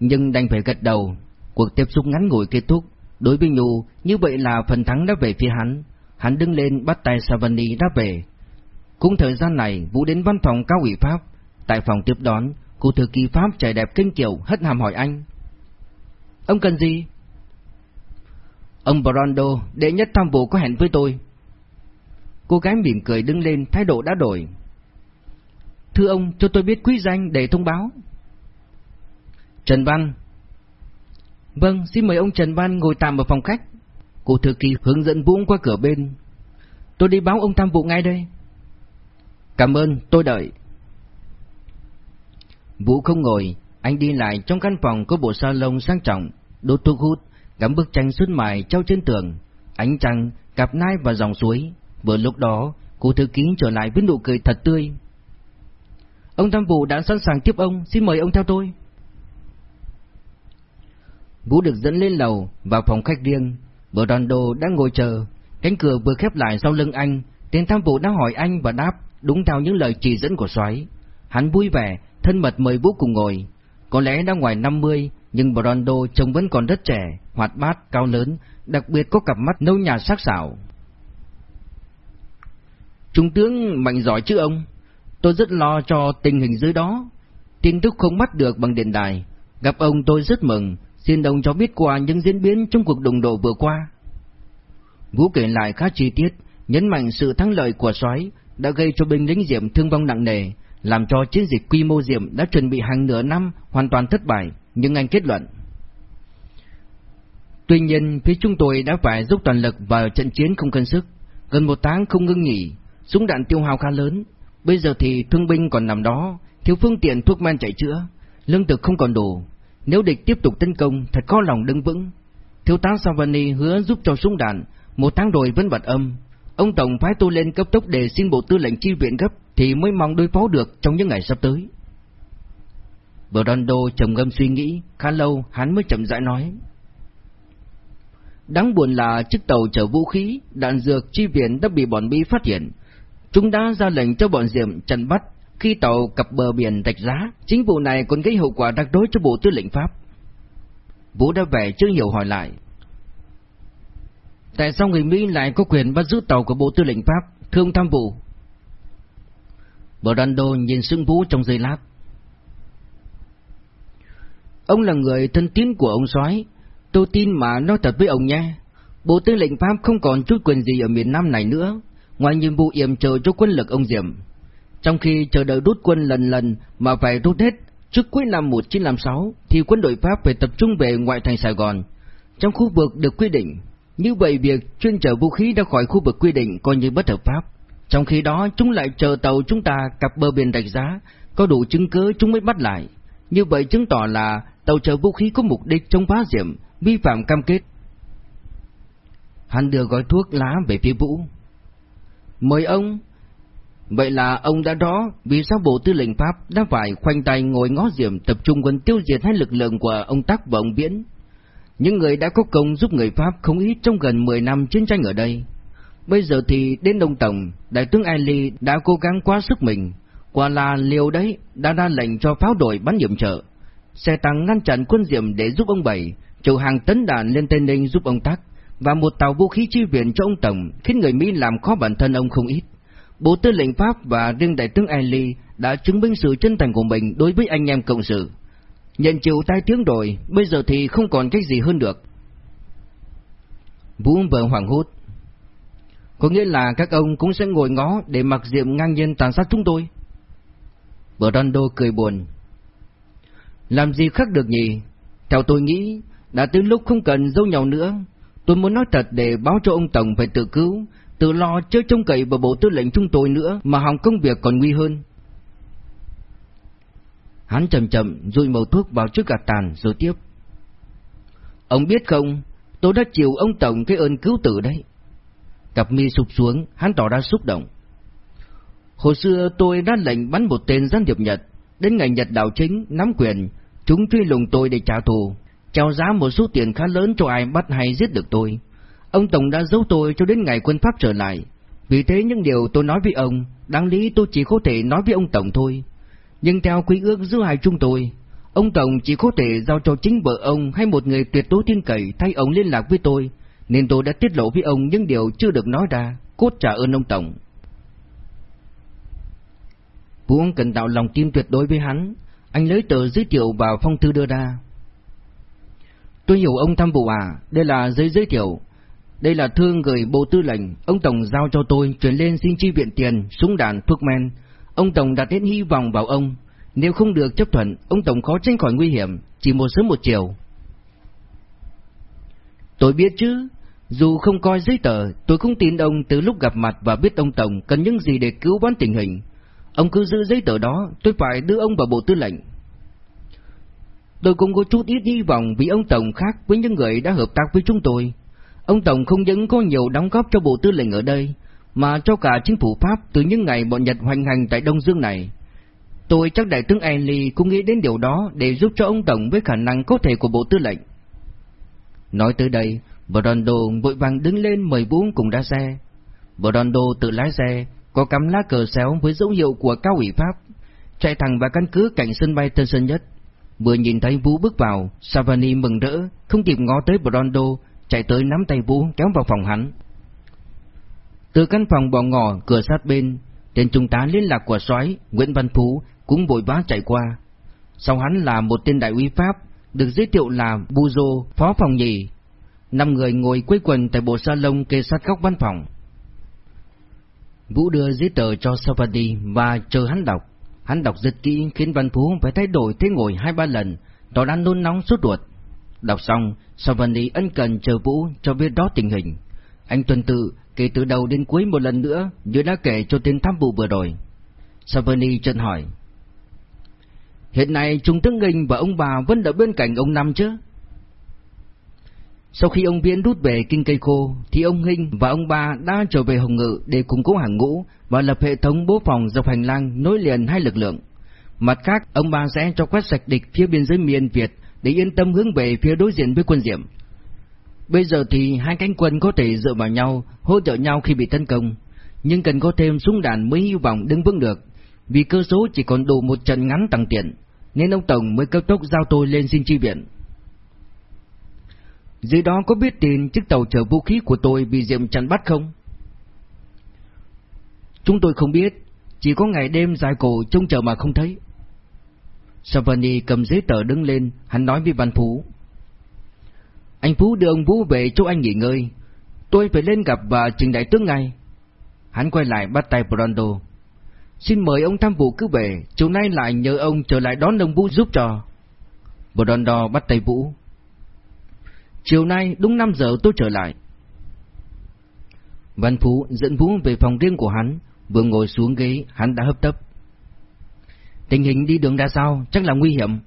Nhưng đành phải gật đầu, cuộc tiếp xúc ngắn ngủi kết thúc. Đối với Nhu, như vậy là phần thắng đã về phía hắn. Hắn đứng lên bắt tay Savani đáp về. Cũng thời gian này, Vũ đến văn phòng cao ủy Pháp. Tại phòng tiếp đón, cô thư ký Pháp trẻ đẹp kinh kiều hất hàm hỏi anh. Ông cần gì? Ông Brando, đệ nhất tham vụ có hẹn với tôi. Cô gái mỉm cười đứng lên, thái độ đã đổi. Thưa ông, cho tôi biết quý danh để thông báo. Trần Văn Vâng, xin mời ông Trần Văn ngồi tạm ở phòng khách. Cô thư ký hướng dẫn Vũ qua cửa bên. Tôi đi báo ông tham vụ ngay đây. Cảm ơn, tôi đợi. Vũ không ngồi, anh đi lại trong căn phòng có bộ salon sang trọng, đốt thuốc hút, gắm bức tranh xuất mài treo trên tường, ánh trăng, cặp nai và dòng suối. Vừa lúc đó, cô thư ký trở lại với nụ cười thật tươi. Ông tham vụ đã sẵn sàng tiếp ông, xin mời ông theo tôi. Vũ được dẫn lên lầu, vào phòng khách riêng. Brando đang ngồi chờ, cánh cửa vừa khép lại sau lưng anh, tên tham vụ đã hỏi anh và đáp đúng theo những lời chỉ dẫn của soái. Hắn vui vẻ, thân mật mời Vũ cùng ngồi. Có lẽ đã ngoài 50, nhưng Brando trông vẫn còn rất trẻ, hoạt bát, cao lớn, đặc biệt có cặp mắt nâu nhạt sắc sảo. Trung tướng mạnh giỏi chứ ông? Tôi rất lo cho tình hình dưới đó. Tin tức không bắt được bằng điện đài. Gặp ông tôi rất mừng, xin ông cho biết qua những diễn biến trong cuộc đồng độ vừa qua. Vũ kể lại khá chi tiết, nhấn mạnh sự thắng lợi của soái đã gây cho binh lính Diệm thương vong nặng nề, làm cho chiến dịch quy mô Diệm đã chuẩn bị hàng nửa năm hoàn toàn thất bại, nhưng anh kết luận. Tuy nhiên, phía chúng tôi đã phải dốc toàn lực vào trận chiến không cân sức, gần một tháng không ngưng nghỉ, súng đạn tiêu hao khá lớn, bây giờ thì thương binh còn nằm đó, thiếu phương tiện thuốc men chạy chữa, lương thực không còn đủ, nếu địch tiếp tục tấn công thật khó lòng đứng vững. Thiếu tá Savani hứa giúp cho súng đạn, một tháng rồi vẫn bật âm, Ông Tổng phái tôi lên cấp tốc để xin bộ tư lệnh chi viện gấp thì mới mong đối phó được trong những ngày sắp tới. Brando trầm ngâm suy nghĩ, khá lâu hắn mới chậm rãi nói. Đáng buồn là chiếc tàu chở vũ khí, đạn dược chi viện đã bị bọn Mỹ phát hiện. Chúng đã ra lệnh cho bọn Diệm chặn bắt khi tàu cập bờ biển rạch giá. Chính vụ này còn gây hậu quả đặc đối cho bộ tư lệnh Pháp. Vũ đã vẻ chưa hiểu hỏi lại. Tại sao người Mỹ lại có quyền bắt giữ tàu của Bộ Tư lệnh Pháp, thương tham vụ? Brando nhìn Sương Vũ trong giây lát. Ông là người thân tín của ông soái, tôi tin mà nói thật với ông nha. Bộ Tư lệnh Pháp không còn chút quyền gì ở miền Nam này nữa, ngoài nhiệm vụ yểm trợ cho quân lực ông Diệm. Trong khi chờ đợi rút quân lần lần mà phải rút hết trước cuối năm 1956 thì quân đội Pháp phải tập trung về ngoại thành Sài Gòn, trong khu vực được quy định Như vậy việc chuyên chở vũ khí ra khỏi khu vực quy định coi như bất hợp pháp. Trong khi đó chúng lại chờ tàu chúng ta cặp bờ biển rạch giá, có đủ chứng cứ chúng mới bắt lại. Như vậy chứng tỏ là tàu chở vũ khí có mục đích chống phá diệm, vi phạm cam kết. Hắn đưa gói thuốc lá về phía Vũ. Mời ông. Vậy là ông đã đó vì sao Bộ Tư lệnh Pháp đã phải khoanh tay ngồi ngó diệm tập trung quân tiêu diệt hai lực lượng của ông Tắc và ông Viễn. Những người đã có công giúp người Pháp không ít trong gần 10 năm chiến tranh ở đây. Bây giờ thì đến Đông Tổng, Đại tướng Ali đã cố gắng quá sức mình. Quả là liều đấy, đã ra lệnh cho pháo đội bắn nhiệm trợ. Xe tăng ngăn chặn quân diệm để giúp ông Bảy, chủ hàng tấn đạn lên Tây Ninh giúp ông Tắc, và một tàu vũ khí chi viện cho ông Tổng, khiến người Mỹ làm khó bản thân ông không ít. Bộ tư lệnh Pháp và riêng Đại tướng Ali đã chứng minh sự chân thành của mình đối với anh em cộng sự. Nhận chịu tai tiếng rồi, bây giờ thì không còn cách gì hơn được. Vũ vợ hoảng hốt. Có nghĩa là các ông cũng sẽ ngồi ngó để mặc diệm ngang nhiên tàn sát chúng tôi. Brando cười buồn. Làm gì khác được nhỉ? Theo tôi nghĩ, đã tới lúc không cần dâu nhau nữa. Tôi muốn nói thật để báo cho ông Tổng phải tự cứu, tự lo chứ trông cậy vào bộ tư lệnh chúng tôi nữa mà hòng công việc còn nguy hơn. Hắn chậm chậm rụi màu thuốc vào trước gạt tàn rồi tiếp. Ông biết không, tôi đã chịu ông Tổng cái ơn cứu tử đấy. Cặp mi sụp xuống, hắn tỏ ra xúc động. Hồi xưa tôi đã lệnh bắn một tên gián điệp Nhật, đến ngày Nhật đảo chính, nắm quyền, chúng truy lùng tôi để trả thù, trao giá một số tiền khá lớn cho ai bắt hay giết được tôi. Ông Tổng đã giấu tôi cho đến ngày quân Pháp trở lại. Vì thế những điều tôi nói với ông, đáng lý tôi chỉ có thể nói với ông Tổng thôi. Nhưng theo quy ước giữa hai chúng tôi, ông Tổng chỉ có thể giao cho chính vợ ông hay một người tuyệt đối tin cậy thay ông liên lạc với tôi, nên tôi đã tiết lộ với ông những điều chưa được nói ra, cốt trả ơn ông Tổng. Vũ cần tạo lòng tin tuyệt đối với hắn, anh lấy tờ giới thiệu vào phong thư đưa ra. Tôi hiểu ông thăm vụ à, đây là giấy giới thiệu. Đây là thư gửi bộ tư lệnh, ông Tổng giao cho tôi chuyển lên xin chi viện tiền, súng đạn, thuốc men. Ông Tổng đặt hết hy vọng vào ông. Nếu không được chấp thuận, ông Tổng khó tránh khỏi nguy hiểm, chỉ một sớm một chiều. Tôi biết chứ, dù không coi giấy tờ, tôi cũng tin ông từ lúc gặp mặt và biết ông Tổng cần những gì để cứu vãn tình hình. Ông cứ giữ giấy tờ đó, tôi phải đưa ông vào bộ tư lệnh. Tôi cũng có chút ít hy vọng vì ông Tổng khác với những người đã hợp tác với chúng tôi. Ông Tổng không những có nhiều đóng góp cho bộ tư lệnh ở đây, mà cho cả chính phủ Pháp từ những ngày bọn Nhật hoành hành tại Đông Dương này. Tôi chắc đại tướng Ely cũng nghĩ đến điều đó để giúp cho ông Tổng với khả năng có thể của bộ tư lệnh. Nói tới đây, Brando vội vàng đứng lên mời Vũ cùng ra xe. Brando tự lái xe, có cắm lá cờ xéo với dấu hiệu của cao ủy Pháp, chạy thẳng vào căn cứ cạnh sân bay Tân Sơn Nhất. Vừa nhìn thấy Vũ bước vào, Savani mừng rỡ, không kịp ngó tới Brondo chạy tới nắm tay Vũ kéo vào phòng hắn. Từ căn phòng bỏ ngỏ cửa sát bên, tên trung tá liên lạc của soái Nguyễn Văn Phú cũng vội vã chạy qua. Sau hắn là một tên đại úy Pháp, được giới thiệu là Buzo, phó phòng nhì. Năm người ngồi quây quần tại bộ salon kê sát góc văn phòng. Vũ đưa giấy tờ cho Savani và chờ hắn đọc. Hắn đọc rất kỹ khiến Văn Phú phải thay đổi thế ngồi hai ba lần, tỏ ra nôn nóng sốt ruột. Đọc xong, Savani ân cần chờ Vũ cho biết đó tình hình. Anh tuần tự kể từ đầu đến cuối một lần nữa như đã kể cho tên tham vụ vừa rồi. Savani chân hỏi. Hiện nay Trung tướng Nghinh và ông bà vẫn ở bên cạnh ông Năm chứ? Sau khi ông Viễn rút về kinh cây khô, thì ông Hinh và ông Ba đã trở về Hồng Ngự để củng cố hàng ngũ và lập hệ thống bố phòng dọc hành lang nối liền hai lực lượng. Mặt khác, ông Ba sẽ cho quét sạch địch phía biên giới miền Việt để yên tâm hướng về phía đối diện với quân Diệm. Bây giờ thì hai cánh quân có thể dựa vào nhau, hỗ trợ nhau khi bị tấn công, nhưng cần có thêm súng đạn mới hy vọng đứng vững được, vì cơ số chỉ còn đủ một trận ngắn tăng tiện, nên ông Tổng mới cấp tốc giao tôi lên xin chi viện. Dưới đó có biết tin chiếc tàu chở vũ khí của tôi bị Diệm chặn bắt không? Chúng tôi không biết, chỉ có ngày đêm dài cổ trông chờ mà không thấy. Savani cầm giấy tờ đứng lên, hắn nói với Văn Phú. Anh Phú đưa ông Vũ về chỗ anh nghỉ ngơi, tôi phải lên gặp và trình đại tướng ngay. Hắn quay lại bắt tay Brando. Xin mời ông tham vụ cứ về, chiều nay lại nhờ ông trở lại đón ông Vũ giúp cho. Brando bắt tay Vũ. Chiều nay đúng 5 giờ tôi trở lại. Văn Phú dẫn Vũ về phòng riêng của hắn, vừa ngồi xuống ghế, hắn đã hấp tấp. Tình hình đi đường ra sao, chắc là nguy hiểm.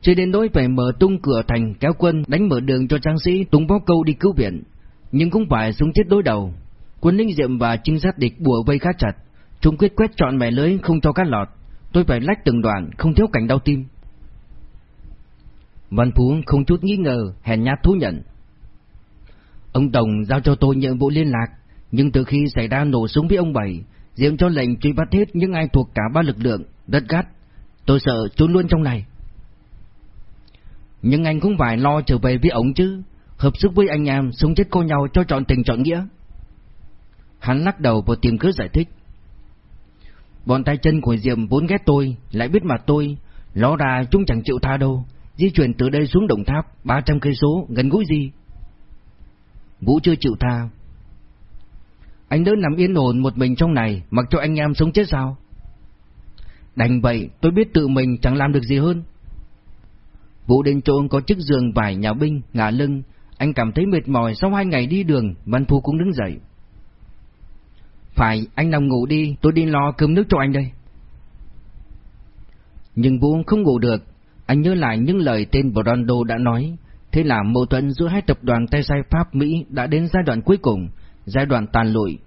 Chưa đến nỗi phải mở tung cửa thành kéo quân đánh mở đường cho trang sĩ tung bó câu đi cứu viện, nhưng cũng phải súng chết đối đầu. Quân lính diệm và trinh sát địch bùa vây khá chặt, chúng quyết quét trọn mẻ lưới không cho cát lọt. Tôi phải lách từng đoạn, không thiếu cảnh đau tim. Văn Phú không chút nghi ngờ, hèn nhát thú nhận. Ông Tổng giao cho tôi nhiệm vụ liên lạc, nhưng từ khi xảy ra nổ súng với ông Bảy, Diệm cho lệnh truy bắt hết những ai thuộc cả ba lực lượng, đất gắt. Tôi sợ trốn luôn trong này. Nhưng anh cũng phải lo trở về với ông chứ, hợp sức với anh em sống chết cô nhau cho trọn tình trọn nghĩa. Hắn lắc đầu và tìm cớ giải thích. Bọn tay chân của Diệm vốn ghét tôi, lại biết mặt tôi, ló ra chúng chẳng chịu tha đâu, di chuyển từ đây xuống Đồng Tháp 300 cây số, gần gũi gì. Vũ chưa chịu tha. Anh đỡ nằm yên ổn một mình trong này, mặc cho anh em sống chết sao? Đành vậy, tôi biết tự mình chẳng làm được gì hơn. Vũ đến chỗ có chiếc giường vải nhà binh, ngả lưng, anh cảm thấy mệt mỏi sau hai ngày đi đường, Văn Thu cũng đứng dậy. Phải, anh nằm ngủ đi, tôi đi lo cơm nước cho anh đây. Nhưng Vũ không ngủ được, anh nhớ lại những lời tên Brando đã nói, thế là mâu thuẫn giữa hai tập đoàn tay sai Pháp Mỹ đã đến giai đoạn cuối cùng, giai đoạn tàn lụi.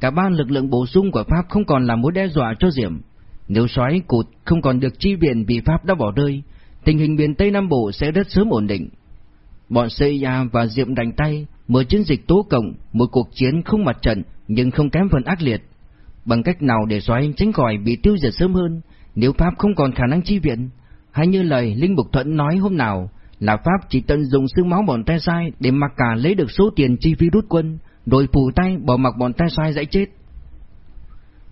Cả ba lực lượng bổ sung của Pháp không còn là mối đe dọa cho Diệm. Nếu xoáy cụt không còn được chi viện vì Pháp đã bỏ rơi, tình hình miền Tây Nam Bộ sẽ rất sớm ổn định. Bọn CIA và Diệm đành tay, mở chiến dịch tố cộng, một cuộc chiến không mặt trận nhưng không kém phần ác liệt. Bằng cách nào để xoáy tránh khỏi bị tiêu diệt sớm hơn, nếu Pháp không còn khả năng chi viện, hay như lời Linh Mục Thuận nói hôm nào, là Pháp chỉ tận dụng xương máu bọn tay sai để mặc cả lấy được số tiền chi phí rút quân, rồi phủ tay bỏ mặc bọn tay sai dãy chết.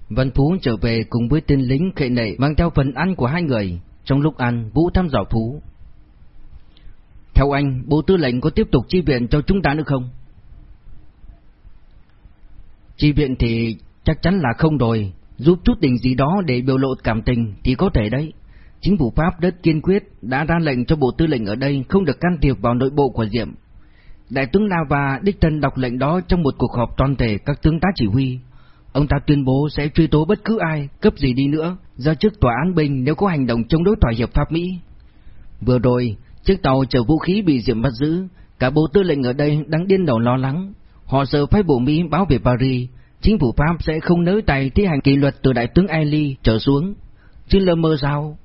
Văn Phú trở về cùng với tên lính khệ nệ mang theo phần ăn của hai người. Trong lúc ăn, Vũ thăm dò Phú. Theo anh, Bộ Tư lệnh có tiếp tục chi viện cho chúng ta nữa không? Chi viện thì chắc chắn là không rồi, giúp chút tình gì đó để biểu lộ cảm tình thì có thể đấy. Chính phủ Pháp rất kiên quyết đã ra lệnh cho Bộ Tư lệnh ở đây không được can thiệp vào nội bộ của Diệm. Đại tướng Nava đích thân đọc lệnh đó trong một cuộc họp toàn thể các tướng tá chỉ huy. Ông ta tuyên bố sẽ truy tố bất cứ ai, cấp gì đi nữa, ra trước tòa án bình nếu có hành động chống đối thỏa hiệp Pháp Mỹ. Vừa rồi, chiếc tàu chở vũ khí bị Diệm bắt giữ, cả bộ tư lệnh ở đây đang điên đầu lo lắng. Họ sợ phái bộ Mỹ báo về Paris, chính phủ Pháp sẽ không nới tay thi hành kỷ luật từ đại tướng Ali trở xuống. Chứ lơ mơ sao?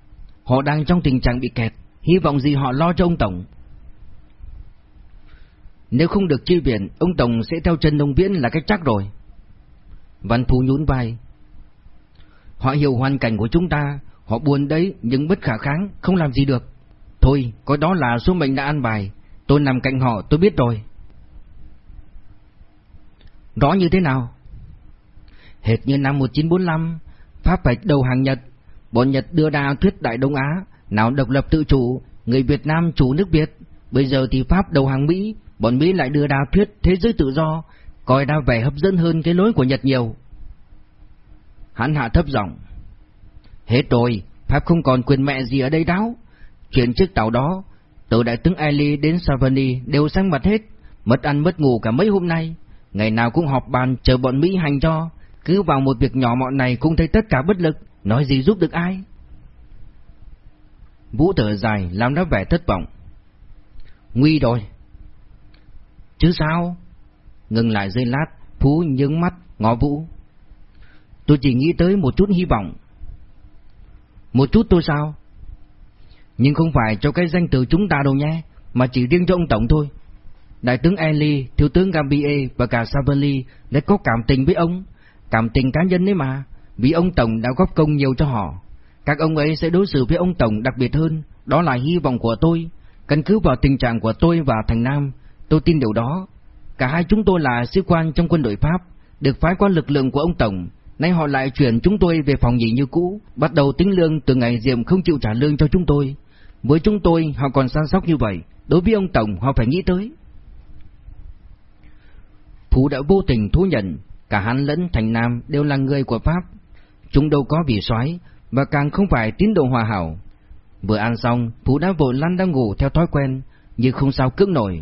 Họ đang trong tình trạng bị kẹt, hy vọng gì họ lo cho ông Tổng. Nếu không được chi viện, ông Tổng sẽ theo chân ông Viễn là cách chắc rồi. Văn thu nhún vai. Họ hiểu hoàn cảnh của chúng ta, họ buồn đấy nhưng bất khả kháng, không làm gì được. Thôi, có đó là số mệnh đã an bài, tôi nằm cạnh họ tôi biết rồi. Rõ như thế nào? Hệt như năm 1945, Pháp phải đầu hàng Nhật, bọn Nhật đưa ra thuyết Đại Đông Á, nào độc lập tự chủ, người Việt Nam chủ nước Việt, bây giờ thì Pháp đầu hàng Mỹ, bọn Mỹ lại đưa ra thuyết thế giới tự do, coi ra vẻ hấp dẫn hơn cái lối của Nhật nhiều. Hắn hạ thấp giọng. Hết rồi, Pháp không còn quyền mẹ gì ở đây đáo. Chuyện chiếc tàu đó, từ đại tướng Ely đến Savani đều sang mặt hết, mất ăn mất ngủ cả mấy hôm nay. Ngày nào cũng họp bàn chờ bọn Mỹ hành cho, cứ vào một việc nhỏ mọn này cũng thấy tất cả bất lực, nói gì giúp được ai. Vũ thở dài làm nó vẻ thất vọng. Nguy rồi. Chứ sao? Ngừng lại giây lát, Phú nhướng mắt, ngó Vũ. Tôi chỉ nghĩ tới một chút hy vọng. Một chút tôi sao? Nhưng không phải cho cái danh từ chúng ta đâu nhé, mà chỉ riêng cho ông Tổng thôi. Đại tướng Eli, Thiếu tướng Gambier và cả Savali đã có cảm tình với ông, cảm tình cá nhân đấy mà, vì ông Tổng đã góp công nhiều cho họ. Các ông ấy sẽ đối xử với ông Tổng đặc biệt hơn, đó là hy vọng của tôi. Căn cứ vào tình trạng của tôi và Thành Nam, tôi tin điều đó. Cả hai chúng tôi là sĩ quan trong quân đội Pháp, được phái qua lực lượng của ông Tổng. Nay họ lại chuyển chúng tôi về phòng nghỉ như cũ, bắt đầu tính lương từ ngày Diệm không chịu trả lương cho chúng tôi. Với chúng tôi họ còn săn sóc như vậy, đối với ông Tổng họ phải nghĩ tới. Phú đã vô tình thú nhận, cả hắn lẫn Thành Nam đều là người của Pháp. Chúng đâu có bị xoáy và càng không phải tín đồ hòa hảo. Vừa ăn xong, Phú đã vội lăn đang ngủ theo thói quen, nhưng không sao cưỡng nổi.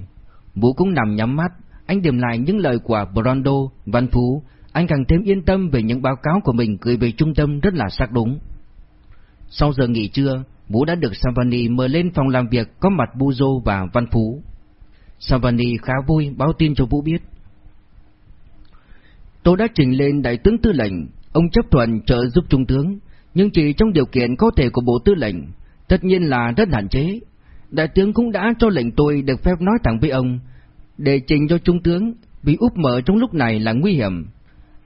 Vũ cũng nằm nhắm mắt, anh điểm lại những lời của Brondo, Văn Phú, anh càng thêm yên tâm về những báo cáo của mình gửi về trung tâm rất là xác đúng. Sau giờ nghỉ trưa, Vũ đã được Savani mời lên phòng làm việc có mặt Buzo và Văn Phú. Savani khá vui báo tin cho Vũ biết. Tôi đã trình lên đại tướng tư lệnh, ông chấp thuận trợ giúp trung tướng, nhưng chỉ trong điều kiện có thể của bộ tư lệnh, tất nhiên là rất hạn chế. Đại tướng cũng đã cho lệnh tôi được phép nói thẳng với ông, để trình cho trung tướng, vì úp mở trong lúc này là nguy hiểm.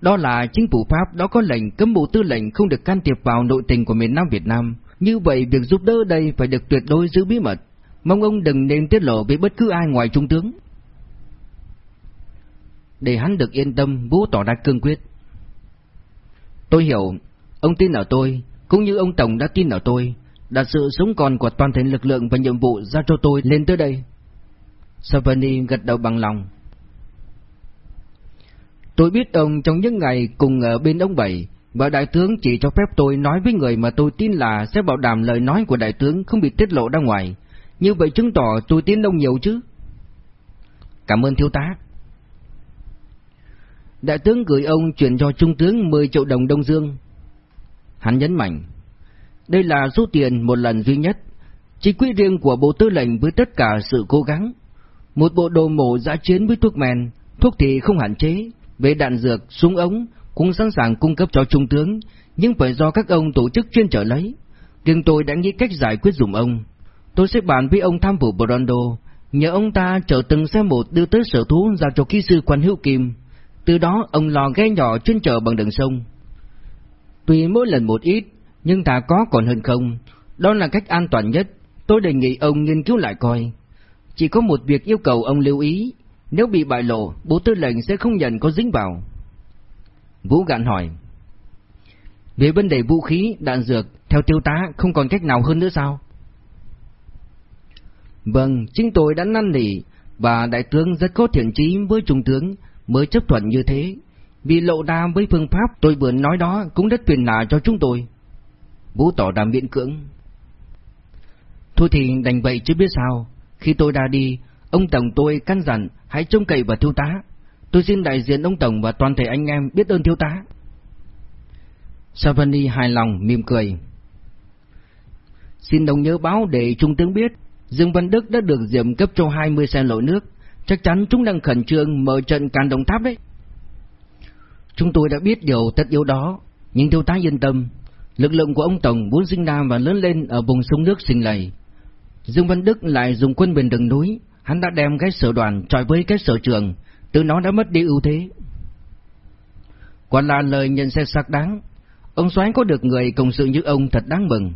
Đó là chính phủ Pháp đó có lệnh cấm bộ tư lệnh không được can thiệp vào nội tình của miền Nam Việt Nam. Như vậy việc giúp đỡ đây phải được tuyệt đối giữ bí mật. Mong ông đừng nên tiết lộ với bất cứ ai ngoài trung tướng. Để hắn được yên tâm, Vũ tỏ ra cương quyết. Tôi hiểu, ông tin ở tôi, cũng như ông Tổng đã tin ở tôi, đặt sự sống còn của toàn thể lực lượng và nhiệm vụ ra cho tôi lên tới đây. Savani gật đầu bằng lòng. Tôi biết ông trong những ngày cùng ở bên ông Bảy, và đại tướng chỉ cho phép tôi nói với người mà tôi tin là sẽ bảo đảm lời nói của đại tướng không bị tiết lộ ra ngoài. Như vậy chứng tỏ tôi tin ông nhiều chứ. Cảm ơn thiếu tá. Đại tướng gửi ông chuyển cho trung tướng 10 triệu đồng Đông Dương. Hắn nhấn mạnh, đây là số tiền một lần duy nhất, chỉ quỹ riêng của Bộ Tư lệnh với tất cả sự cố gắng. Một bộ đồ mổ giã chiến với thuốc men, thuốc thì không hạn chế, về đạn dược, súng ống cũng sẵn sàng cung cấp cho trung tướng, nhưng phải do các ông tổ chức chuyên trở lấy. Riêng tôi đã nghĩ cách giải quyết dùm ông. Tôi sẽ bàn với ông tham vụ Brondo, nhờ ông ta chở từng xe một đưa tới sở thú giao cho kỹ sư quan hữu kim. Từ đó ông lò ghe nhỏ chuyên chở bằng đường sông. Tuy mỗi lần một ít, nhưng ta có còn hơn không. Đó là cách an toàn nhất. Tôi đề nghị ông nghiên cứu lại coi. Chỉ có một việc yêu cầu ông lưu ý. Nếu bị bại lộ, bố tư lệnh sẽ không nhận có dính vào. Vũ gạn hỏi. Về vấn đề vũ khí, đạn dược, theo tiêu tá không còn cách nào hơn nữa sao? Vâng, chính tôi đã năn nỉ, và đại tướng rất có thiện chí với trung tướng mới chấp thuận như thế. Vì lộ ra với phương pháp tôi vừa nói đó cũng rất phiền hà cho chúng tôi. Vũ tỏ ra miễn cưỡng. Thôi thì đành vậy chứ biết sao. Khi tôi ra đi, ông Tổng tôi căn dặn hãy trông cậy vào thiếu tá. Tôi xin đại diện ông Tổng và toàn thể anh em biết ơn thiếu tá. Savani hài lòng, mỉm cười. Xin đồng nhớ báo để trung tướng biết, Dương Văn Đức đã được Diệm cấp cho 20 xe lội nước. Chắc chắn chúng đang khẩn trương mở trận càn đồng tháp đấy. Chúng tôi đã biết điều tất yếu đó, nhưng thiếu tá yên tâm. Lực lượng của ông Tổng muốn sinh ra và lớn lên ở vùng sông nước sinh lầy. Dương Văn Đức lại dùng quân bên rừng núi, hắn đã đem cái sở đoàn trọi với cái sở trường, từ nó đã mất đi ưu thế. Quả là lời nhận xét xác đáng. Ông Soái có được người cộng sự như ông thật đáng mừng.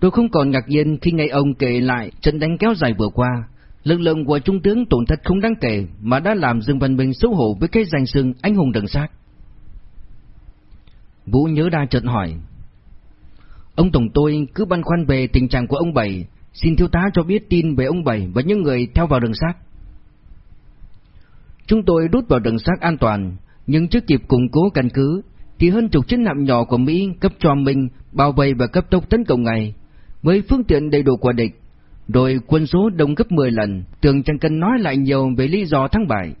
Tôi không còn ngạc nhiên khi nghe ông kể lại trận đánh kéo dài vừa qua. Lực lượng của trung tướng tổn thất không đáng kể mà đã làm Dương Văn Minh xấu hổ với cái danh xưng anh hùng đằng sát. Vũ nhớ đa chợt hỏi. Ông Tổng tôi cứ băn khoăn về tình trạng của ông Bảy, xin thiếu tá cho biết tin về ông Bảy và những người theo vào đường sát. Chúng tôi rút vào đường sát an toàn, nhưng trước kịp củng cố căn cứ, thì hơn chục chiến hạm nhỏ của Mỹ cấp cho mình bao vây và cấp tốc tấn công ngay, với phương tiện đầy đủ của địch, rồi quân số đông gấp 10 lần, tưởng chẳng cần nói lại nhiều về lý do thắng bại.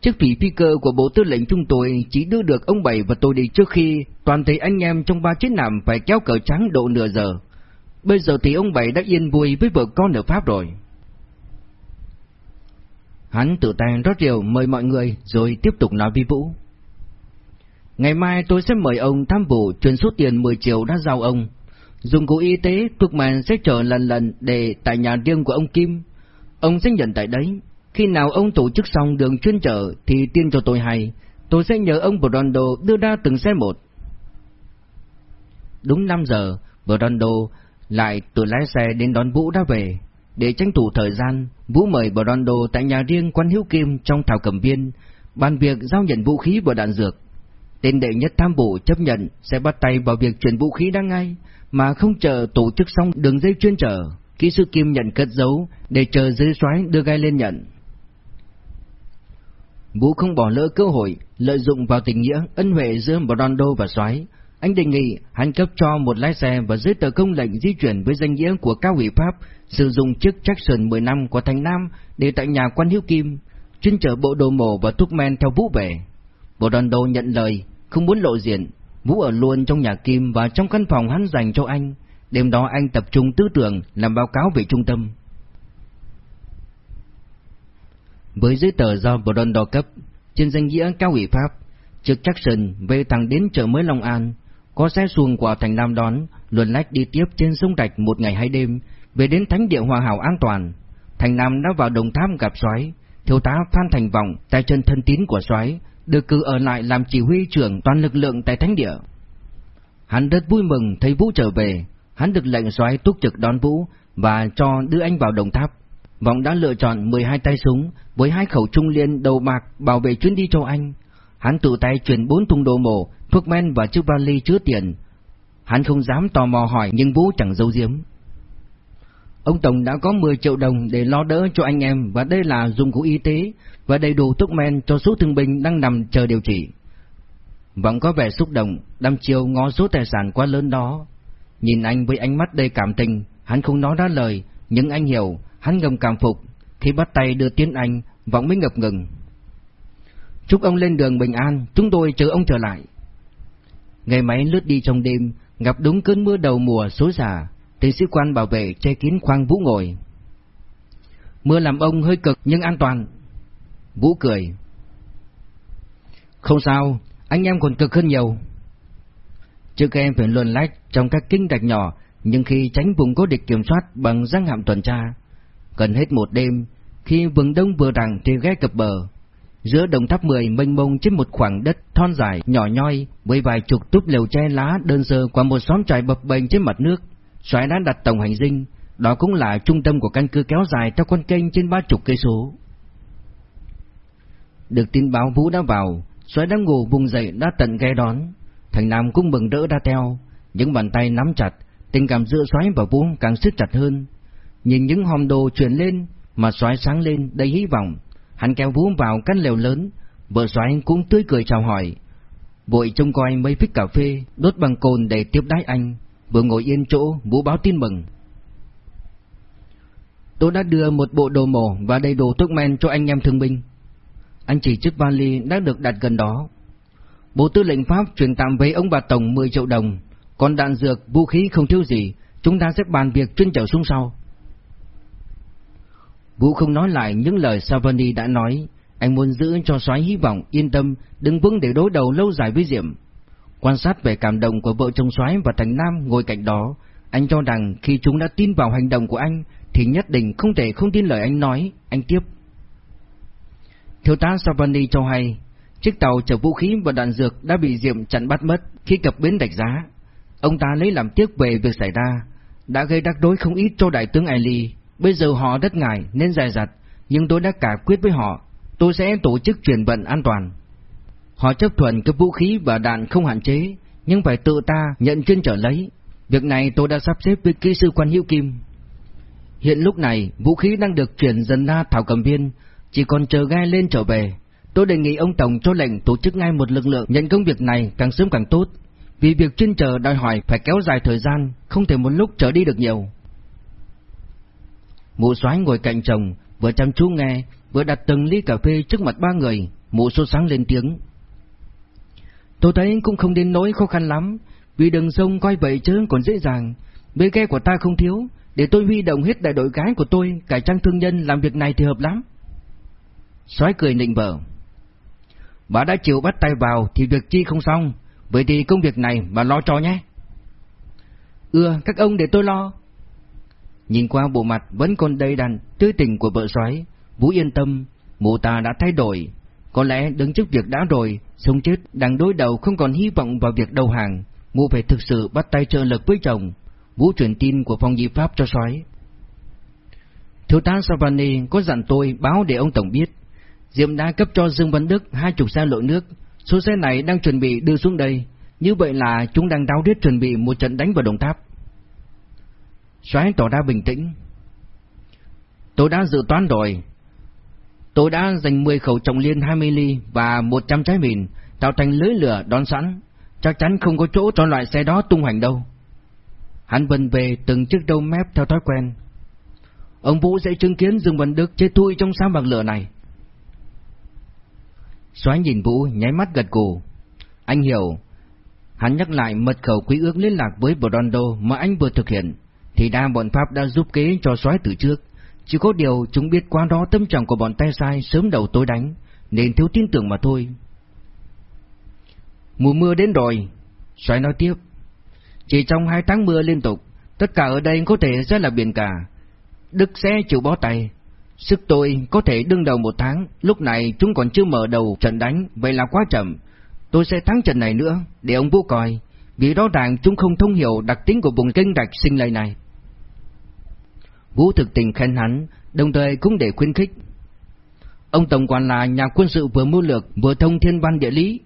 Chiếc thủy phi cơ của bộ tư lệnh chúng tôi chỉ đưa được ông Bảy và tôi đi trước khi toàn thể anh em trong ba chiến hạm phải kéo cờ trắng độ nửa giờ. Bây giờ thì ông Bảy đã yên vui với vợ con ở Pháp rồi. Hắn tự tay rót rượu mời mọi người rồi tiếp tục nói với Vũ. Ngày mai tôi sẽ mời ông tham vụ chuyển số tiền 10 triệu đã giao ông. Dụng cụ y tế, thuốc Màn sẽ chờ lần lần để tại nhà riêng của ông Kim. Ông sẽ nhận tại đấy. Khi nào ông tổ chức xong đường chuyên chở thì tiên cho tôi hay. Tôi sẽ nhờ ông Brondo đưa ra từng xe một. Đúng 5 giờ, Brondo lại tự lái xe đến đón Vũ đã về. Để tranh thủ thời gian, Vũ mời Brondo tại nhà riêng quan Hiếu Kim trong thảo cầm viên, bàn việc giao nhận vũ khí và đạn dược. Tên đệ nhất tham bộ chấp nhận sẽ bắt tay vào việc chuyển vũ khí đang ngay, mà không chờ tổ chức xong đường dây chuyên trở. Kỹ sư Kim nhận cất giấu để chờ dưới xoáy đưa gai lên nhận. Vũ không bỏ lỡ cơ hội, lợi dụng vào tình nghĩa ân huệ giữa Brondo và xoáy. Anh đề nghị hắn cấp cho một lái xe và giấy tờ công lệnh di chuyển với danh nghĩa của cao ủy Pháp sử dụng chiếc Jackson 10 năm của thành Nam để tại nhà quan Hiếu Kim chuyên chở bộ đồ mổ và thuốc men theo Vũ về. Bộ nhận lời, không muốn lộ diện, Vũ ở luôn trong nhà Kim và trong căn phòng hắn dành cho anh. Đêm đó anh tập trung tư tưởng làm báo cáo về trung tâm. Với giấy tờ do bộ đo cấp, trên danh nghĩa cao ủy Pháp, trực Jackson về thẳng đến chợ mới Long An, có xe xuồng của thành Nam đón, luồn lách đi tiếp trên sông Rạch một ngày hai đêm, về đến thánh địa Hòa Hảo an toàn. Thành Nam đã vào Đồng Tháp gặp soái, thiếu tá Phan Thành Vọng, tay chân thân tín của soái, được cử ở lại làm chỉ huy trưởng toàn lực lượng tại thánh địa. Hắn rất vui mừng thấy Vũ trở về, hắn được lệnh soái túc trực đón Vũ và cho đưa anh vào Đồng Tháp. Vọng đã lựa chọn 12 tay súng với hai khẩu trung liên đầu bạc bảo vệ chuyến đi cho anh. Hắn tự tay chuyển bốn thùng đồ mổ, thuốc men và chiếc vali chứa tiền. Hắn không dám tò mò hỏi nhưng Vũ chẳng giấu giếm. Ông Tổng đã có 10 triệu đồng để lo đỡ cho anh em và đây là dụng cụ y tế và đầy đủ thuốc men cho số thương binh đang nằm chờ điều trị. Vẫn có vẻ xúc động, đăm chiều ngó số tài sản quá lớn đó. Nhìn anh với ánh mắt đầy cảm tình, hắn không nói ra lời, nhưng anh hiểu, hắn ngầm cảm phục. Khi bắt tay đưa tiến anh, Vọng mới ngập ngừng. Chúc ông lên đường bình an, chúng tôi chờ ông trở lại. Ngày máy lướt đi trong đêm, gặp đúng cơn mưa đầu mùa xối xả, thì sĩ quan bảo vệ che kín khoang Vũ ngồi. Mưa làm ông hơi cực nhưng an toàn. Vũ cười. Không sao, anh em còn cực hơn nhiều. Trước em phải luồn lách trong các kinh đạch nhỏ, nhưng khi tránh vùng cố địch kiểm soát bằng răng hạm tuần tra. Gần hết một đêm, khi vừng đông vừa đằng thì ghé cập bờ. Giữa đồng tháp 10 mênh mông trên một khoảng đất thon dài, nhỏ nhoi, với vài chục túp lều tre lá đơn sơ qua một xóm trại bập bềnh trên mặt nước. Xoáy đã đặt tổng hành dinh, đó cũng là trung tâm của căn cứ kéo dài theo con kênh trên ba chục cây số. Được tin báo Vũ đã vào, xoáy đang ngủ vùng dậy đã tận ghe đón. Thành Nam cũng mừng đỡ ra theo, những bàn tay nắm chặt, tình cảm giữa xoáy và Vũ càng siết chặt hơn. Nhìn những hòm đồ chuyển lên, mà xoáy sáng lên đầy hy vọng. Hắn kéo Vũ vào căn lều lớn, vợ xoáy cũng tươi cười chào hỏi. Vội trông coi mấy phích cà phê, đốt bằng cồn để tiếp đái anh. Vừa ngồi yên chỗ, Vũ báo tin mừng. Tôi đã đưa một bộ đồ mổ và đầy đủ thuốc men cho anh em thương binh. Anh chỉ chiếc vali đã được đặt gần đó. Bộ tư lệnh Pháp truyền tạm với ông bà Tổng 10 triệu đồng, còn đạn dược, vũ khí không thiếu gì, chúng ta sẽ bàn việc chuyên trở xuống sau. Vũ không nói lại những lời Savani đã nói, anh muốn giữ cho soái hy vọng, yên tâm, đừng vững để đối đầu lâu dài với Diệm. Quan sát về cảm động của vợ chồng soái và Thành Nam ngồi cạnh đó, anh cho rằng khi chúng đã tin vào hành động của anh thì nhất định không thể không tin lời anh nói, anh tiếp. Thiếu tá Savani cho hay, chiếc tàu chở vũ khí và đạn dược đã bị Diệm chặn bắt mất khi cập bến đạch giá. Ông ta lấy làm tiếc về việc xảy ra, đã gây rắc rối không ít cho đại tướng Ali. Bây giờ họ rất ngại nên dài dặt, nhưng tôi đã cả quyết với họ, tôi sẽ tổ chức chuyển vận an toàn. Họ chấp thuận cấp vũ khí và đạn không hạn chế, nhưng phải tự ta nhận chuyên trở lấy. Việc này tôi đã sắp xếp với kỹ sư quan Hữu Kim. Hiện lúc này, vũ khí đang được chuyển dần ra Thảo Cầm Viên, chỉ còn chờ gai lên trở về. Tôi đề nghị ông Tổng cho lệnh tổ chức ngay một lực lượng nhận công việc này càng sớm càng tốt, vì việc chuyên chờ đòi hỏi phải kéo dài thời gian, không thể một lúc trở đi được nhiều. Mụ soái ngồi cạnh chồng, vừa chăm chú nghe, vừa đặt từng ly cà phê trước mặt ba người, mụ sốt sáng lên tiếng. Tôi thấy cũng không đến nỗi khó khăn lắm, vì đường sông coi vậy chứ còn dễ dàng. bê ghe của ta không thiếu, để tôi huy động hết đại đội gái của tôi, cải trang thương nhân làm việc này thì hợp lắm. Soái cười nịnh vợ. Bà đã chịu bắt tay vào thì việc chi không xong, vậy thì công việc này bà lo cho nhé. Ưa, các ông để tôi lo. Nhìn qua bộ mặt vẫn còn đầy đặn, tươi tình của vợ soái, Vũ yên tâm, mụ ta đã thay đổi. Có lẽ đứng trước việc đã rồi, sống chết đang đối đầu không còn hy vọng vào việc đầu hàng, mụ phải thực sự bắt tay trợ lực với chồng. Vũ truyền tin của phòng di pháp cho soái. Thiếu tá Savani có dặn tôi báo để ông tổng biết. Diệm đã cấp cho Dương Văn Đức hai chục xe lội nước, số xe này đang chuẩn bị đưa xuống đây. Như vậy là chúng đang đáo điết chuẩn bị một trận đánh vào Đồng Tháp. Soái tỏ ra bình tĩnh. Tôi đã dự toán rồi. Tôi đã dành 10 khẩu trọng liên 20 ly và 100 trái mìn, tạo thành lưới lửa đón sẵn. Chắc chắn không có chỗ cho loại xe đó tung hoành đâu. Hắn vần về từng chiếc đầu mép theo thói quen. Ông Vũ sẽ chứng kiến Dương Văn Đức chết thui trong sao bạc lửa này. Soái nhìn Vũ nháy mắt gật gù. Anh hiểu. Hắn nhắc lại mật khẩu quý ước liên lạc với Brondo mà anh vừa thực hiện. Thì đa bọn Pháp đã giúp kế cho soái từ trước. Chỉ có điều chúng biết quá đó tâm trạng của bọn tay sai sớm đầu tối đánh, nên thiếu tin tưởng mà thôi. Mùa mưa đến rồi, xoáy nói tiếp. Chỉ trong hai tháng mưa liên tục, tất cả ở đây có thể sẽ là biển cả. Đức sẽ chịu bó tay. Sức tôi có thể đương đầu một tháng, lúc này chúng còn chưa mở đầu trận đánh, vậy là quá chậm. Tôi sẽ thắng trận này nữa, để ông Vũ coi, vì rõ ràng chúng không thông hiểu đặc tính của vùng kênh rạch sinh lây này. Vũ thực tình khen hắn, đồng thời cũng để khuyến khích. Ông Tổng quản là nhà quân sự vừa mưu lược vừa thông thiên văn địa lý.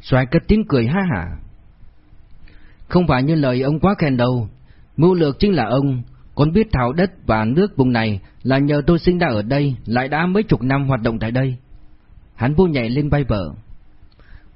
Xoài cất tiếng cười ha hả. Không phải như lời ông quá khen đâu, mưu lược chính là ông, còn biết thảo đất và nước vùng này là nhờ tôi sinh ra ở đây, lại đã mấy chục năm hoạt động tại đây. Hắn vô nhảy lên vai vợ.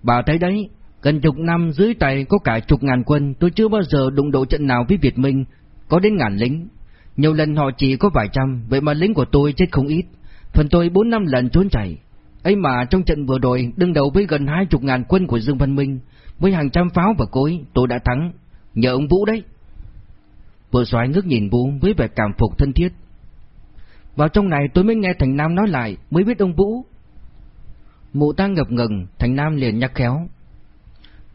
Bà thấy đấy, gần chục năm dưới tay có cả chục ngàn quân, tôi chưa bao giờ đụng độ trận nào với Việt Minh, có đến ngàn lính. Nhiều lần họ chỉ có vài trăm, vậy mà lính của tôi chết không ít. Phần tôi bốn năm lần trốn chạy. ấy mà trong trận vừa rồi, đương đầu với gần hai chục ngàn quân của Dương Văn Minh, với hàng trăm pháo và cối, tôi đã thắng. Nhờ ông Vũ đấy. Vừa xoáy ngước nhìn Vũ với vẻ cảm phục thân thiết. Vào trong này tôi mới nghe Thành Nam nói lại, mới biết ông Vũ. Mụ ta ngập ngừng, Thành Nam liền nhắc khéo.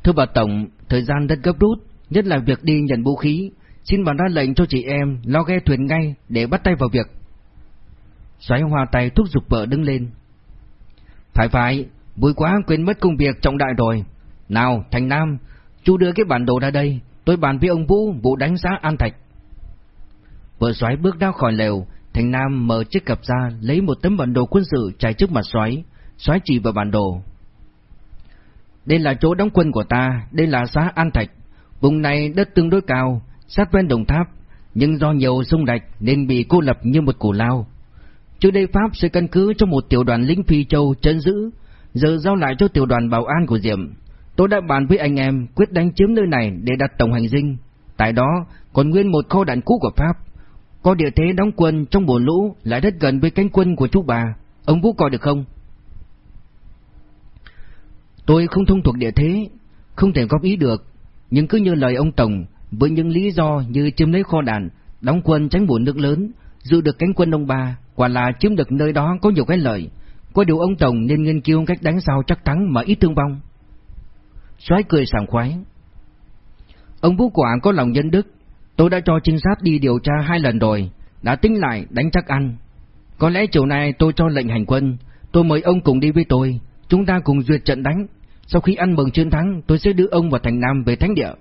Thưa bà Tổng, thời gian rất gấp rút, nhất là việc đi nhận vũ khí, Xin bà ra lệnh cho chị em lo ghe thuyền ngay để bắt tay vào việc. Xoáy hoa tay thúc giục vợ đứng lên. Phải phải, vui quá quên mất công việc trọng đại rồi. Nào, Thành Nam, chú đưa cái bản đồ ra đây, tôi bàn với ông Vũ vụ đánh giá An Thạch. Vợ xoáy bước ra khỏi lều, Thành Nam mở chiếc cặp ra lấy một tấm bản đồ quân sự trải trước mặt xoáy, xoáy chỉ vào bản đồ. Đây là chỗ đóng quân của ta, đây là xã An Thạch. Vùng này đất tương đối cao, sát bên đồng tháp, nhưng do nhiều sông đạch nên bị cô lập như một cổ lao. Trước đây Pháp sẽ căn cứ cho một tiểu đoàn lính Phi Châu chân giữ, giờ giao lại cho tiểu đoàn bảo an của Diệm. Tôi đã bàn với anh em quyết đánh chiếm nơi này để đặt tổng hành dinh. Tại đó còn nguyên một kho đạn cũ của Pháp. Có địa thế đóng quân trong mùa lũ lại rất gần với cánh quân của chú bà. Ông Vũ coi được không? Tôi không thông thuộc địa thế, không thể góp ý được, nhưng cứ như lời ông Tổng, với những lý do như chiếm lấy kho đạn, đóng quân tránh buồn nước lớn, giữ được cánh quân ông ba, quả là chiếm được nơi đó có nhiều cái lợi. Có điều ông Tổng nên nghiên cứu cách đánh sao chắc thắng mà ít thương vong. Soái cười sảng khoái. Ông Vũ Quả có lòng nhân đức, tôi đã cho trinh sát đi điều tra hai lần rồi, đã tính lại đánh chắc ăn. Có lẽ chiều nay tôi cho lệnh hành quân, tôi mời ông cùng đi với tôi, chúng ta cùng duyệt trận đánh. Sau khi ăn mừng chiến thắng, tôi sẽ đưa ông vào thành Nam về thánh địa.